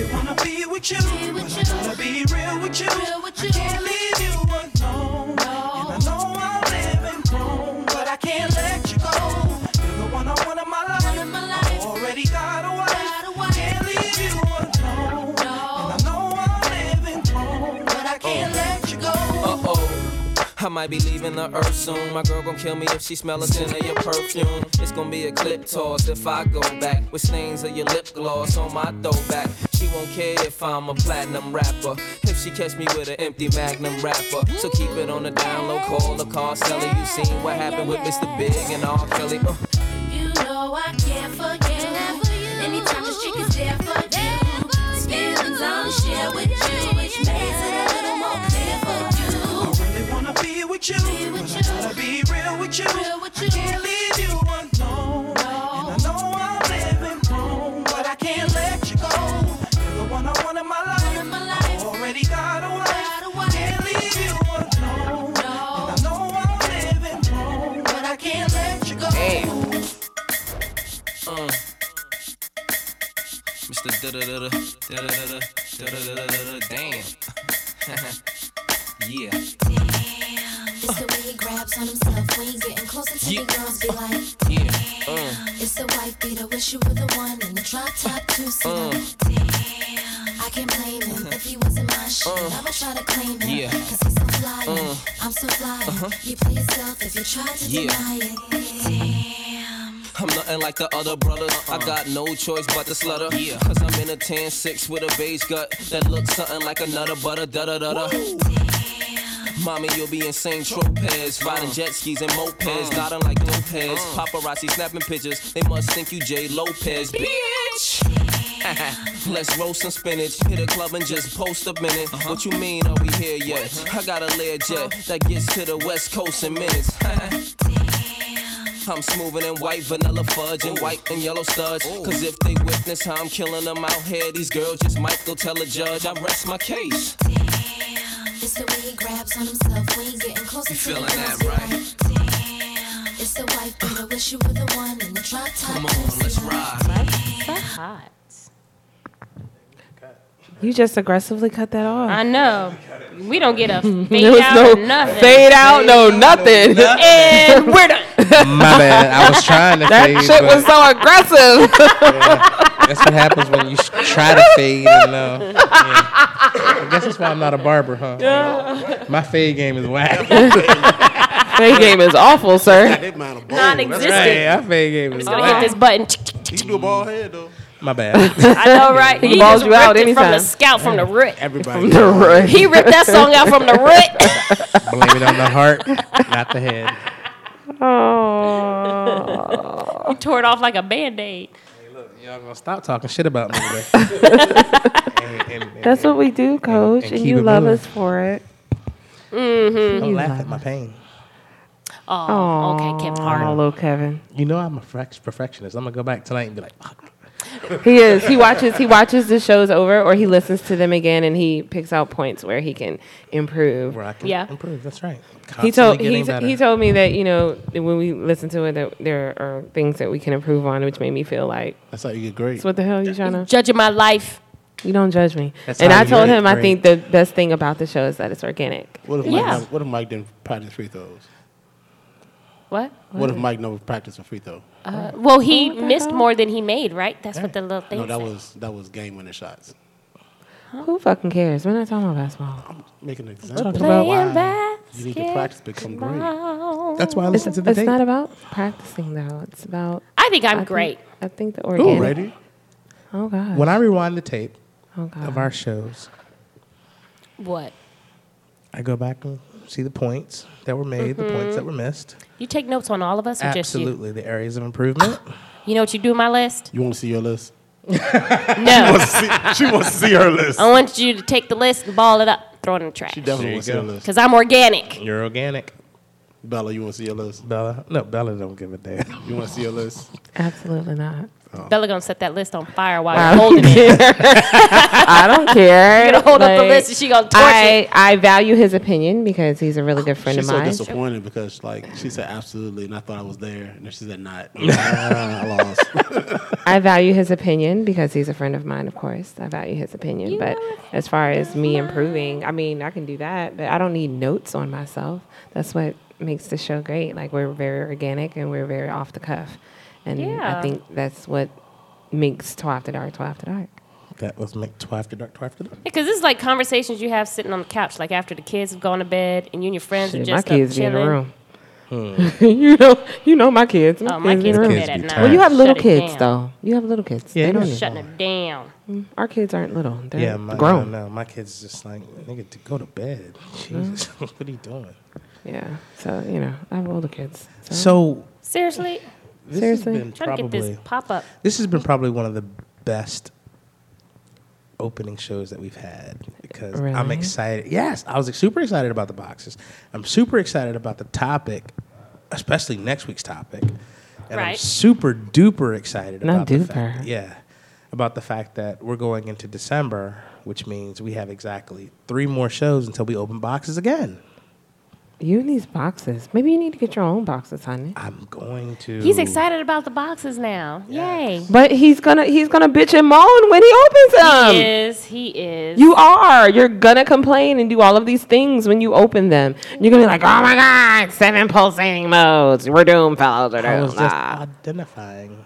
Really wanna be with you. But I gotta be real with you. I can't leave you alone. No. And I know I'm living wrong, but I can't let you go. You're the one I want in my life. I already got a wife. Can't leave you alone. No. And I know I'm living wrong, but I can't let you go. Uh oh. I might be leaving the earth soon. My girl gon' kill me if she smell a scent of your perfume. It's gonna be a clip toss if I go back with stains of your lip gloss on my throwback. She won't care if I'm a platinum rapper. If she catch me with an empty magnum rapper. So keep it on the down low, call the car seller. You seen what happened with Mr. Big and R. Kelly. Uh. You know I can't forget you. Anytime this chick is there for you. These feelings I wanna share with you, which makes it a little more clear for you. I really wanna be with you. But I gotta be real with you. I can't leave Damn. yeah. It's the way he grabs on himself when he getting closer to Yeah. me. Girls be like, Yeah. Uh. it's the white beater. Wish you were the one in the drop top seater. Uh. I can't blame him if he wasn't my shit. I'ma try to claim him. Yeah. Cause he's so fly. Uh. I'm so fly. Uh-huh. You play yourself if you try to Yeah. deny it. I'm nothing like the other brothers. I uh-uh. got no choice but to slutter. Yeah. Cause I'm in a 10 6 with a beige gut that looks something like another nutter butter da da da da. Mommy, you'll be in Saint-Tropez. Riding uh. jet skis and mopeds. Uh. Nodding like Lopez. Uh. Paparazzi snapping pictures. They must think you Jay Lopez. Bitch! Let's roast some spinach. Hit a club and just post a minute. Uh-huh. What you mean, are we here yet? I got a Learjet that gets to the west coast in minutes. I'm smoother than white vanilla fudge and white and yellow studs. Cause if they witness how I'm killing them out here, these girls just might go tell a judge. I rest my case. It's the way he grabs on himself when he getting closer You to me. feeling that, Girls be right? like, It's the white beater. Wish you were the one in the drop top Come on, let's seater. ride. So hot. You just aggressively cut that off. I know. We don't get a fade out no or nothing. fade out, no nothing. And we're done. My bad. I was trying to That fade. shit was so aggressive. That's what happens when you try to fade. And, uh, yeah. I guess that's why I'm not a barber, huh? My fade game is whack. Fade game is awful, sir. They mind. Non-existent. Hey, my fade game is Just gonna hit whack. this button. You can do a ball head though. My bad. I know, right? He He balls just you out ripped it from the scout from the root. Everybody. From The root. He ripped that song out from the root. Blame it on the heart, not the head. Oh. He tore it off like a band-aid. Hey, look, y'all gonna stop talking shit about me today. And- and- and- That's what we do, coach, and and, keep you love moving. us for it. Mm-hmm. Don't laugh at my pain. Oh, okay, Kevin Hart. little Kevin. You know I'm a perfectionist. I'm gonna go back tonight and be like, fuck. He is. He watches. He watches the shows over, or he listens to them again, and he picks out points where he can improve. Where I can Yeah. improve. That's right. He told he, getting better. he told me that you know when we listen to it that there are things that we can improve on, which made me feel like, That's how you get great. so what the hell you trying to? Judging my life. You don't judge me. That's and I told get him I think the best thing about the show is that it's organic. What if Mike? Yeah. Never, what if Mike didn't practice free throws? What? What if Mike never practiced a free throw? Uh, well, he missed more than he made, right? That's what the little thing No, that said. was that was game winning shots. Who fucking cares? We're not talking about basketball. I'm making an example. Talking about Playing why. You need to practice to become great. That's why I It's, listen to the it's tape. not about practicing though. It's about. I think I'm I think- great. I think the Ooh, organic. ready? Oh god. When I rewind the tape oh god. of our shows, What? I go back and see the points that were made, the points that mm-hmm. were missed. You take notes on all of us, or just? Absolutely, the areas of improvement. You know what you do in my list? You want to see your list? No. she wants to see her list. I want you to take the list and ball it up, throw it in the trash. She definitely There wants to see her list. Because I'm organic. You're organic, Bella, you want to see your list? Bella. No, Bella don't give a damn. You want to see your list? Absolutely not. Bella gonna set that list on fire while I you're don't holding it. I don't care. You're gonna hold up the list and she gonna torch I, it. I value his opinion because he's a really good friend She's of so mine. disappointed because like she said absolutely, and I thought I was there, and then she said not. Ah, I lost. I value his opinion because he's a friend of mine, of course. I value his opinion. You but as far as me improving, I mean, I can do that, but I don't need notes on myself. That's what makes the show great. Like, we're very organic and we're very off the cuff. And I think that's what makes 12 After Dark 12 After Dark. That was make twelve after dark, twelve after dark. Because this is like conversations you have sitting on the couch, like after the kids have gone to bed and you and your friends are Shit, just my kids up be in the chilling. room. Hmm. you know, you know my kids. Oh, my be in kids the go to room. bed at be night. tired. Well, you have little Shut kids though. You have little kids. Yeah, they don't yeah. need Shutting it down. Mm-hmm. Our kids aren't little. They're Yeah, my, grown. No, no, my kid's just like nigga to go to bed. Mm-hmm. Jesus, what are you doing? Yeah. So you know, I have older kids. So, So Seriously? This Seriously? has been Trying to get probably this pop up. this has been probably one of the best opening shows that we've had because I'm excited. Yes, I was super excited about the boxes. I'm super excited about the topic, especially next week's topic. And I'm super duper excited Not about the fact, yeah, about the fact that we're going into December, which means we have exactly three more shows until we open boxes again. You need boxes. Maybe you need to get your own boxes, honey. I'm going to. He's excited about the boxes now. Yay. But he's gonna he's gonna bitch and moan when he opens them. He is. He is. You are. You're gonna complain and do all of these things when you open them. You're gonna be like, oh my god, seven pulsating modes. We're doomed, fellas. We're I was doomed. just Ah. identifying.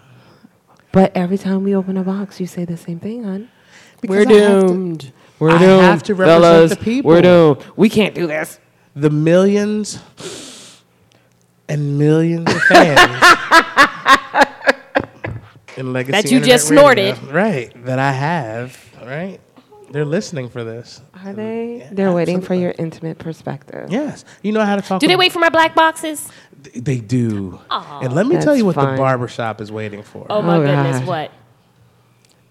But every time we open a box, you say the same thing, hon. Because I have to- We're doomed. I have to represent fellas. the people. We're doomed. We can't do this. The millions and millions of fans in Legacy That you Internet just Radio, snorted. right? That I have, right? They're listening for this. Are they? They're waiting for your intimate perspective. Yes, you know how to talk. Do they wait for my black boxes? They do. Aw. And let me tell That's you what fine. the barbershop is waiting for. Oh my Oh, goodness, God. what?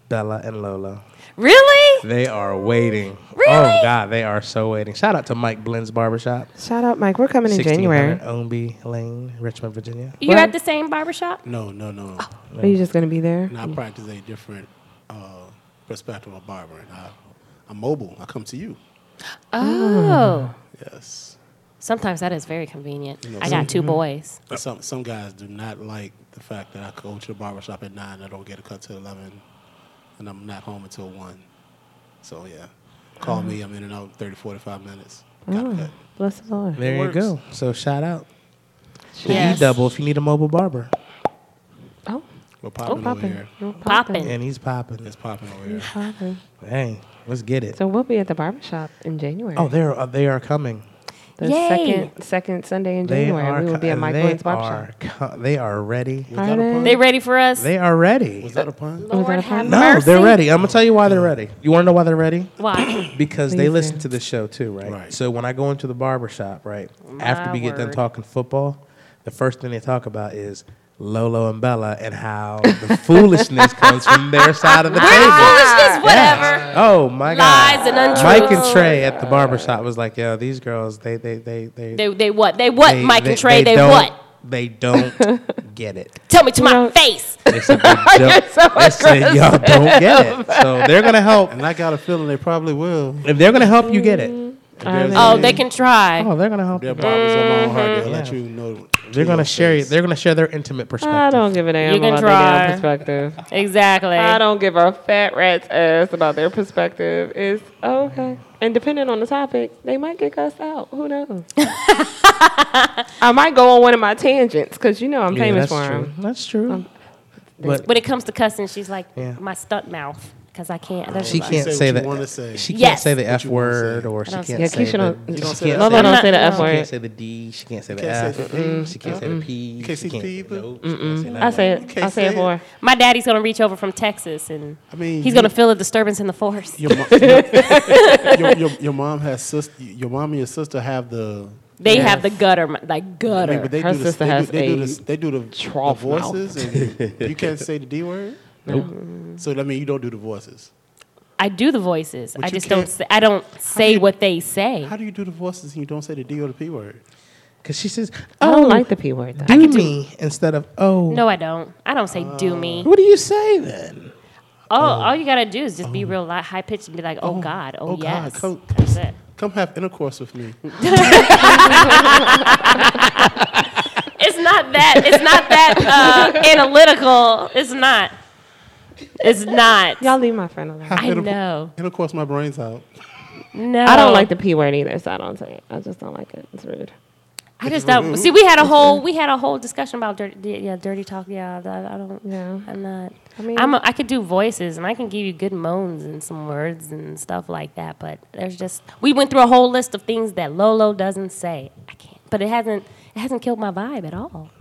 Bella and Lola. Really? They are waiting. Really? Oh God, they are so waiting. Shout out to Mike Blend's Barbershop. Shout out, Mike. We're coming in January. 1600 Ownby Lane, Richmond, Virginia. You're at the same barbershop? No, no, no. Are you just gonna be there? And I practice a different uh, perspective of barbering. I, I'm mobile. I come to you. Oh. Yes. Sometimes that is very convenient. know, I got two boys. Some some guys do not like the fact that I go to the barbershop at nine. I don't get a cut till eleven, and I'm not home until one. So yeah, call me. I'm in and out 30, 45 minutes. Got a cut. Bless the Lord. There you go. So shout out to Yes. E Double if you need a mobile barber. Oh, We're oh, popping over popping. here. Oh, Popping. And he's popping. It's popping over here. Popping. Hey, let's get it. So we'll be at the barbershop in January. Oh, they're uh, they are coming. The Yay. second second Sunday in They January. are. we will be co- at Mike they Williams are. barbershop. co- they are ready. Was Are that a they? pun? They ready for us? They are ready. Was that a pun? Lord that a have pun? No, mercy. they're ready. I'm gonna tell you why they're ready. You want to know why they're ready? Why? Because they Please listen do. to the show too, right? Right. So when I go into the barber shop, right, after My we get done word. talking football, the first thing they talk about is Lolo and Bella and how the foolishness comes from their side of the table. Foolishness, whatever. Yes. Oh my Lies God. and untruths. Mike and Trey at the barbershop was like, yo, these girls, they they they they They, they what? They what, they- Mike and Trey? They, don't- what? They don't get it. Tell me to my don't- face. They said, they don't, so they said y'all don't get it. So they're gonna help. And I got a feeling they probably will. If they're gonna help you get it, mm-hmm. Are oh, they? Oh, they can try. oh, they're gonna help. Their You. barbers are long hard. They'll let you know. They're gonna share. face. They're gonna share their intimate perspective. I don't give a damn You can about try. their perspective. Exactly. I don't give a fat rat's ass about their perspective. It's oh, okay. And depending on the topic, they might get cussed out. Who knows? I might go on one of my tangents because you know I'm Yeah, famous for true. them. That's true. Um, but When it comes to cussing, she's like Yeah. my stunt mouth. Because I can't. There's She can't Say say what you the wanna say. she can't say the F word or she can't Yeah, say Keisha the, don't. You don't say she can't Lolo say don't say the F She can't word. say the D. She can't say the can't F. She can't say the P. You can't she say P either? nope, can't say I none say it. I say it say for her. My daddy's gonna reach over from Texas, and I mean, he's gonna feel a disturbance in the force. Your, mo- your, your, your mom has sister. Your mom and your sister have the. They Yes. have the gutter, like I gutter. mean, but they Her do the, sister they has do, they do the, they do the, the trough mouth. voices, and you can't say the D word. Nope. So that means you don't do the voices. I do the voices. But I just don't. Say, I don't say you- what they say. How do you do the voices and you don't say the D or the P word? Because she says, I "Oh, don't like the P word. Though. do me instead of oh." No, I don't. I don't say Uh, do me. What do you say then? Oh, all you gotta do is just be real high pitched and be like, "Oh, God, oh, oh, God, yes." come- That's it. Come have intercourse with me. It's not that. It's not that uh, analytical. It's not. It's not. Y'all leave my friend alone. Have I inter- know. Intercourse my brains out. No, I don't like the P word either, so I don't say it. I just don't like it. It's rude. I just don't. See, we had a whole we had a whole discussion about dirty, yeah, dirty talk. Yeah, I, I don't. Yeah. I'm not. I mean, I'm a, I could do voices and I can give you good moans and some words and stuff like that. But there's just we went through a whole list of things that Lolo doesn't say. I can't. But it hasn't it hasn't killed my vibe at all.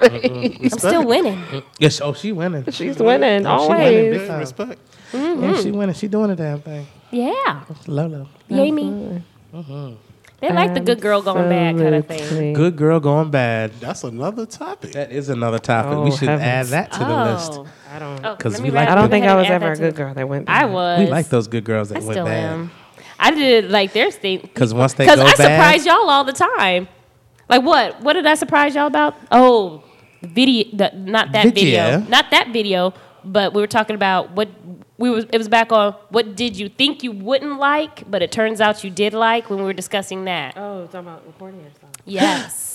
I'm still winning. Yes. Oh, she winning. she's winning Oh, she winning big always. time. Respect. Yeah, mm-hmm. she winning. She doing the damn thing. Yeah. Lolo. Yay me. Mm-hmm. They like the good girl going bad kind of thing. Absolutely. Good girl going bad. That's another topic. That is another topic. Oh, we should add heavens. that to the oh. list. Oh. I don't. Oh, 'Cause let we like wrap- I don't go think ahead I was and add ever a that good to- girl that went. I bad. was. We like those good girls that I went still bad. am. I did like their thing Because once they because go I bad, surprise y'all all the time. Like what? What did I surprise y'all about? Oh, the video. The, not that Video. video. Not that video. But we were talking about what we was. It was back on what did you think you wouldn't like, but it turns out you did like when we were discussing that. Oh, talking about recording and stuff. Yes.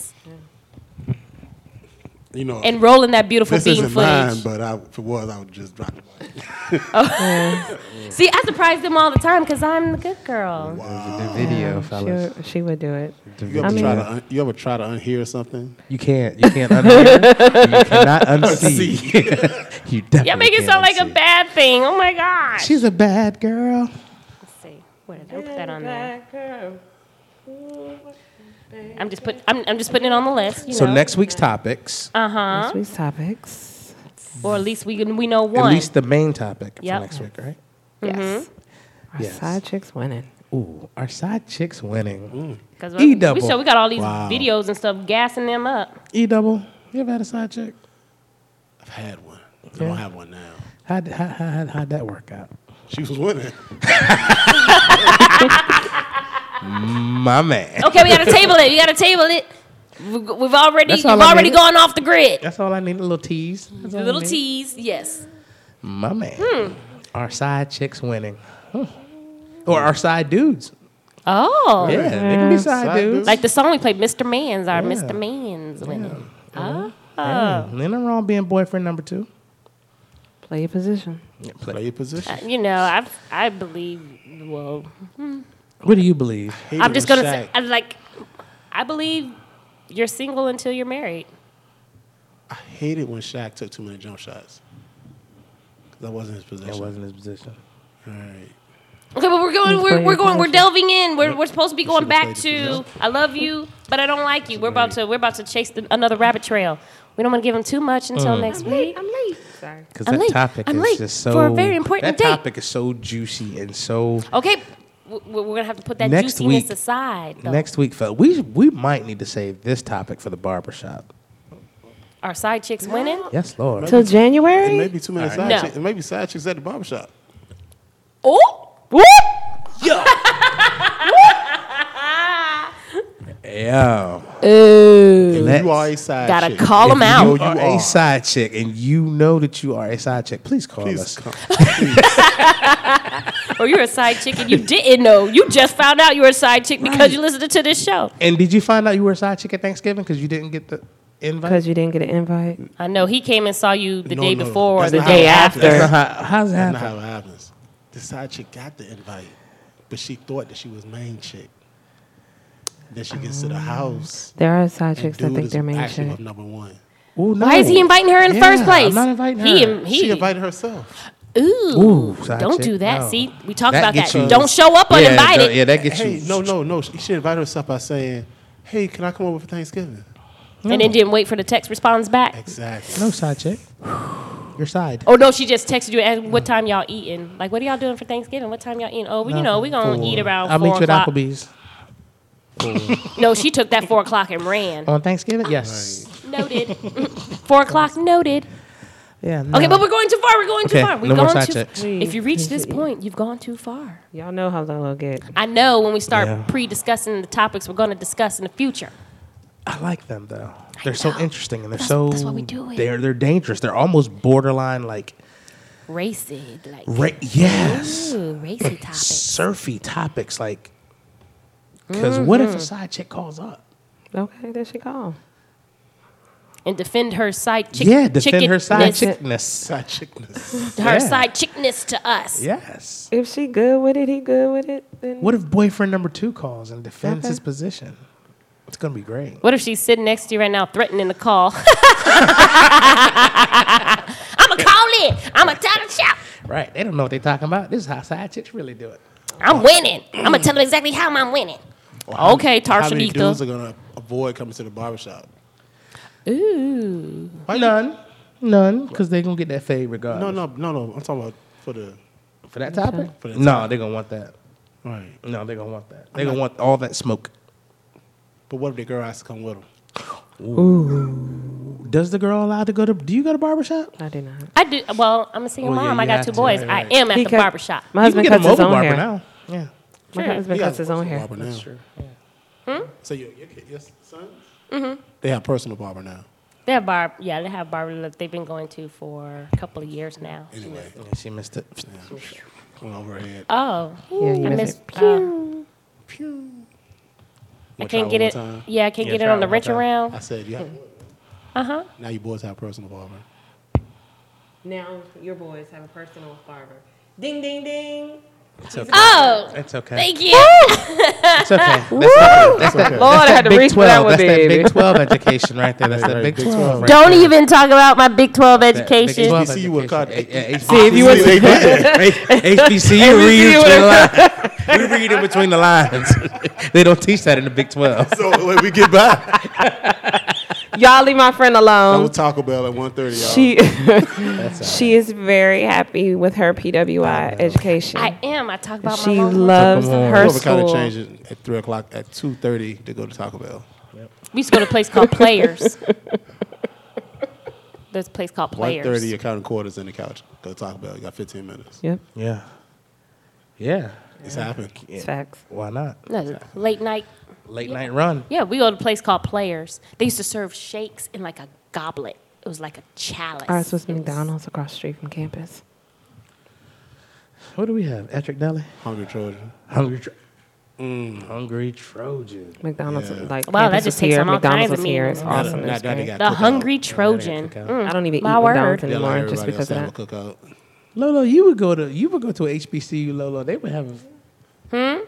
You know, and rolling that beautiful this beam isn't mine, footage. but I, if it was, I would just drop it. Oh. See, I surprise them all the time because I'm the good girl. the video, fellas. She, she would do it. You ever I mean- try to un- you ever try to unhear something? You can't. You can't unhear. you cannot unsee. you definitely Y'all make it can't sound like a bad thing. Oh my gosh. She's a bad girl. Let's see. What did I put that on there? I'm just put. I'm, I'm just putting it on the list. You So know? next week's topics, Uh huh. Next week's topics. Or at least we can- we know one. at least the main topic Yep. for next week, right? Yes. Our Yes. side chicks winning. Ooh, our side chicks winning. Because E we, double. we, show we got all these Wow. videos and stuff gassing them up. E double. You ever had a side chick? I've had one. I Yeah. don't have one now. How'd, how, how, how'd, how'd that work out? She was winning. My man. Okay, we gotta table it. We gotta table it. We- We've already we've already needed. gone off the grid. That's all I need. A little tease. That's all Little tease, yes. My man. Hmm. Our side chicks winning. Hmm. Or our side dudes. Oh, Yeah, they can be side, Side dudes. dudes. like the song we played, Mr. Man's, our Yeah. Mr. Man's winning. Oh, yeah. Ain't nothing wrong being boyfriend number two. Play your position. Yeah, play. Play your position. Uh, you know, I I believe. Well, What do you believe? I'm just gonna say, Shaq- I like. I believe you're single until you're married. I hated when Shaq took too many jump shots. Cause that wasn't his position. That wasn't his position. All right. Okay, but we're going. We're, we're going. We're delving in. We're, we're supposed to be going back to. I love you, but I don't like you. We're about to. We're about to chase the, another rabbit trail. We don't want to give them too much until mm. next week. I'm late. Sorry. Because I'm that late. topic I'm is late just so. for a very important that date. topic is so juicy and so. Okay, w- w- we're gonna have to put that Next juiciness week- aside. Though. Next week, fella, we we might need to save this topic for the barbershop. our side chicks winning. Yes, Lord. Till It January. may be too many side No. chicks. It may be side chicks at the barbershop. Oh, Yo, Ooh. Let's- you are a side chick. Gotta chick. call 'em if out. You You are, are. a side chick, and you know that you are a side chick. Please call Please us. come. or you're a side chick and you didn't know. You just found out you were a side chick because you listened to this show. And did you find out you were a side chick at Thanksgiving because you didn't get the invite? Because you didn't get an invite. I know he came and saw you the No, day no, before or the day after. That's how, how's that That's not happen? how it happens. The side chick got the invite, but she thought that she was main chick. Then she gets to the house. There are side and chicks that think they're main actually chick. of number one. Ooh, no. Why is he inviting her in the Yeah, first place? I'm not inviting her. he, She invited herself. Ooh, side don't chick? do that. No. See, we talked That about that. you- Don't show up Yeah, uninvited. that- yeah, that gets Hey, you. no, no, no. She should invite herself by saying, "Hey, can I come over for Thanksgiving?" And then didn't wait for the text response back. Exactly. No side chick. Your side. Oh no, she just texted you and what time y'all eating? Like, what are y'all doing for Thanksgiving? What time y'all eating? Oh, well, you know, we gonna eat around I'll four meet you at. Applebee's Mm. No, she took that four o'clock and ran. on Thanksgiving. Yes. Noted. four o'clock noted. Yeah. Okay, but we're going too far. We're going too Okay, far. We've no more gone side too. chicks. If you reach this point, you've gone too far. Y'all know how Lolo get. I know when we start Yeah. pre-discussing the topics we're going to discuss in the future. I like them though. They're so interesting and they're That's- so. that's why we do it. They're they're dangerous. They're almost borderline like. Racy, like Ra- yes. ooh, racy topics. Surfy topics like. Because what Mm-hmm. if a side chick calls up? Okay, there she go. and defend her side chick. yeah, defend her side chickness. Side chickness. Her Yeah. side chickness to us. Yes. If she good with it, he good with it. Then What if boyfriend number two calls and defends Okay. his position? It's gonna be great. What if she's sitting next to you right now, threatening to call? I'ma call it. I'ma tell the shop. Right. They don't know what they're talking about. This is how side chicks really do it. I'm winning. I'ma tell them exactly how I'm winning. Okay, How many Tarsha dudes are gonna avoid coming to the barbershop? Ooh. Why None. None. Because they're gonna get that fade regardless. No, no, no, no. I'm talking about for the For that topic? For that no, topic. they're gonna want that. right. No, they're gonna want that. They're gonna want all that smoke. But what if the girl has to come with them? Ooh. Does the girl allowed to go to? Do you go to barbershop? I do not. I do. Well, I'm a single Well, yeah, mom. I got two to, boys. right, I am at He the cut- barbershop. My You can husband get a cuts his mobile own barber hair. now. Yeah. My Sure. husband You cuts got his own hair. barber now. That's true. Yeah. So your your, kid- your sons? They have personal barber now. They have barb. Yeah, they have barber that they've been going to for a couple of years now. Anyway, Yeah, she missed it. went over her head. Oh, Yeah, you I missed missed. it. Uh, Pew. I can't get it. time? Yeah, I can't Yeah, get it on the one more rich time. around. I said, yeah. Uh huh. Now you boys have personal barber. Now your boys have a personal barber. Ding ding ding. It's okay. Oh, It's okay. thank you. It's okay. That's that, that's that, Lord, I had to Big reach for that 12. one, That's that. Big 12 education right there. That's Right, that Big Big 12. 12. right Don't there. even talk about my Big 12 That Big education. 12 HBCU would cut- education. See, if you went HBCU, to- HBCU read between the lines. We read in between the lines. they don't teach that in the Big 12. So when we get back, Y'all leave my friend that alone. was Taco Bell at 1.30, y'all. She she is very happy with her PWI education. I am. I talk about she my mom. loves Come on. her Whoever kind of school. changed it at 3 o'clock, at 2.30 to go to Taco Bell. We used to go to a place called Players. There's a place called 1.30, Players. you're counting quarters in the couch. Go to Taco Bell. You got 15 minutes. Yep, Yeah. Yeah. It's happened. it's facts. Why not? No, late night. Late night run. Yeah, we go to a place called Players. They used to serve shakes in like a goblet. It was like a chalice. Ours was It McDonald's across the street from campus. What do we have? Ettrick Deli? Hungry Trojan. Hungry Tro- mm, Hungry Trojan. McDonald's, Yeah. like Wow, that just takes here. on all McDonald's kinds of was here. It's awesome. Now- It's now they The cookout. Hungry Trojan. Mm, I don't even my eat word. McDonald's Yeah, like anymore just everybody because of else that. have a cookout. Lolo, you would go to you would go to a HBCU. Lolo, they would have a Oh,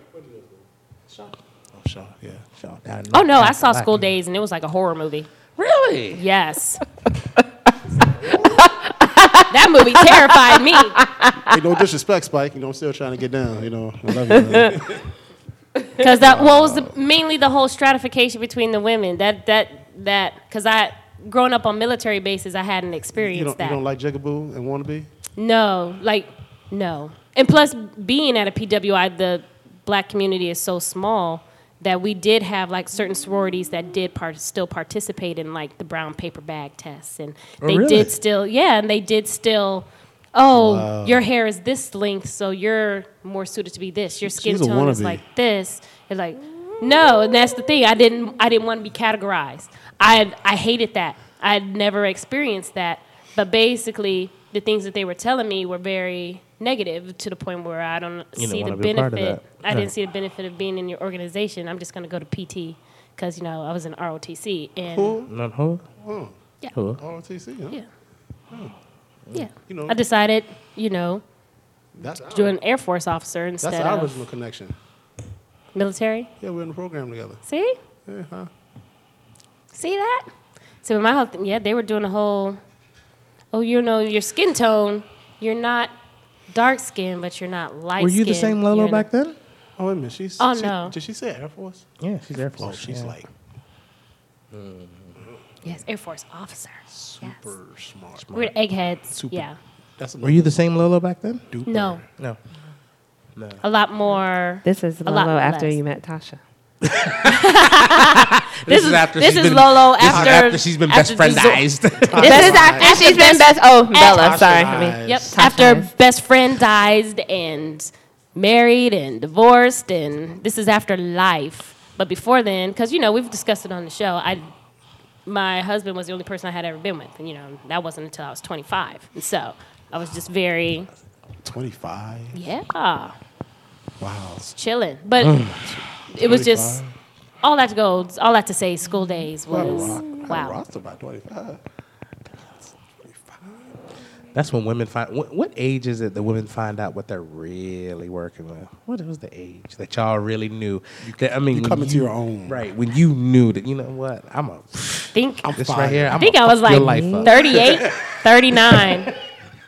sure, yeah. show down. Oh no, I saw School Daze and it was like a horror movie. Really? Yes. that movie terrified me. Hey, no disrespect, Spike. You know, I'm still trying to get down. You know, I love you. Because that what was the, mainly the whole stratification between the women. That that that because I growing up on military bases, I hadn't you, experienced don't, that. you don't like Jigaboo and Wannabe? No, like no. And plus, being at a PWI, the black community is so small that we did have like certain sororities that did part still participate in like the brown paper bag tests, and Oh, they really? did still yeah, and they did still. Oh, your hair is this length, so you're more suited to be this. Your skin She's tone is like this. It's like no, and that's the thing. I didn't. I didn't want to be categorized. I I hated that. I'd never experienced that. But basically, the things that they were telling me were very negative to the point where I don't You didn't see the wanna be a part of benefit. I Right. didn't see the benefit of being in your organization. I'm just going to go to PT because you know I was in ROTC and Who? Not who? Oh, yeah, Who? ROTC, huh? yeah, hmm. yeah. You know, I decided, you know, that's, to do an Air Force officer instead. that's our of original connection. military. Yeah, we're in the program together. See, Yeah, huh? see that? So my whole thing, yeah, they were doing a whole, oh, you know, your skin tone, you're not dark skin, but you're not light. Were you the same Lolo You're back then? Oh wait a minute, she's. Oh, she- no. Did she say Air Force? Yeah, she's Air Oh, Force. she's yeah. like mm-hmm. Yes, Air Force officer. super smart. We're eggheads. Super. Yeah. That's Were you the same Lolo back then? duper. No, No. No. a lot more. This is A lot Lolo after less. you met Tasha. This is after this she's is been- Lolo This is after after she's been best after the friendized. This is after she's been best. Oh, Bella. Sorry. I mean, Yep. Tasha After is. best friend died and married and divorced, and this is after life. But before then, because you know we've discussed it on the show, I my husband was the only person I had ever been with, and you know that wasn't until I was 25, and so I was just very Twenty-five. yeah Wow. chilling. But it was just all that to go, all that to say, School Daze was wow. Ross about twenty-five. That's when women find. What, what age is it that women find out what they're really working with? What was the age that y'all really knew? That, I mean, you when come into your own. Right when you knew that you know what I'm a think this fired. right here. I I'm think I was like 38, 39.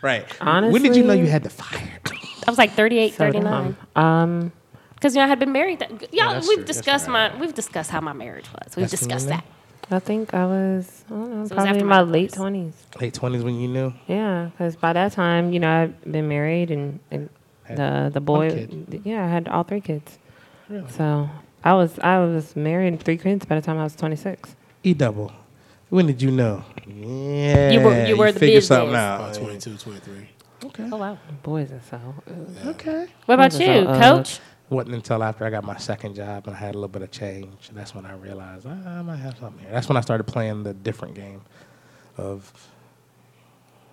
Right. When did you know you had the fire? I was like 38, So 39. Um, Because you know I had been married. That, y'all, that's we've true. Discussed my we've discussed how my marriage was. We've That's discussed that. I think I was, I don't know, So probably in my my late twenties. Late twenties when you knew. Yeah, because by that time, you know, I'd been married and, and the the boy, yeah, I had all three kids. Really? So I was I was married and three kids by the time I was twenty six. E double. When did you know? Yeah, You were- you were the figured business. something out. About 22, 23. Okay. Oh wow. Boys are so. Okay. What about you, so, uh, Coach? Wasn't until after I got my second job and I had a little bit of change. That's when I realized "Ah, I might have something here. That's when I started playing the different game of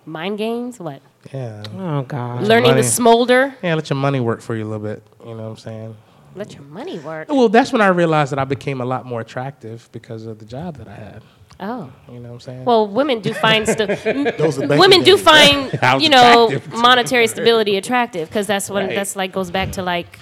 Mind games? What? yeah. Oh God. Learning money. to smolder. Yeah, let your money work for you a little bit. You know what I'm saying? Let your money work. Well, that's when I realized that I became a lot more attractive because of the job that I had. Oh. You know what I'm saying? Well, women do find stu- Those are women do find you know monetary stability attractive because that's when Right. that's like goes back to like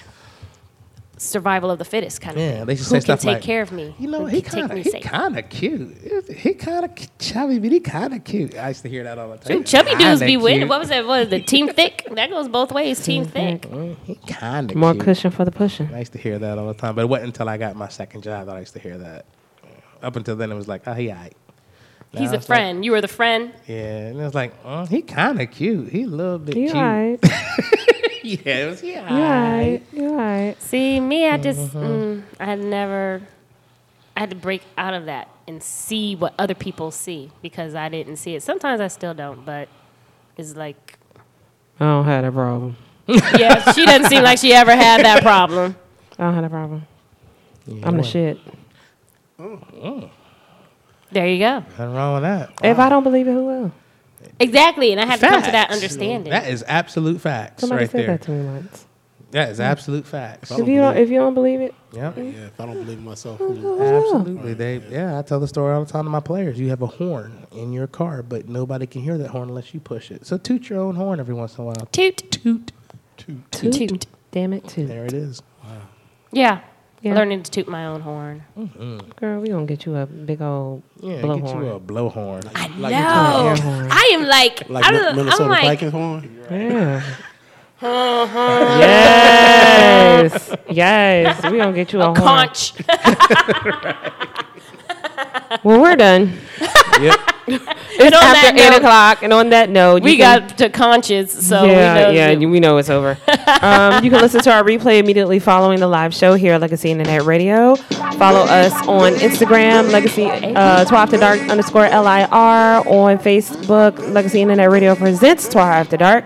survival of the fittest kind of Yeah, thing. they used to Who say can stuff take like, care of me? You know, Who he can kind of me he safe? kind of cute. He kind of chubby, but he kind of cute. I used to hear that all the time. Shoot, chubby dudes be Kinda winning. What was that? What was the team thick? That goes both ways. Team thick. Mm, He kind of More cute. cushion for the pushing. I used to hear that all the time, but it wasn't until I got my second job that I used to hear that. Up until then, it was like, oh, he alright. Now He's a it's like- friend. you were the friend. yeah, and it was like, oh, he kind of cute. He a little bit You cute. right. yeah, it was yeah. You right. You right. See, me, I just, Mm-hmm. mm, I had never, I had to break out of that and see what other people see because I didn't see it. Sometimes I still don't, but it's like, I don't have that problem. yeah, she doesn't seem like she ever had that problem. I don't have that problem. I'm the shit. There you go. Nothing wrong with that. If I don't believe it, who will? Exactly, and I had to come to that understanding. That is absolute facts Somebody right said there. that to me once. That is absolute facts. I If you don't, if you don't believe it, Yep. Yeah, if I don't believe myself, who- Absolutely. They yeah, I tell the story all the time to my players. You have a horn in your car, but nobody can hear that horn unless you push it. So toot your own horn every once in a while. toot, Toot. toot. toot. toot. Damn it, too. There it is. Wow. Yeah. Yeah. learning to toot my own horn. Mm-hmm. Girl, we gonna get you a big old Yeah, blow get horn. you a blowhorn. I Like know. you air horn. I am like, like I'm, Mi- I'm Minnesota like, Vikings horn. Yeah. Uh-huh. yes. Yes. We gonna get you a, horn. conch. Well, we're done. yep. and After eight note, o'clock, and on that note, you we can- got to conches, so yeah, we know yeah, that- we know it's over. um, you can listen to our replay immediately following the live show here at Legacy Internet Radio. Follow us on Instagram, Legacy uh, 12 After Dark underscore LIR. On Facebook, Legacy Internet Radio presents 12 After Dark.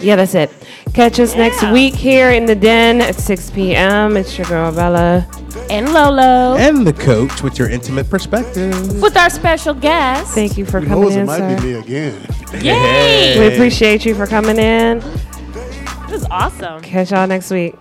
Yeah, that's it. Catch us next week here in the den at 6 p.m. It's your girl Bella. and Lolo And the coach with your intimate perspective. with our special guest. Thank you for Who coming knows? It in, might sir. be me again. Yay! We appreciate you for coming in. This is awesome. Catch y'all next week.